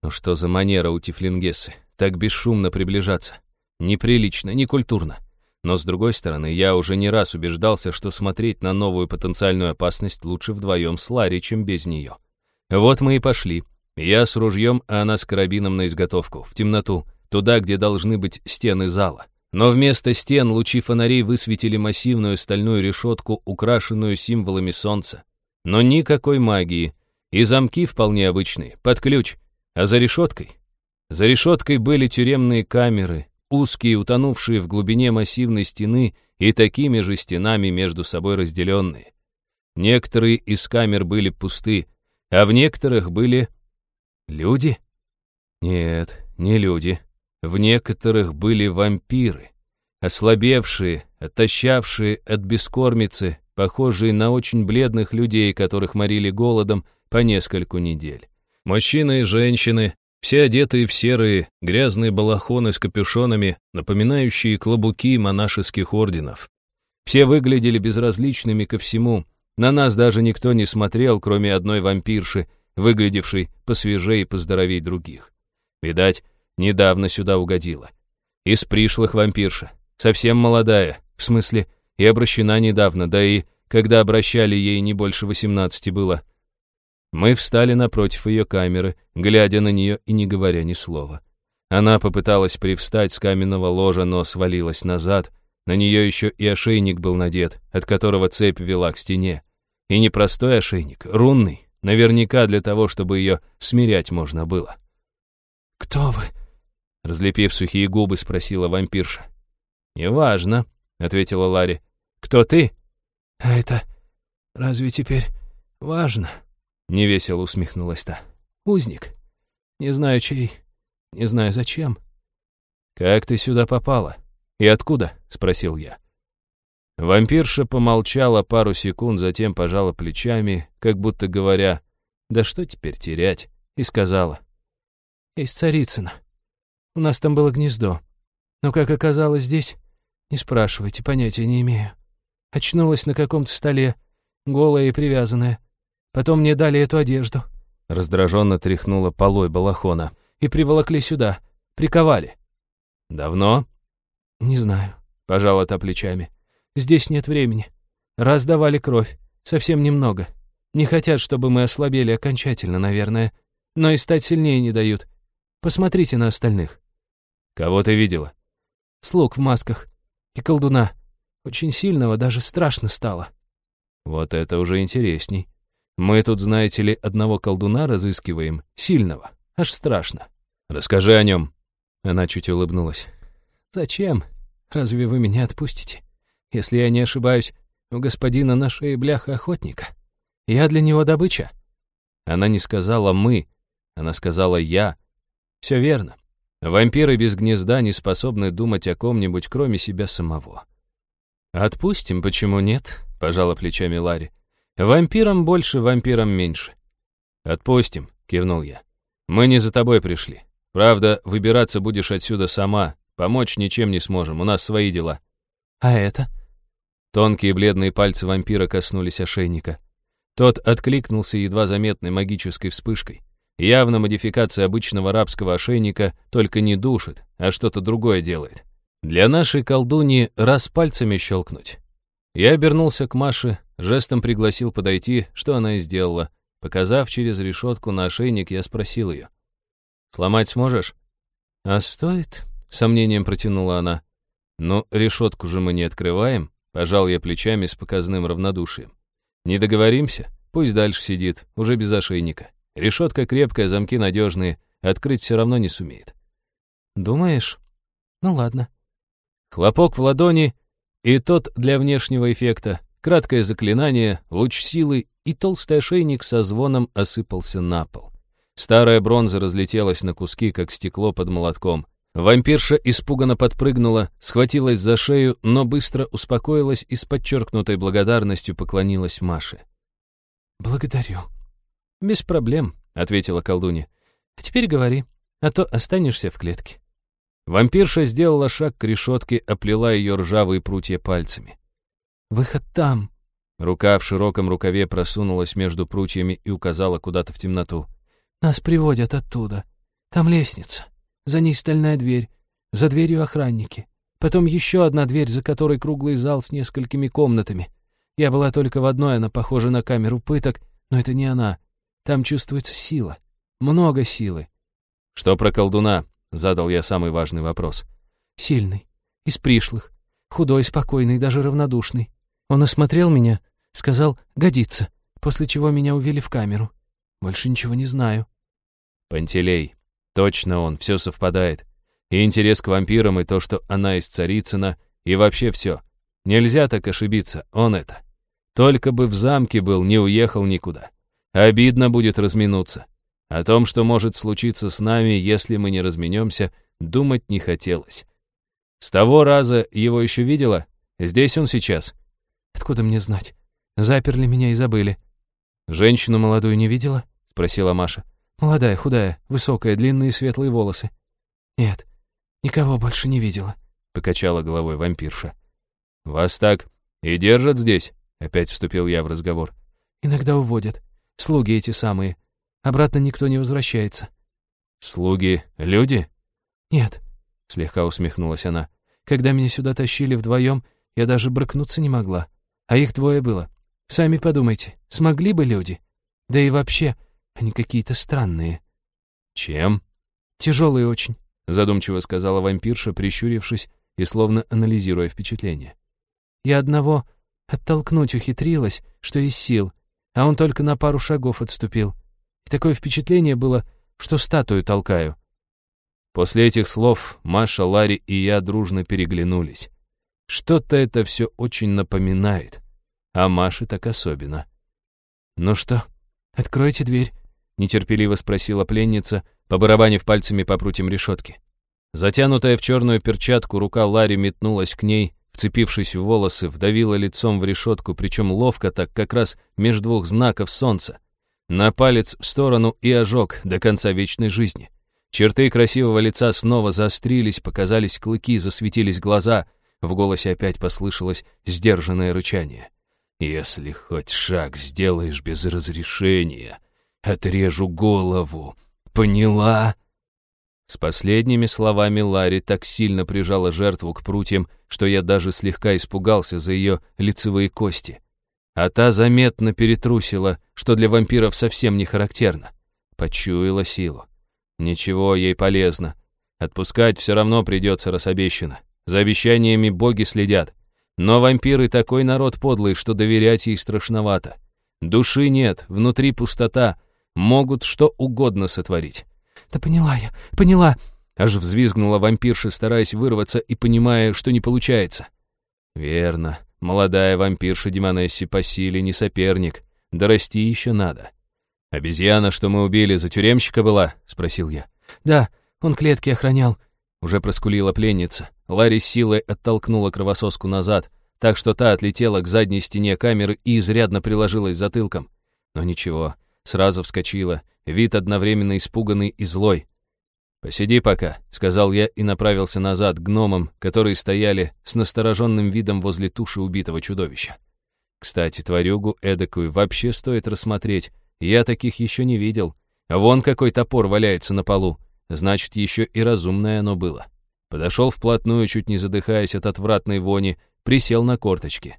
Ну что за манера у Тифлингессы? Так бесшумно приближаться. Неприлично, некультурно. Но, с другой стороны, я уже не раз убеждался, что смотреть на новую потенциальную опасность лучше вдвоем с Ларри, чем без нее. Вот мы и пошли. Я с ружьем, а она с карабином на изготовку, в темноту, туда, где должны быть стены зала. Но вместо стен лучи фонарей высветили массивную стальную решетку, украшенную символами солнца. Но никакой магии. И замки вполне обычные, под ключ. А за решеткой? За решеткой были тюремные камеры, узкие, утонувшие в глубине массивной стены и такими же стенами между собой разделенные. Некоторые из камер были пусты, а в некоторых были... Люди? Нет, не люди. В некоторых были вампиры, ослабевшие, отощавшие от бескормицы, похожие на очень бледных людей, которых морили голодом по нескольку недель. Мужчины и женщины, все одетые в серые, грязные балахоны с капюшонами, напоминающие клобуки монашеских орденов. Все выглядели безразличными ко всему. На нас даже никто не смотрел, кроме одной вампирши, выглядевшей посвежее и поздоровей других. Видать, недавно сюда угодила. Из пришлых вампирша. Совсем молодая, в смысле, и обращена недавно, да и, когда обращали ей не больше восемнадцати было, мы встали напротив ее камеры, глядя на нее и не говоря ни слова. Она попыталась привстать с каменного ложа, но свалилась назад. На нее еще и ошейник был надет, от которого цепь вела к стене. И не простой ошейник, рунный, наверняка для того, чтобы ее смирять можно было. «Кто вы?» — разлепив сухие губы, спросила вампирша. «Неважно», — ответила Ларри. «Кто ты?» «А это разве теперь важно?» Невесело усмехнулась та. Узник. Не знаю чей, не знаю зачем. Как ты сюда попала? И откуда? Спросил я. Вампирша помолчала пару секунд, затем пожала плечами, как будто говоря, «Да что теперь терять?» и сказала. «Из Царицына. У нас там было гнездо. Но как оказалось здесь, не спрашивайте, понятия не имею. Очнулась на каком-то столе, голая и привязанная. Потом мне дали эту одежду». Раздраженно тряхнула полой балахона. «И приволокли сюда. Приковали». «Давно?» «Не знаю», — пожала та плечами. «Здесь нет времени. Раз давали кровь. Совсем немного. Не хотят, чтобы мы ослабели окончательно, наверное. Но и стать сильнее не дают. Посмотрите на остальных». «Кого ты видела?» «Слуг в масках. И колдуна. Очень сильного, даже страшно стало». «Вот это уже интересней. Мы тут, знаете ли, одного колдуна разыскиваем, сильного, аж страшно. Расскажи о нем. Она чуть улыбнулась. Зачем? Разве вы меня отпустите? Если я не ошибаюсь, у господина на шее бляха охотника. Я для него добыча. Она не сказала «мы», она сказала «я». Все верно. Вампиры без гнезда не способны думать о ком-нибудь, кроме себя самого. «Отпустим, почему нет?» — пожала плечами Ларри. Вампирам больше, вампирам меньше. «Отпустим», — кивнул я. «Мы не за тобой пришли. Правда, выбираться будешь отсюда сама. Помочь ничем не сможем, у нас свои дела». «А это?» Тонкие бледные пальцы вампира коснулись ошейника. Тот откликнулся едва заметной магической вспышкой. Явно модификация обычного рабского ошейника только не душит, а что-то другое делает. Для нашей колдуньи раз пальцами щелкнуть. Я обернулся к Маше, Жестом пригласил подойти, что она и сделала. Показав через решетку на ошейник, я спросил ее. «Сломать сможешь?» «А стоит?» — сомнением протянула она. «Ну, решетку же мы не открываем», — пожал я плечами с показным равнодушием. «Не договоримся? Пусть дальше сидит, уже без ошейника. Решетка крепкая, замки надежные, открыть все равно не сумеет». «Думаешь? Ну ладно». Хлопок в ладони, и тот для внешнего эффекта, Краткое заклинание, луч силы, и толстый ошейник со звоном осыпался на пол. Старая бронза разлетелась на куски, как стекло под молотком. Вампирша испуганно подпрыгнула, схватилась за шею, но быстро успокоилась и с подчеркнутой благодарностью поклонилась Маше. «Благодарю». «Без проблем», — ответила колдунья. «А теперь говори, а то останешься в клетке». Вампирша сделала шаг к решетке, оплела ее ржавые прутья пальцами. «Выход там». Рука в широком рукаве просунулась между прутьями и указала куда-то в темноту. «Нас приводят оттуда. Там лестница. За ней стальная дверь. За дверью охранники. Потом еще одна дверь, за которой круглый зал с несколькими комнатами. Я была только в одной, она похожа на камеру пыток, но это не она. Там чувствуется сила. Много силы. «Что про колдуна?» — задал я самый важный вопрос. «Сильный. Из пришлых. Худой, спокойный, даже равнодушный. Он осмотрел меня, сказал «годится», после чего меня увели в камеру. Больше ничего не знаю». «Пантелей. Точно он, все совпадает. И интерес к вампирам, и то, что она из Царицына, и вообще все. Нельзя так ошибиться, он это. Только бы в замке был, не уехал никуда. Обидно будет разминуться. О том, что может случиться с нами, если мы не разменемся, думать не хотелось. С того раза его еще видела? Здесь он сейчас. Откуда мне знать? Заперли меня и забыли. Женщину молодую не видела? Спросила Маша. Молодая, худая, высокая, длинные светлые волосы. Нет, никого больше не видела. Покачала головой вампирша. Вас так и держат здесь? Опять вступил я в разговор. Иногда уводят. Слуги эти самые. Обратно никто не возвращается. Слуги — люди? Нет, слегка усмехнулась она. Когда меня сюда тащили вдвоем, я даже брыкнуться не могла. А их двое было. Сами подумайте, смогли бы люди? Да и вообще, они какие-то странные. Чем? Тяжелые очень, задумчиво сказала вампирша, прищурившись и словно анализируя впечатление. Я одного оттолкнуть ухитрилась, что из сил, а он только на пару шагов отступил. И такое впечатление было, что статую толкаю. После этих слов Маша, Ларри и я дружно переглянулись. Что-то это все очень напоминает, а Маше так особенно. «Ну что, откройте дверь», — нетерпеливо спросила пленница, побарабанив пальцами по прутьям решетки. Затянутая в черную перчатку рука Ларри метнулась к ней, вцепившись в волосы, вдавила лицом в решетку, причем ловко так, как раз между двух знаков солнца. На палец в сторону и ожог до конца вечной жизни. Черты красивого лица снова заострились, показались клыки, засветились глаза. В голосе опять послышалось сдержанное рычание. «Если хоть шаг сделаешь без разрешения, отрежу голову. Поняла?» С последними словами Ларри так сильно прижала жертву к прутьям, что я даже слегка испугался за ее лицевые кости. А та заметно перетрусила, что для вампиров совсем не характерно. Почуяла силу. Ничего, ей полезно. Отпускать все равно придется, раз обещано. За обещаниями боги следят. Но вампиры такой народ подлый, что доверять ей страшновато. Души нет, внутри пустота. Могут что угодно сотворить. «Да поняла я, поняла!» Аж взвизгнула вампирша, стараясь вырваться и понимая, что не получается. «Верно. Молодая вампирша Демонесси по силе не соперник. Дорасти еще надо. «Обезьяна, что мы убили, за тюремщика была?» — спросил я. «Да, он клетки охранял». Уже проскулила пленница. Ларри силой оттолкнула кровососку назад, так что та отлетела к задней стене камеры и изрядно приложилась затылком. Но ничего, сразу вскочила, вид одновременно испуганный и злой. «Посиди пока», — сказал я и направился назад к гномам, которые стояли с настороженным видом возле туши убитого чудовища. Кстати, тварюгу эдакую вообще стоит рассмотреть. Я таких еще не видел. Вон какой топор валяется на полу. Значит, еще и разумное оно было. Подошел вплотную, чуть не задыхаясь от отвратной вони, присел на корточки.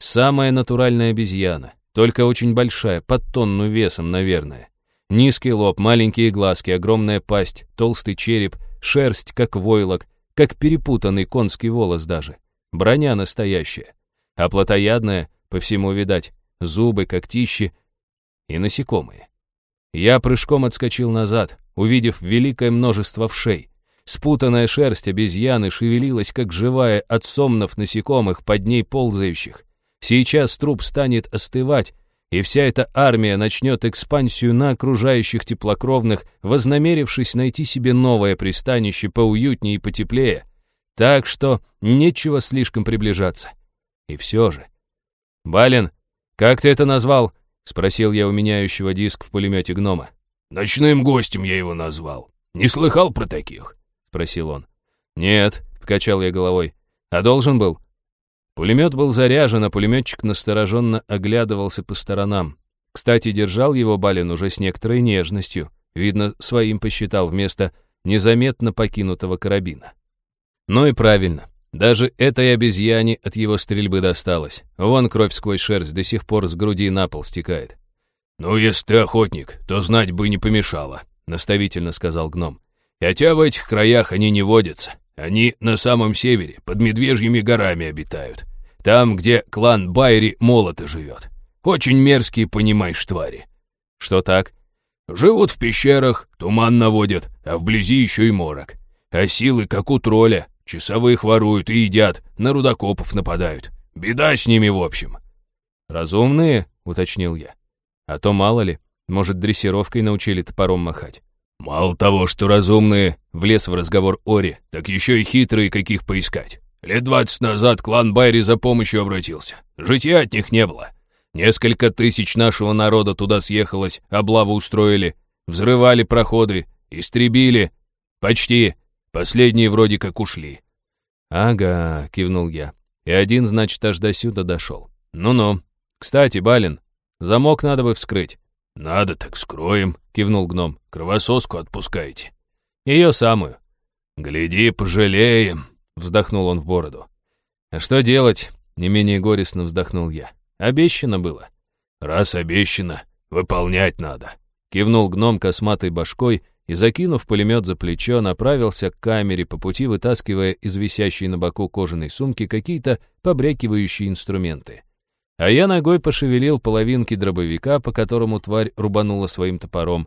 Самая натуральная обезьяна, только очень большая, под тонну весом, наверное. Низкий лоб, маленькие глазки, огромная пасть, толстый череп, шерсть, как войлок, как перепутанный конский волос даже. Броня настоящая. А плотоядная, по всему видать, зубы, когтищи и насекомые. Я прыжком отскочил назад, увидев великое множество вшей. Спутанная шерсть обезьяны шевелилась, как живая от сомнов насекомых под ней ползающих. Сейчас труп станет остывать, и вся эта армия начнет экспансию на окружающих теплокровных, вознамерившись найти себе новое пристанище поуютнее и потеплее. Так что нечего слишком приближаться. И все же. «Балин, как ты это назвал?» — спросил я у меняющего диск в пулемете гнома. «Ночным гостем я его назвал. Не слыхал про таких?» — спросил он. «Нет», — покачал я головой. «А должен был?» Пулемет был заряжен, а пулеметчик настороженно оглядывался по сторонам. Кстати, держал его Балин уже с некоторой нежностью. Видно, своим посчитал вместо незаметно покинутого карабина. Ну и правильно. Даже этой обезьяне от его стрельбы досталось. Вон кровь сквозь шерсть до сих пор с груди на пол стекает. «Ну, если ты охотник, то знать бы не помешало», — наставительно сказал гном. «Хотя в этих краях они не водятся. Они на самом севере, под Медвежьими горами обитают. Там, где клан Байри молото живет. Очень мерзкие, понимаешь, твари. Что так? Живут в пещерах, туман наводят, а вблизи еще и морок. А силы, как у тролля, часовых воруют и едят, на рудокопов нападают. Беда с ними, в общем. Разумные, уточнил я. А то мало ли, может, дрессировкой научили топором махать. Мало того, что разумные, влез в разговор Ори, так еще и хитрые, каких поискать. Лет двадцать назад клан Байри за помощью обратился. Житья от них не было. Несколько тысяч нашего народа туда съехалось, облаву устроили, взрывали проходы, истребили. Почти. Последние вроде как ушли. «Ага», — кивнул я. «И один, значит, аж до сюда дошел. Ну-ну. Кстати, Балин, замок надо бы вскрыть». «Надо так вскроем», — кивнул гном. «Кровососку отпускаете». «Ее самую». «Гляди, пожалеем», — вздохнул он в бороду. «А что делать?» — не менее горестно вздохнул я. «Обещано было». «Раз обещано, выполнять надо», — кивнул гном косматой башкой и, закинув пулемет за плечо, направился к камере, по пути вытаскивая из висящей на боку кожаной сумки какие-то побрякивающие инструменты. А я ногой пошевелил половинки дробовика, по которому тварь рубанула своим топором,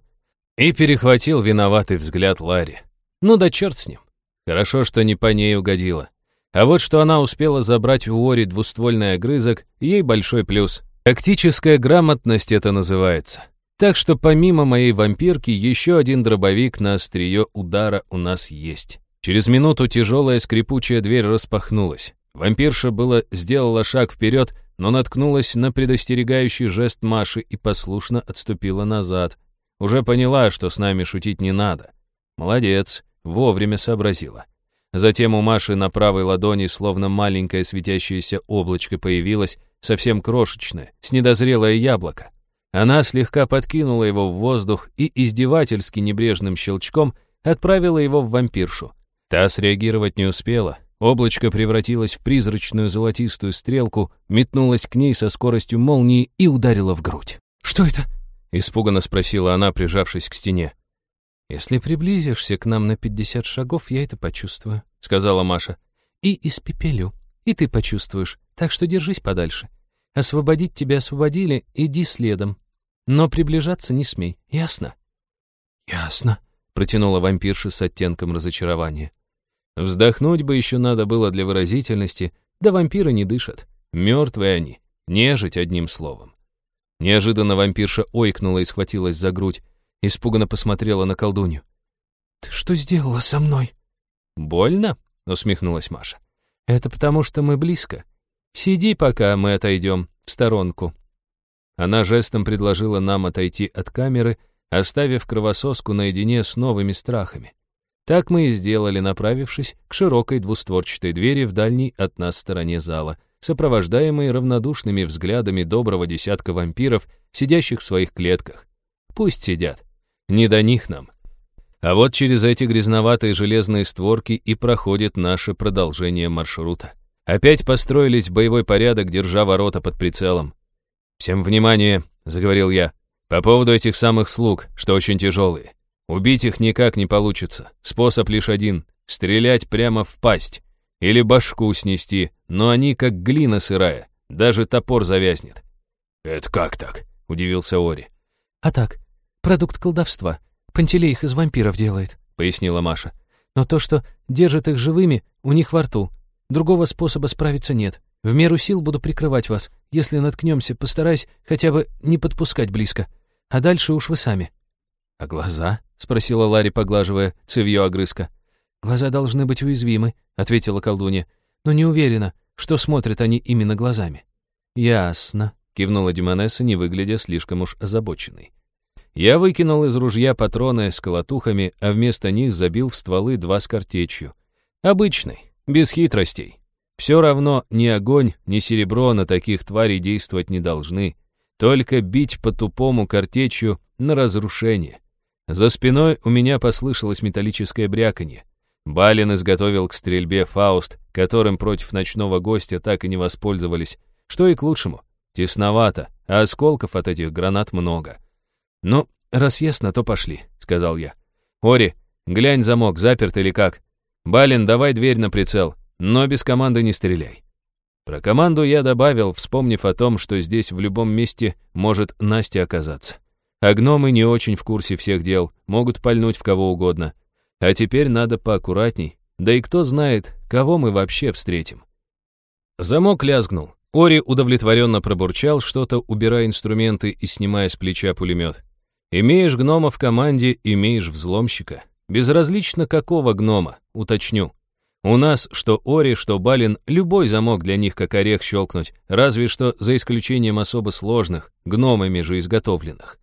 и перехватил виноватый взгляд Ларри. Ну да черт с ним. Хорошо, что не по ней угодило. А вот что она успела забрать у Ори двуствольный огрызок, ей большой плюс. Тактическая грамотность это называется. Так что помимо моей вампирки, еще один дробовик на острие удара у нас есть. Через минуту тяжелая скрипучая дверь распахнулась. Вампирша было сделала шаг вперед, но наткнулась на предостерегающий жест Маши и послушно отступила назад. Уже поняла, что с нами шутить не надо. Молодец. Вовремя сообразила. Затем у Маши на правой ладони словно маленькое светящееся облачко появилось, совсем крошечное, с недозрелое яблоко. Она слегка подкинула его в воздух и издевательски небрежным щелчком отправила его в вампиршу. Та среагировать не успела. Облачко превратилось в призрачную золотистую стрелку, метнулось к ней со скоростью молнии и ударило в грудь. «Что это?» — испуганно спросила она, прижавшись к стене. «Если приблизишься к нам на пятьдесят шагов, я это почувствую», — сказала Маша. «И испепелю. И ты почувствуешь. Так что держись подальше. Освободить тебя освободили, иди следом. Но приближаться не смей, ясно?» «Ясно», — протянула вампирша с оттенком разочарования. Вздохнуть бы еще надо было для выразительности, да вампиры не дышат. Мертвые они, нежить одним словом. Неожиданно вампирша ойкнула и схватилась за грудь. Испуганно посмотрела на колдунью. «Ты что сделала со мной?» «Больно?» — усмехнулась Маша. «Это потому, что мы близко. Сиди, пока мы отойдем в сторонку». Она жестом предложила нам отойти от камеры, оставив кровососку наедине с новыми страхами. Так мы и сделали, направившись к широкой двустворчатой двери в дальней от нас стороне зала, сопровождаемой равнодушными взглядами доброго десятка вампиров, сидящих в своих клетках. Пусть сидят. Не до них нам. А вот через эти грязноватые железные створки и проходит наше продолжение маршрута. Опять построились в боевой порядок, держа ворота под прицелом. «Всем внимание!» — заговорил я. «По поводу этих самых слуг, что очень тяжелые. Убить их никак не получится. Способ лишь один — стрелять прямо в пасть. Или башку снести, но они как глина сырая. Даже топор завязнет». «Это как так?» — удивился Ори. «А так, продукт колдовства. Пантелей их из вампиров делает», — пояснила Маша. «Но то, что держит их живыми, у них во рту. Другого способа справиться нет. В меру сил буду прикрывать вас. Если наткнемся, постараюсь хотя бы не подпускать близко. А дальше уж вы сами». «А глаза?» — спросила Ларри, поглаживая цевьё огрызка. «Глаза должны быть уязвимы», — ответила колдунья. «Но не уверена, что смотрят они именно глазами». «Ясно», — кивнула Демонесса, не выглядя слишком уж озабоченной. Я выкинул из ружья патроны с колотухами, а вместо них забил в стволы два с картечью. Обычный, без хитростей. Все равно ни огонь, ни серебро на таких тварей действовать не должны. Только бить по тупому картечью на разрушение. За спиной у меня послышалось металлическое бряканье. Балин изготовил к стрельбе фауст, которым против ночного гостя так и не воспользовались, что и к лучшему. Тесновато, а осколков от этих гранат много. «Ну, раз ясно, то пошли», — сказал я. «Ори, глянь замок, заперт или как? Балин, давай дверь на прицел, но без команды не стреляй». Про команду я добавил, вспомнив о том, что здесь в любом месте может Настя оказаться. А гномы не очень в курсе всех дел, могут пальнуть в кого угодно. А теперь надо поаккуратней, да и кто знает, кого мы вообще встретим. Замок лязгнул. Ори удовлетворенно пробурчал что-то, убирая инструменты и снимая с плеча пулемет. Имеешь гнома в команде, имеешь взломщика. Безразлично какого гнома, уточню. У нас, что Ори, что Балин, любой замок для них как орех щелкнуть, разве что за исключением особо сложных, гномами же изготовленных.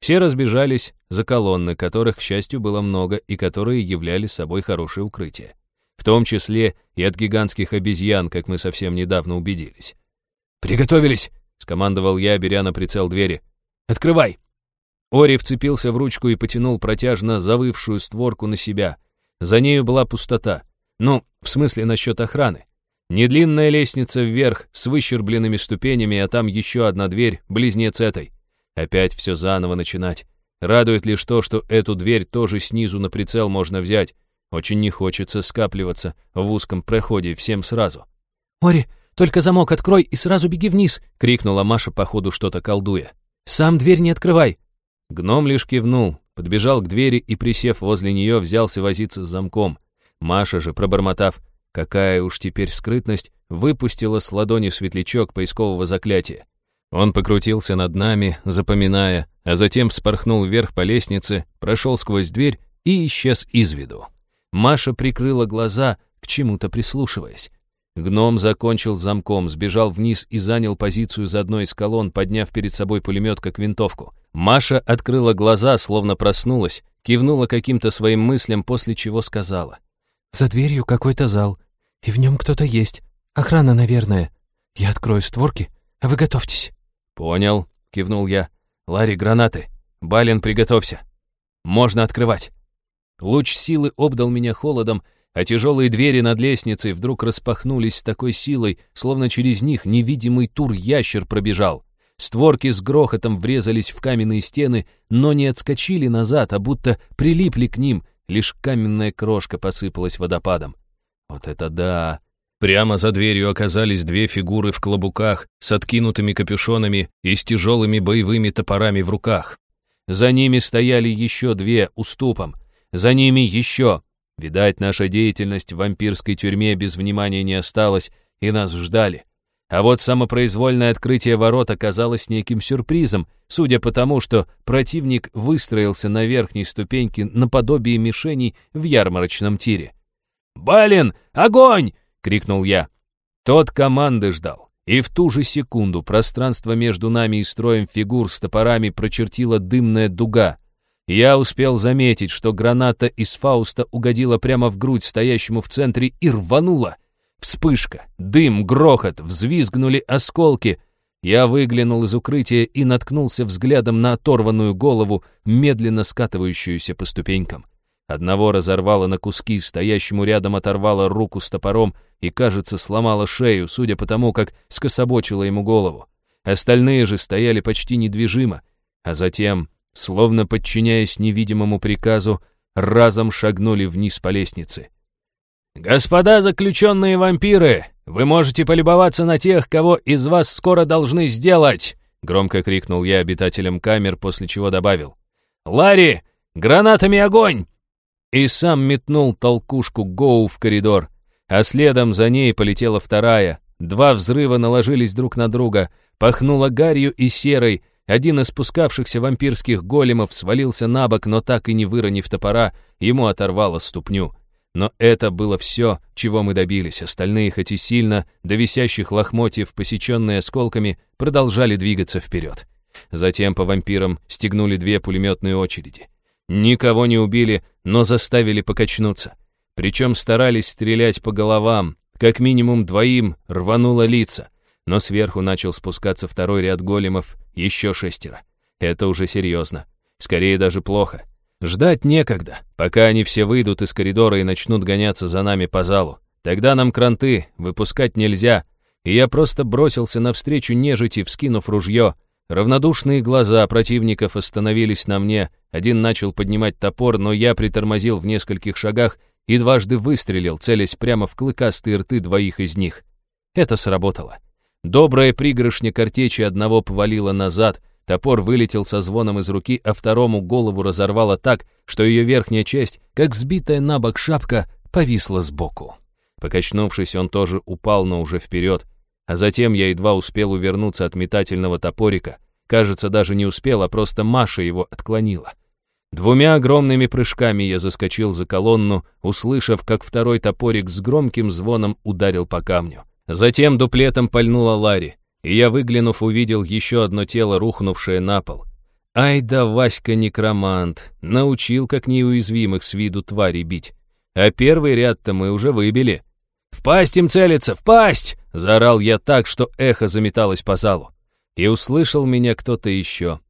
Все разбежались за колонны, которых, к счастью, было много и которые являли собой хорошее укрытие. В том числе и от гигантских обезьян, как мы совсем недавно убедились. «Приготовились!» — скомандовал я, беря на прицел двери. «Открывай!» Ори вцепился в ручку и потянул протяжно завывшую створку на себя. За нею была пустота. Ну, в смысле насчет охраны. Недлинная лестница вверх с выщербленными ступенями, а там еще одна дверь, близнец этой. Опять все заново начинать. Радует лишь то, что эту дверь тоже снизу на прицел можно взять. Очень не хочется скапливаться в узком проходе всем сразу. «Ори, только замок открой и сразу беги вниз!» — крикнула Маша, походу что-то колдуя. «Сам дверь не открывай!» Гном лишь кивнул, подбежал к двери и, присев возле нее, взялся возиться с замком. Маша же, пробормотав, какая уж теперь скрытность, выпустила с ладони светлячок поискового заклятия. Он покрутился над нами, запоминая, а затем вспорхнул вверх по лестнице, прошел сквозь дверь и исчез из виду. Маша прикрыла глаза, к чему-то прислушиваясь. Гном закончил замком, сбежал вниз и занял позицию за одной из колонн, подняв перед собой пулемет как винтовку. Маша открыла глаза, словно проснулась, кивнула каким-то своим мыслям, после чего сказала. «За дверью какой-то зал, и в нем кто-то есть. Охрана, наверное. Я открою створки, а вы готовьтесь». «Понял», — кивнул я. «Ларри, гранаты. Бален, приготовься. Можно открывать». Луч силы обдал меня холодом, а тяжелые двери над лестницей вдруг распахнулись с такой силой, словно через них невидимый тур-ящер пробежал. Створки с грохотом врезались в каменные стены, но не отскочили назад, а будто прилипли к ним, лишь каменная крошка посыпалась водопадом. Вот это да! Прямо за дверью оказались две фигуры в клобуках с откинутыми капюшонами и с тяжелыми боевыми топорами в руках. За ними стояли еще две уступом. За ними еще. Видать, наша деятельность в вампирской тюрьме без внимания не осталась, и нас ждали. А вот самопроизвольное открытие ворот оказалось неким сюрпризом, судя по тому, что противник выстроился на верхней ступеньке наподобие мишеней в ярмарочном тире. «Балин, огонь!» — крикнул я. Тот команды ждал. И в ту же секунду пространство между нами и строем фигур с топорами прочертила дымная дуга. Я успел заметить, что граната из Фауста угодила прямо в грудь стоящему в центре и рванула. Вспышка, дым, грохот, взвизгнули осколки. Я выглянул из укрытия и наткнулся взглядом на оторванную голову, медленно скатывающуюся по ступенькам. Одного разорвало на куски, стоящему рядом оторвало руку с топором и, кажется, сломала шею, судя по тому, как скособочила ему голову. Остальные же стояли почти недвижимо, а затем, словно подчиняясь невидимому приказу, разом шагнули вниз по лестнице. «Господа заключенные вампиры, вы можете полюбоваться на тех, кого из вас скоро должны сделать!» Громко крикнул я обитателям камер, после чего добавил. «Ларри, гранатами огонь!» и сам метнул толкушку Гоу в коридор, а следом за ней полетела вторая, Два взрыва наложились друг на друга, пахнуло гарью и серой, один из спускавшихся вампирских големов свалился на бок, но так и не выронив топора, ему оторвало ступню. Но это было все, чего мы добились. Остальные, хоть и сильно, до висящих лохмотьев, посеченные осколками, продолжали двигаться вперед. Затем по вампирам стегнули две пулеметные очереди. Никого не убили, но заставили покачнуться. Причем старались стрелять по головам, как минимум двоим рвануло лица. Но сверху начал спускаться второй ряд големов, еще шестеро. Это уже серьезно. Скорее даже плохо. Ждать некогда, пока они все выйдут из коридора и начнут гоняться за нами по залу. Тогда нам кранты выпускать нельзя, и я просто бросился навстречу нежити, вскинув ружье. Равнодушные глаза противников остановились на мне, один начал поднимать топор, но я притормозил в нескольких шагах и дважды выстрелил, целясь прямо в клыкастые рты двоих из них. Это сработало. Добрая пригоршня картечи одного повалила назад, топор вылетел со звоном из руки, а второму голову разорвало так, что ее верхняя часть, как сбитая на бок шапка, повисла сбоку. Покачнувшись, он тоже упал, но уже вперед, а затем я едва успел увернуться от метательного топорика. Кажется, даже не успел, а просто Маша его отклонила. Двумя огромными прыжками я заскочил за колонну, услышав, как второй топорик с громким звоном ударил по камню. Затем дуплетом пальнула Ларри, и я, выглянув, увидел еще одно тело, рухнувшее на пол. Ай да Васька-некромант, научил как неуязвимых с виду твари бить. А первый ряд-то мы уже выбили. «В пасть им целиться! В пасть!» — заорал я так, что эхо заметалось по залу. И услышал меня кто-то еще.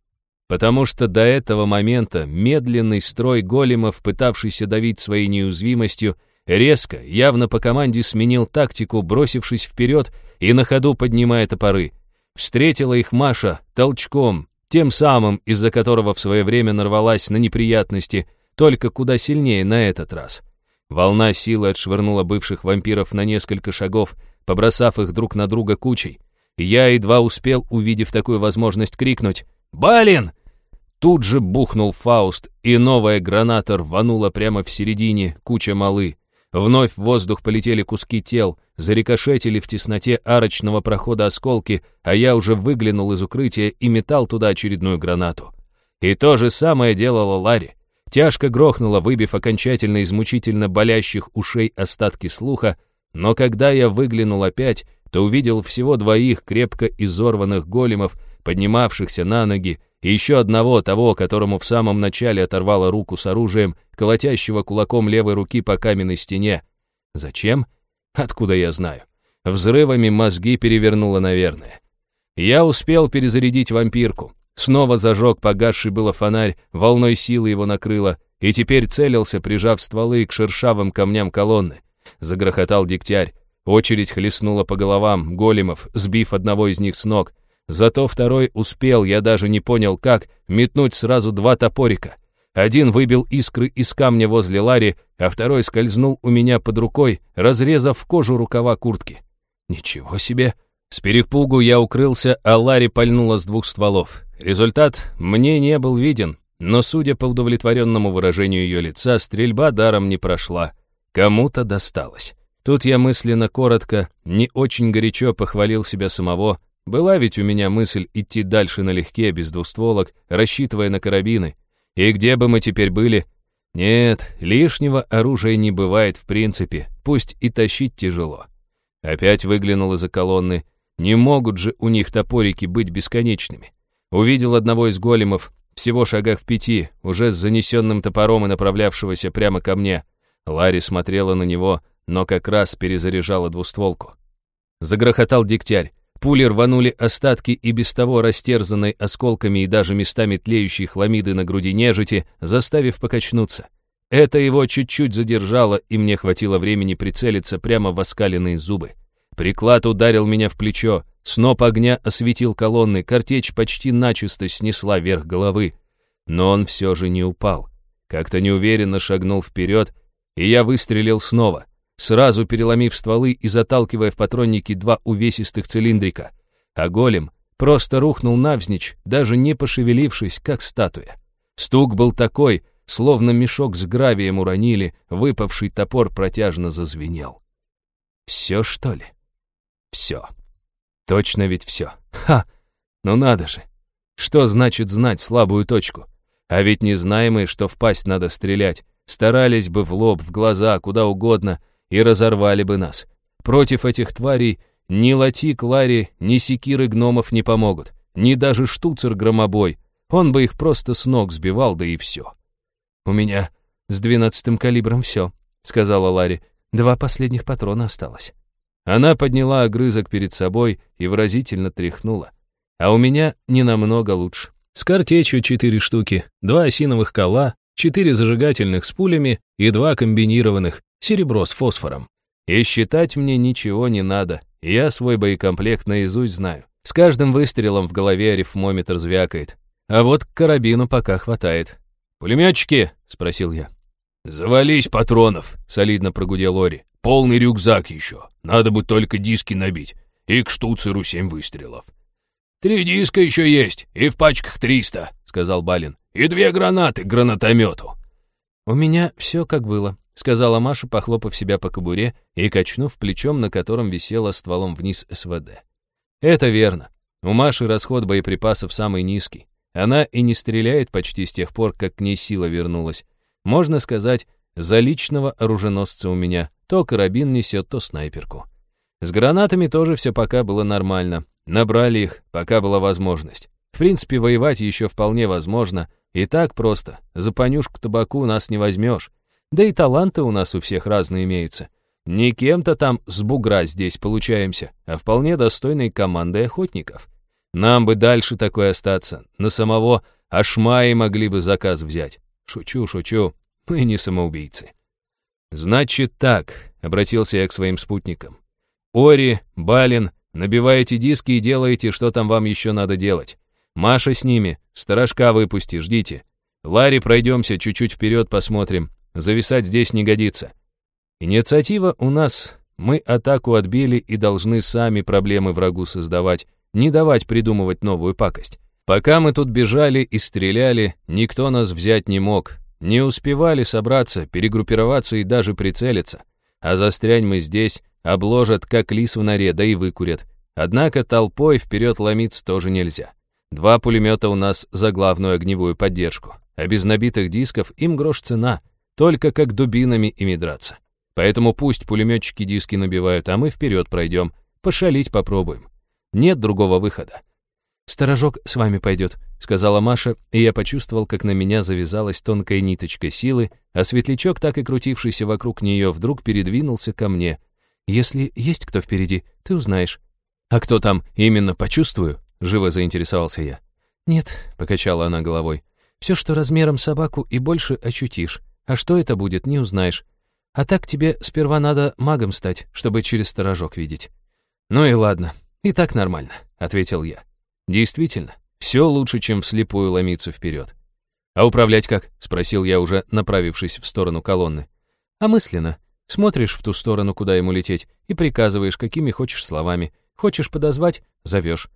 Потому что до этого момента медленный строй големов, пытавшийся давить своей неуязвимостью, Резко, явно по команде сменил тактику, бросившись вперед и на ходу поднимая топоры. Встретила их Маша толчком, тем самым, из-за которого в свое время нарвалась на неприятности, только куда сильнее на этот раз. Волна силы отшвырнула бывших вампиров на несколько шагов, побросав их друг на друга кучей. Я едва успел, увидев такую возможность, крикнуть «Балин!» Тут же бухнул Фауст, и новая граната рванула прямо в середине куча малы. Вновь в воздух полетели куски тел, зарикошетили в тесноте арочного прохода осколки, а я уже выглянул из укрытия и метал туда очередную гранату. И то же самое делала Ларри. Тяжко грохнула, выбив окончательно из мучительно болящих ушей остатки слуха, но когда я выглянул опять, то увидел всего двоих крепко изорванных големов, поднимавшихся на ноги, и еще одного того, которому в самом начале оторвало руку с оружием, колотящего кулаком левой руки по каменной стене. Зачем? Откуда я знаю? Взрывами мозги перевернуло, наверное. Я успел перезарядить вампирку. Снова зажег погасший было фонарь, волной силы его накрыло, и теперь целился, прижав стволы к шершавым камням колонны. Загрохотал дегтярь. Очередь хлестнула по головам големов, сбив одного из них с ног. Зато второй успел, я даже не понял как, метнуть сразу два топорика. Один выбил искры из камня возле Лари, а второй скользнул у меня под рукой, разрезав кожу рукава куртки. Ничего себе! С перепугу я укрылся, а Лари пальнула с двух стволов. Результат мне не был виден, но, судя по удовлетворенному выражению ее лица, стрельба даром не прошла. Кому-то досталось. Тут я мысленно коротко, не очень горячо похвалил себя самого, была ведь у меня мысль идти дальше налегке, без двустволок, рассчитывая на карабины. И где бы мы теперь были? Нет, лишнего оружия не бывает в принципе, пусть и тащить тяжело. Опять выглянул из-за колонны. Не могут же у них топорики быть бесконечными. Увидел одного из големов, всего шагах в пяти, уже с занесенным топором и направлявшегося прямо ко мне. Ларри смотрела на него, но как раз перезаряжала двустволку. Загрохотал дегтярь. Пули рванули остатки и без того растерзанной осколками и даже местами тлеющей хламиды на груди нежити, заставив покачнуться. Это его чуть-чуть задержало, и мне хватило времени прицелиться прямо в оскаленные зубы. Приклад ударил меня в плечо, сноп огня осветил колонны, картечь почти начисто снесла вверх головы. Но он все же не упал. Как-то неуверенно шагнул вперед, и я выстрелил снова сразу переломив стволы и заталкивая в патронники два увесистых цилиндрика. А голем просто рухнул навзничь, даже не пошевелившись, как статуя. Стук был такой, словно мешок с гравием уронили, выпавший топор протяжно зазвенел. Все, что ли? Все. Точно ведь все. Ха! Ну надо же. Что значит знать слабую точку? А ведь не знаем мы, что в надо стрелять. Старались бы в лоб, в глаза, куда угодно, и разорвали бы нас. Против этих тварей ни лати Клари, ни секиры гномов не помогут, ни даже штуцер-громобой. Он бы их просто с ног сбивал, да и все. «У меня с двенадцатым калибром все», — сказала Ларри. «Два последних патрона осталось». Она подняла огрызок перед собой и выразительно тряхнула. А у меня не намного лучше. С картечью четыре штуки, два осиновых кола, четыре зажигательных с пулями и два комбинированных, серебро с фосфором. И считать мне ничего не надо, я свой боекомплект наизусть знаю. С каждым выстрелом в голове арифмометр звякает. А вот к карабину пока хватает. «Пулеметчики?» — спросил я. «Завались патронов», — солидно прогудел Ори. «Полный рюкзак еще. Надо бы только диски набить. И к штуцеру семь выстрелов». «Три диска еще есть, и в пачках триста», — сказал Балин. «И две гранаты к гранатомету». «У меня все как было», — сказала Маша, похлопав себя по кобуре и качнув плечом, на котором висела стволом вниз СВД. «Это верно. У Маши расход боеприпасов самый низкий. Она и не стреляет почти с тех пор, как к ней сила вернулась. Можно сказать, за личного оруженосца у меня то карабин несет, то снайперку. С гранатами тоже все пока было нормально. Набрали их, пока была возможность. В принципе, воевать еще вполне возможно. И так просто. За понюшку табаку нас не возьмешь. Да и таланты у нас у всех разные имеются. Не кем-то там с бугра здесь получаемся, а вполне достойной командой охотников. Нам бы дальше такой остаться. На самого Ашмаи могли бы заказ взять. Шучу, шучу. Мы не самоубийцы. «Значит так», — обратился я к своим спутникам. «Ори, Балин, Набиваете диски и делаете, что там вам еще надо делать. Маша с ними, сторожка выпусти, ждите. Ларри, пройдемся чуть-чуть вперед, посмотрим. Зависать здесь не годится. Инициатива у нас. Мы атаку отбили и должны сами проблемы врагу создавать, не давать придумывать новую пакость. Пока мы тут бежали и стреляли, никто нас взять не мог. Не успевали собраться, перегруппироваться и даже прицелиться. А застрянь мы здесь, Обложат, как лис в норе, да и выкурят. Однако толпой вперед ломиться тоже нельзя. Два пулемета у нас за главную огневую поддержку, а без набитых дисков им грош цена, только как дубинами ими драться. Поэтому пусть пулеметчики диски набивают, а мы вперед пройдем, пошалить попробуем. Нет другого выхода. «Сторожок с вами пойдет», — сказала Маша, и я почувствовал, как на меня завязалась тонкая ниточка силы, а светлячок, так и крутившийся вокруг нее, вдруг передвинулся ко мне, если есть кто впереди, ты узнаешь». «А кто там именно почувствую?» — живо заинтересовался я. «Нет», — покачала она головой. «Все, что размером собаку и больше ощутишь. А что это будет, не узнаешь. А так тебе сперва надо магом стать, чтобы через сторожок видеть». «Ну и ладно, и так нормально», — ответил я. «Действительно, все лучше, чем вслепую ломиться вперед». «А управлять как?» — спросил я уже, направившись в сторону колонны. «А мысленно. Смотришь в ту сторону, куда ему лететь, и приказываешь, какими хочешь словами. Хочешь подозвать — зовешь.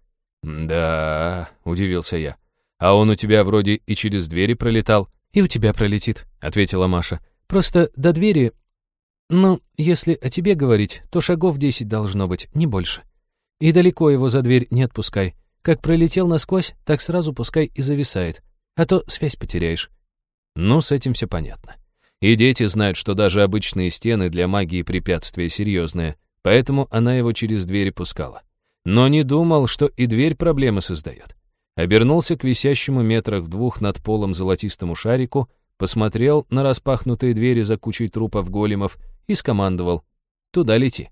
«Да», — удивился я. «А он у тебя вроде и через двери пролетал». «И у тебя пролетит», — ответила Маша. «Просто до двери... Ну, если о тебе говорить, то шагов десять должно быть, не больше. И далеко его за дверь не отпускай. Как пролетел насквозь, так сразу пускай и зависает. А то связь потеряешь». Ну, с этим все понятно. И дети знают, что даже обычные стены для магии препятствие серьезное, поэтому она его через дверь пускала. Но не думал, что и дверь проблемы создает. Обернулся к висящему метрах в двух над полом золотистому шарику, посмотрел на распахнутые двери за кучей трупов големов и скомандовал «Туда лети».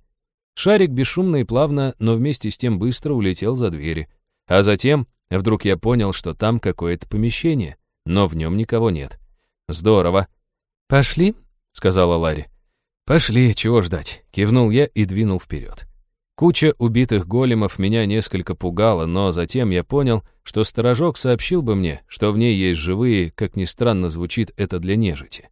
Шарик бесшумно и плавно, но вместе с тем быстро улетел за двери. А затем вдруг я понял, что там какое-то помещение, но в нем никого нет. Здорово. «Пошли?» — сказала Ларри. «Пошли, чего ждать?» — кивнул я и двинул вперед. Куча убитых големов меня несколько пугала, но затем я понял, что сторожок сообщил бы мне, что в ней есть живые, как ни странно звучит это для нежити.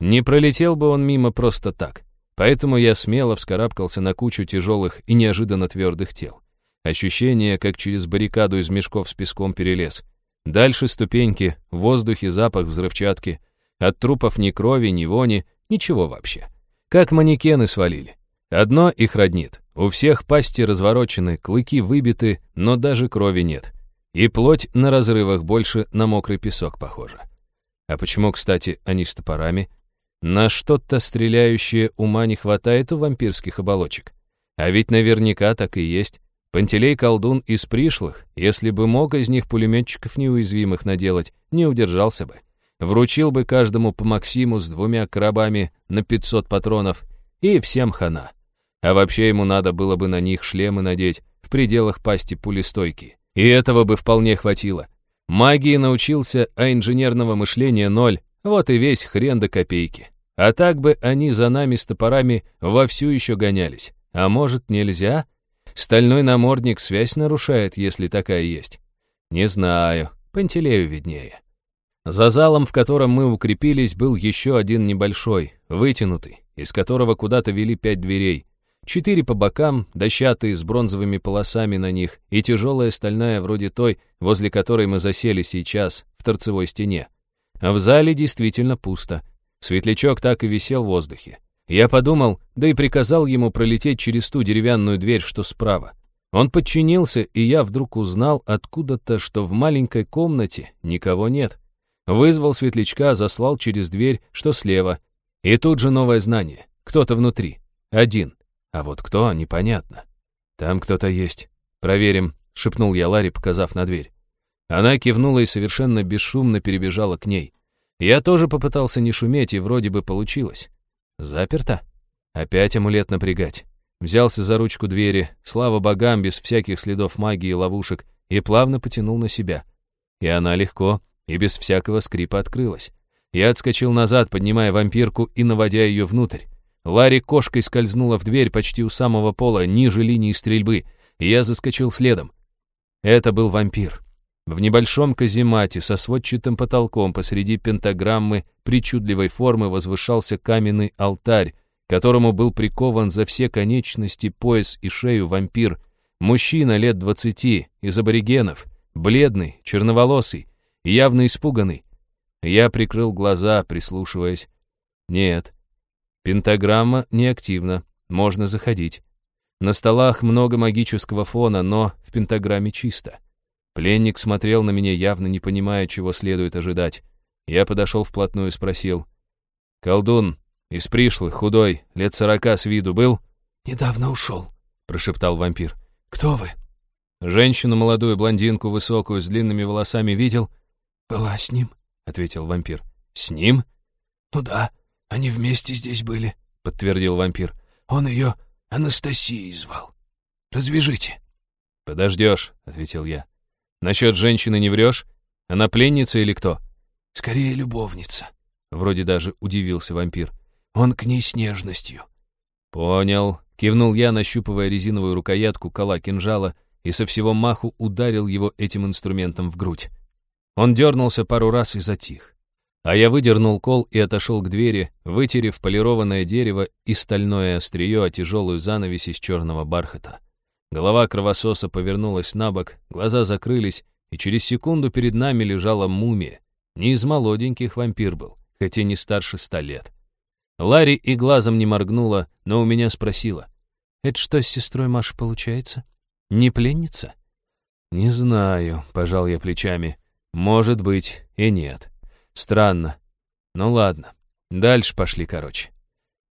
Не пролетел бы он мимо просто так, поэтому я смело вскарабкался на кучу тяжелых и неожиданно твердых тел. Ощущение, как через баррикаду из мешков с песком перелез. Дальше ступеньки, в воздухе запах взрывчатки — от трупов ни крови, ни вони, ничего вообще. Как манекены свалили. Одно их роднит. У всех пасти разворочены, клыки выбиты, но даже крови нет. И плоть на разрывах больше на мокрый песок похожа. А почему, кстати, они с топорами? На что-то стреляющее ума не хватает у вампирских оболочек. А ведь наверняка так и есть. Пантелей колдун из пришлых, если бы мог из них пулеметчиков неуязвимых наделать, не удержался бы. Вручил бы каждому по Максиму с двумя крабами на 500 патронов, и всем хана. А вообще ему надо было бы на них шлемы надеть в пределах пасти пулестойки. И этого бы вполне хватило. Магии научился, а инженерного мышления ноль, вот и весь хрен до копейки. А так бы они за нами с топорами вовсю еще гонялись. А может, нельзя? Стальной намордник связь нарушает, если такая есть. Не знаю, Пантелею виднее. За залом, в котором мы укрепились, был еще один небольшой, вытянутый, из которого куда-то вели пять дверей. Четыре по бокам, дощатые с бронзовыми полосами на них, и тяжелая стальная вроде той, возле которой мы засели сейчас, в торцевой стене. А в зале действительно пусто. Светлячок так и висел в воздухе. Я подумал, да и приказал ему пролететь через ту деревянную дверь, что справа. Он подчинился, и я вдруг узнал откуда-то, что в маленькой комнате никого нет. Вызвал светлячка, заслал через дверь, что слева. И тут же новое знание. Кто-то внутри. Один. А вот кто, непонятно. «Там кто-то есть. Проверим», — шепнул я Ларе, показав на дверь. Она кивнула и совершенно бесшумно перебежала к ней. Я тоже попытался не шуметь, и вроде бы получилось. Заперто? Опять амулет напрягать. Взялся за ручку двери, слава богам, без всяких следов магии и ловушек, и плавно потянул на себя. И она легко и без всякого скрипа открылась. Я отскочил назад, поднимая вампирку и наводя ее внутрь. Ларри кошкой скользнула в дверь почти у самого пола, ниже линии стрельбы, и я заскочил следом. Это был вампир. В небольшом каземате со сводчатым потолком посреди пентаграммы причудливой формы возвышался каменный алтарь, которому был прикован за все конечности, пояс и шею вампир, мужчина лет двадцати, из аборигенов, бледный, черноволосый, явно испуганный. Я прикрыл глаза, прислушиваясь. Нет, Пентаграмма неактивна, можно заходить. На столах много магического фона, но в пентаграмме чисто. Пленник смотрел на меня, явно не понимая, чего следует ожидать. Я подошел вплотную и спросил. «Колдун, из пришлых, худой, лет сорока с виду был?» «Недавно ушел», — прошептал вампир. «Кто вы?» «Женщину молодую, блондинку высокую, с длинными волосами видел?» «Была с ним», — ответил вампир. «С ним?» «Ну да, они вместе здесь были», — подтвердил вампир. «Он ее Анастасией звал. Развяжите». «Подождешь», — ответил я. «Насчет женщины не врешь? Она пленница или кто?» «Скорее любовница», — вроде даже удивился вампир. «Он к ней с нежностью». «Понял», — кивнул я, нащупывая резиновую рукоятку кола кинжала и со всего маху ударил его этим инструментом в грудь. Он дернулся пару раз и затих. А я выдернул кол и отошел к двери, вытерев полированное дерево и стальное острие о тяжелую занавесь из черного бархата. Голова кровососа повернулась на бок, глаза закрылись, и через секунду перед нами лежала мумия. Не из молоденьких вампир был, хотя не старше ста лет. Ларри и глазом не моргнула, но у меня спросила. «Это что с сестрой Маши получается? Не пленница?» «Не знаю», — пожал я плечами. «Может быть и нет». Странно. Ну ладно. Дальше пошли, короче.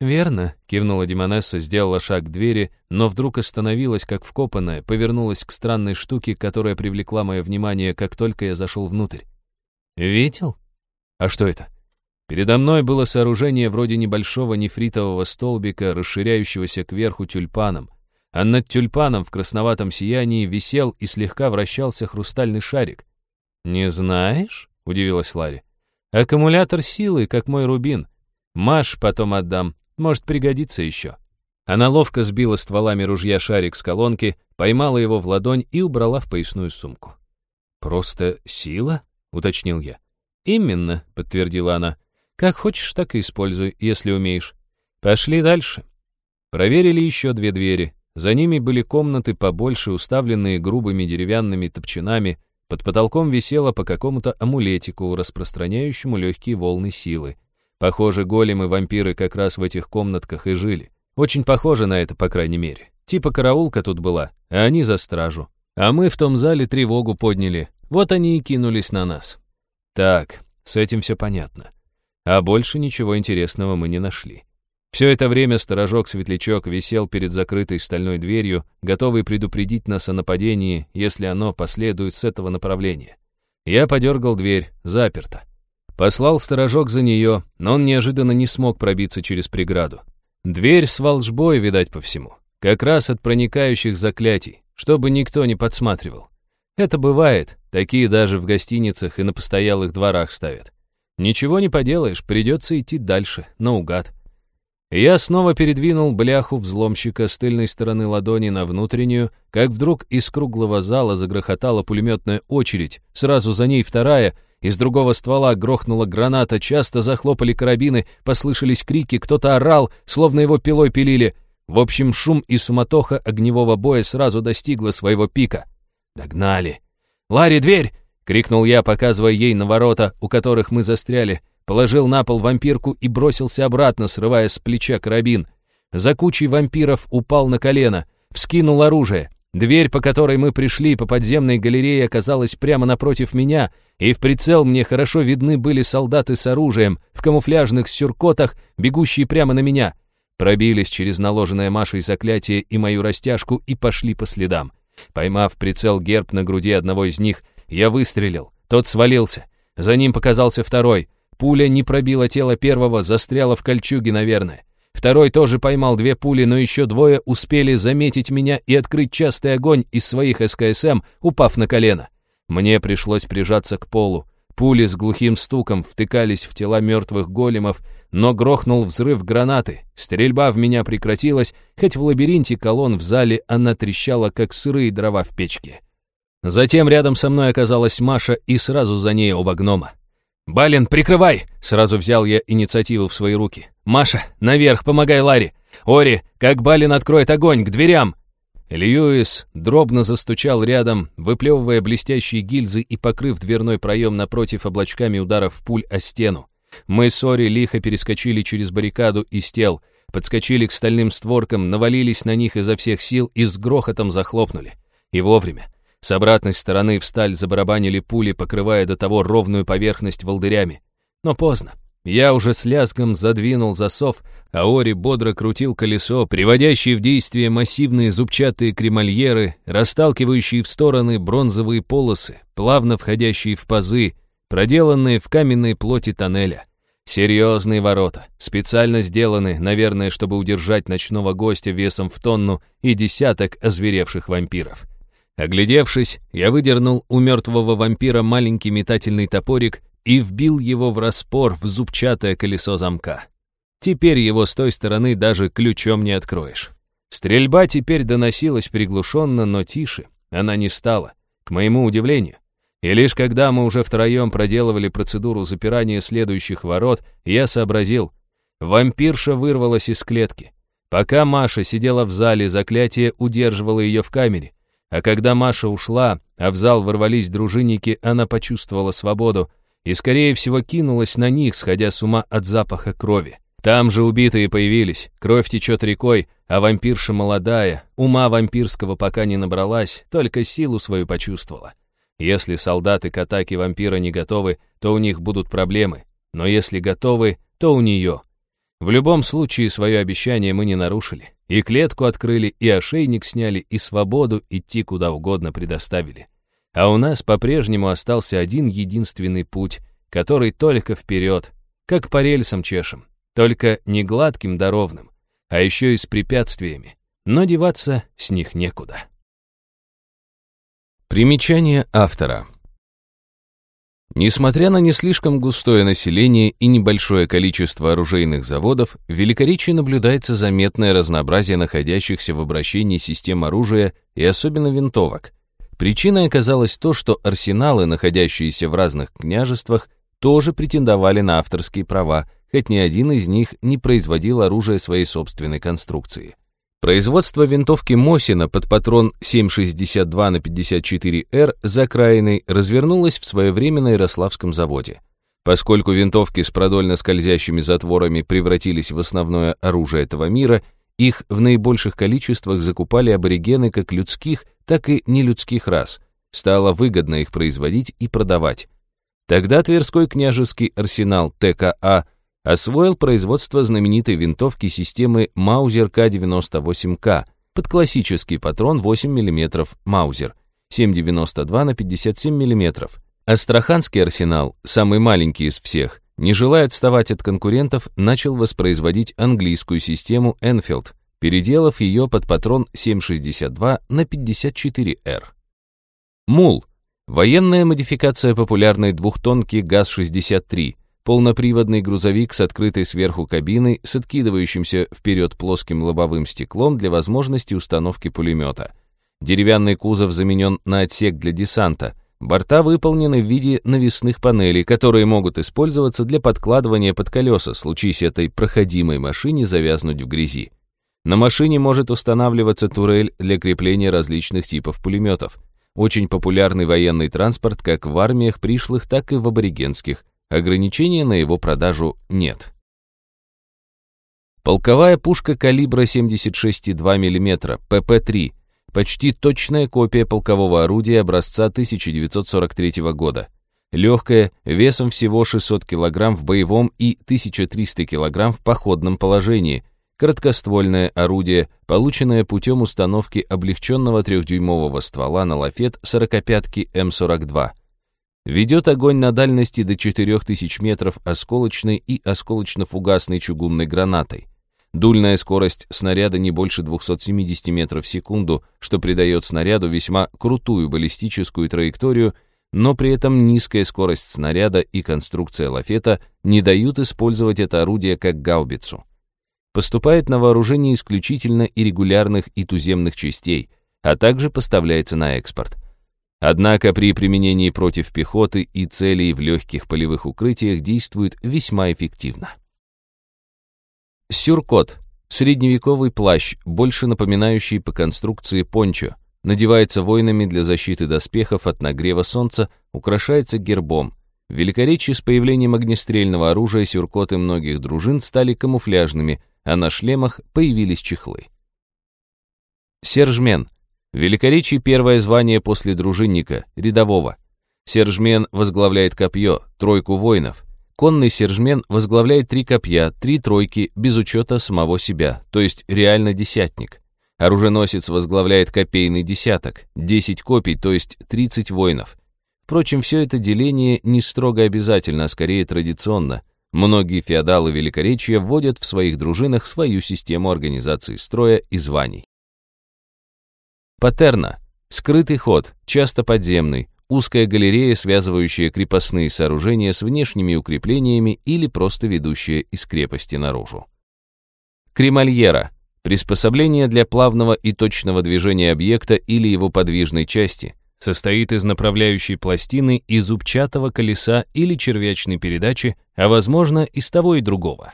«Верно», — кивнула Демонесса, сделала шаг к двери, но вдруг остановилась, как вкопанная, повернулась к странной штуке, которая привлекла мое внимание, как только я зашел внутрь. «Видел? А что это?» Передо мной было сооружение вроде небольшого нефритового столбика, расширяющегося кверху тюльпаном, а над тюльпаном в красноватом сиянии висел и слегка вращался хрустальный шарик. «Не знаешь?» — удивилась Ларри. Аккумулятор силы, как мой рубин. Маш потом отдам, может пригодится еще. Она ловко сбила стволами ружья шарик с колонки, поймала его в ладонь и убрала в поясную сумку. «Просто сила?» — уточнил я. «Именно», — подтвердила она. «Как хочешь, так и используй, если умеешь. Пошли дальше». Проверили еще две двери. За ними были комнаты побольше, уставленные грубыми деревянными топчинами, под потолком висело по какому-то амулетику, распространяющему легкие волны силы. Похоже, големы-вампиры как раз в этих комнатках и жили. Очень похоже на это, по крайней мере. Типа караулка тут была, а они за стражу. А мы в том зале тревогу подняли. Вот они и кинулись на нас. Так, с этим все понятно. А больше ничего интересного мы не нашли. Все это время сторожок-светлячок висел перед закрытой стальной дверью, готовый предупредить нас о нападении, если оно последует с этого направления. Я подергал дверь, заперта. Послал сторожок за нее, но он неожиданно не смог пробиться через преграду. Дверь с волжбой, видать, по всему. Как раз от проникающих заклятий, чтобы никто не подсматривал. Это бывает, такие даже в гостиницах и на постоялых дворах ставят. Ничего не поделаешь, придется идти дальше, наугад. Я снова передвинул бляху взломщика с тыльной стороны ладони на внутреннюю, как вдруг из круглого зала загрохотала пулеметная очередь, сразу за ней вторая, из другого ствола грохнула граната, часто захлопали карабины, послышались крики, кто-то орал, словно его пилой пилили. В общем, шум и суматоха огневого боя сразу достигла своего пика. Догнали. «Ларри, дверь!» — крикнул я, показывая ей на ворота, у которых мы застряли положил на пол вампирку и бросился обратно, срывая с плеча карабин. За кучей вампиров упал на колено, вскинул оружие. Дверь, по которой мы пришли по подземной галерее, оказалась прямо напротив меня, и в прицел мне хорошо видны были солдаты с оружием, в камуфляжных сюркотах, бегущие прямо на меня. Пробились через наложенное Машей заклятие и мою растяжку и пошли по следам. Поймав прицел герб на груди одного из них, я выстрелил. Тот свалился. За ним показался второй — Пуля не пробила тело первого, застряла в кольчуге, наверное. Второй тоже поймал две пули, но еще двое успели заметить меня и открыть частый огонь из своих СКСМ, упав на колено. Мне пришлось прижаться к полу. Пули с глухим стуком втыкались в тела мертвых големов, но грохнул взрыв гранаты. Стрельба в меня прекратилась, хоть в лабиринте колонн в зале она трещала, как сырые дрова в печке. Затем рядом со мной оказалась Маша и сразу за ней оба гнома. «Балин, прикрывай!» Сразу взял я инициативу в свои руки. «Маша, наверх, помогай Ларе! Ори, как Балин откроет огонь, к дверям!» Льюис дробно застучал рядом, выплевывая блестящие гильзы и покрыв дверной проем напротив облачками ударов пуль о стену. Мы с Ори лихо перескочили через баррикаду и стел, подскочили к стальным створкам, навалились на них изо всех сил и с грохотом захлопнули. И вовремя. С обратной стороны в сталь забарабанили пули, покрывая до того ровную поверхность волдырями. Но поздно. Я уже с лязгом задвинул засов, а Ори бодро крутил колесо, приводящие в действие массивные зубчатые кремольеры, расталкивающие в стороны бронзовые полосы, плавно входящие в пазы, проделанные в каменной плоти тоннеля. Серьезные ворота, специально сделаны, наверное, чтобы удержать ночного гостя весом в тонну и десяток озверевших вампиров. Оглядевшись, я выдернул у мертвого вампира маленький метательный топорик и вбил его в распор в зубчатое колесо замка. Теперь его с той стороны даже ключом не откроешь. Стрельба теперь доносилась приглушенно, но тише. Она не стала, к моему удивлению. И лишь когда мы уже втроем проделывали процедуру запирания следующих ворот, я сообразил. Вампирша вырвалась из клетки. Пока Маша сидела в зале, заклятие удерживало ее в камере. А когда Маша ушла, а в зал ворвались дружинники, она почувствовала свободу и, скорее всего, кинулась на них, сходя с ума от запаха крови. Там же убитые появились, кровь течет рекой, а вампирша молодая, ума вампирского пока не набралась, только силу свою почувствовала. Если солдаты к атаке вампира не готовы, то у них будут проблемы, но если готовы, то у нее. В любом случае, свое обещание мы не нарушили. И клетку открыли, и ошейник сняли, и свободу идти куда угодно предоставили. А у нас по-прежнему остался один единственный путь, который только вперед, как по рельсам чешем, только не гладким да ровным, а еще и с препятствиями, но деваться с них некуда. Примечание автора. Несмотря на не слишком густое население и небольшое количество оружейных заводов, в Великоречии наблюдается заметное разнообразие находящихся в обращении систем оружия и особенно винтовок. Причиной оказалось то, что арсеналы, находящиеся в разных княжествах, тоже претендовали на авторские права, хоть ни один из них не производил оружие своей собственной конструкции. Производство винтовки Мосина под патрон 7,62 на 54Р за краиной развернулось в свое время Ярославском заводе. Поскольку винтовки с продольно скользящими затворами превратились в основное оружие этого мира, Их в наибольших количествах закупали аборигены как людских, так и нелюдских рас. Стало выгодно их производить и продавать. Тогда Тверской княжеский арсенал ТКА освоил производство знаменитой винтовки системы Маузер К-98К под классический патрон 8 мм Маузер 7,92 на 57 мм. Астраханский арсенал, самый маленький из всех, не желая отставать от конкурентов, начал воспроизводить английскую систему Enfield, переделав ее под патрон 7,62 на 54Р. Мул – военная модификация популярной двухтонки ГАЗ-63, полноприводный грузовик с открытой сверху кабиной с откидывающимся вперед плоским лобовым стеклом для возможности установки пулемета. Деревянный кузов заменен на отсек для десанта. Борта выполнены в виде навесных панелей, которые могут использоваться для подкладывания под колеса, случись этой проходимой машине завязнуть в грязи. На машине может устанавливаться турель для крепления различных типов пулеметов. Очень популярный военный транспорт как в армиях пришлых, так и в аборигенских. Ограничения на его продажу нет. Полковая пушка калибра 76,2 мм, ПП-3, почти точная копия полкового орудия образца 1943 года. Легкая, весом всего 600 кг в боевом и 1300 кг в походном положении, короткоствольное орудие, полученное путем установки облегченного трехдюймового ствола на лафет 45-ки М42. Ведет огонь на дальности до 4000 метров осколочной и осколочно-фугасной чугунной гранатой. Дульная скорость снаряда не больше 270 метров в секунду, что придает снаряду весьма крутую баллистическую траекторию, но при этом низкая скорость снаряда и конструкция лафета не дают использовать это орудие как гаубицу. Поступает на вооружение исключительно иррегулярных и туземных частей, а также поставляется на экспорт. Однако при применении против пехоты и целей в легких полевых укрытиях действует весьма эффективно. Сюркот – средневековый плащ, больше напоминающий по конструкции пончо, надевается воинами для защиты доспехов от нагрева солнца, украшается гербом. В Великоречии с появлением огнестрельного оружия сюркоты многих дружин стали камуфляжными, а на шлемах появились чехлы. Сержмен – в Великоречии первое звание после дружинника, рядового. Сержмен возглавляет копье, тройку воинов. Конный сержмен возглавляет три копья, три тройки, без учета самого себя, то есть реально десятник. Оруженосец возглавляет копейный десяток, 10 копий, то есть 30 воинов. Впрочем, все это деление не строго обязательно, а скорее традиционно. Многие феодалы Великоречия вводят в своих дружинах свою систему организации строя и званий. Патерна – скрытый ход, часто подземный, узкая галерея, связывающая крепостные сооружения с внешними укреплениями или просто ведущая из крепости наружу. Кремальера – приспособление для плавного и точного движения объекта или его подвижной части, состоит из направляющей пластины и зубчатого колеса или червячной передачи, а возможно, из того и другого.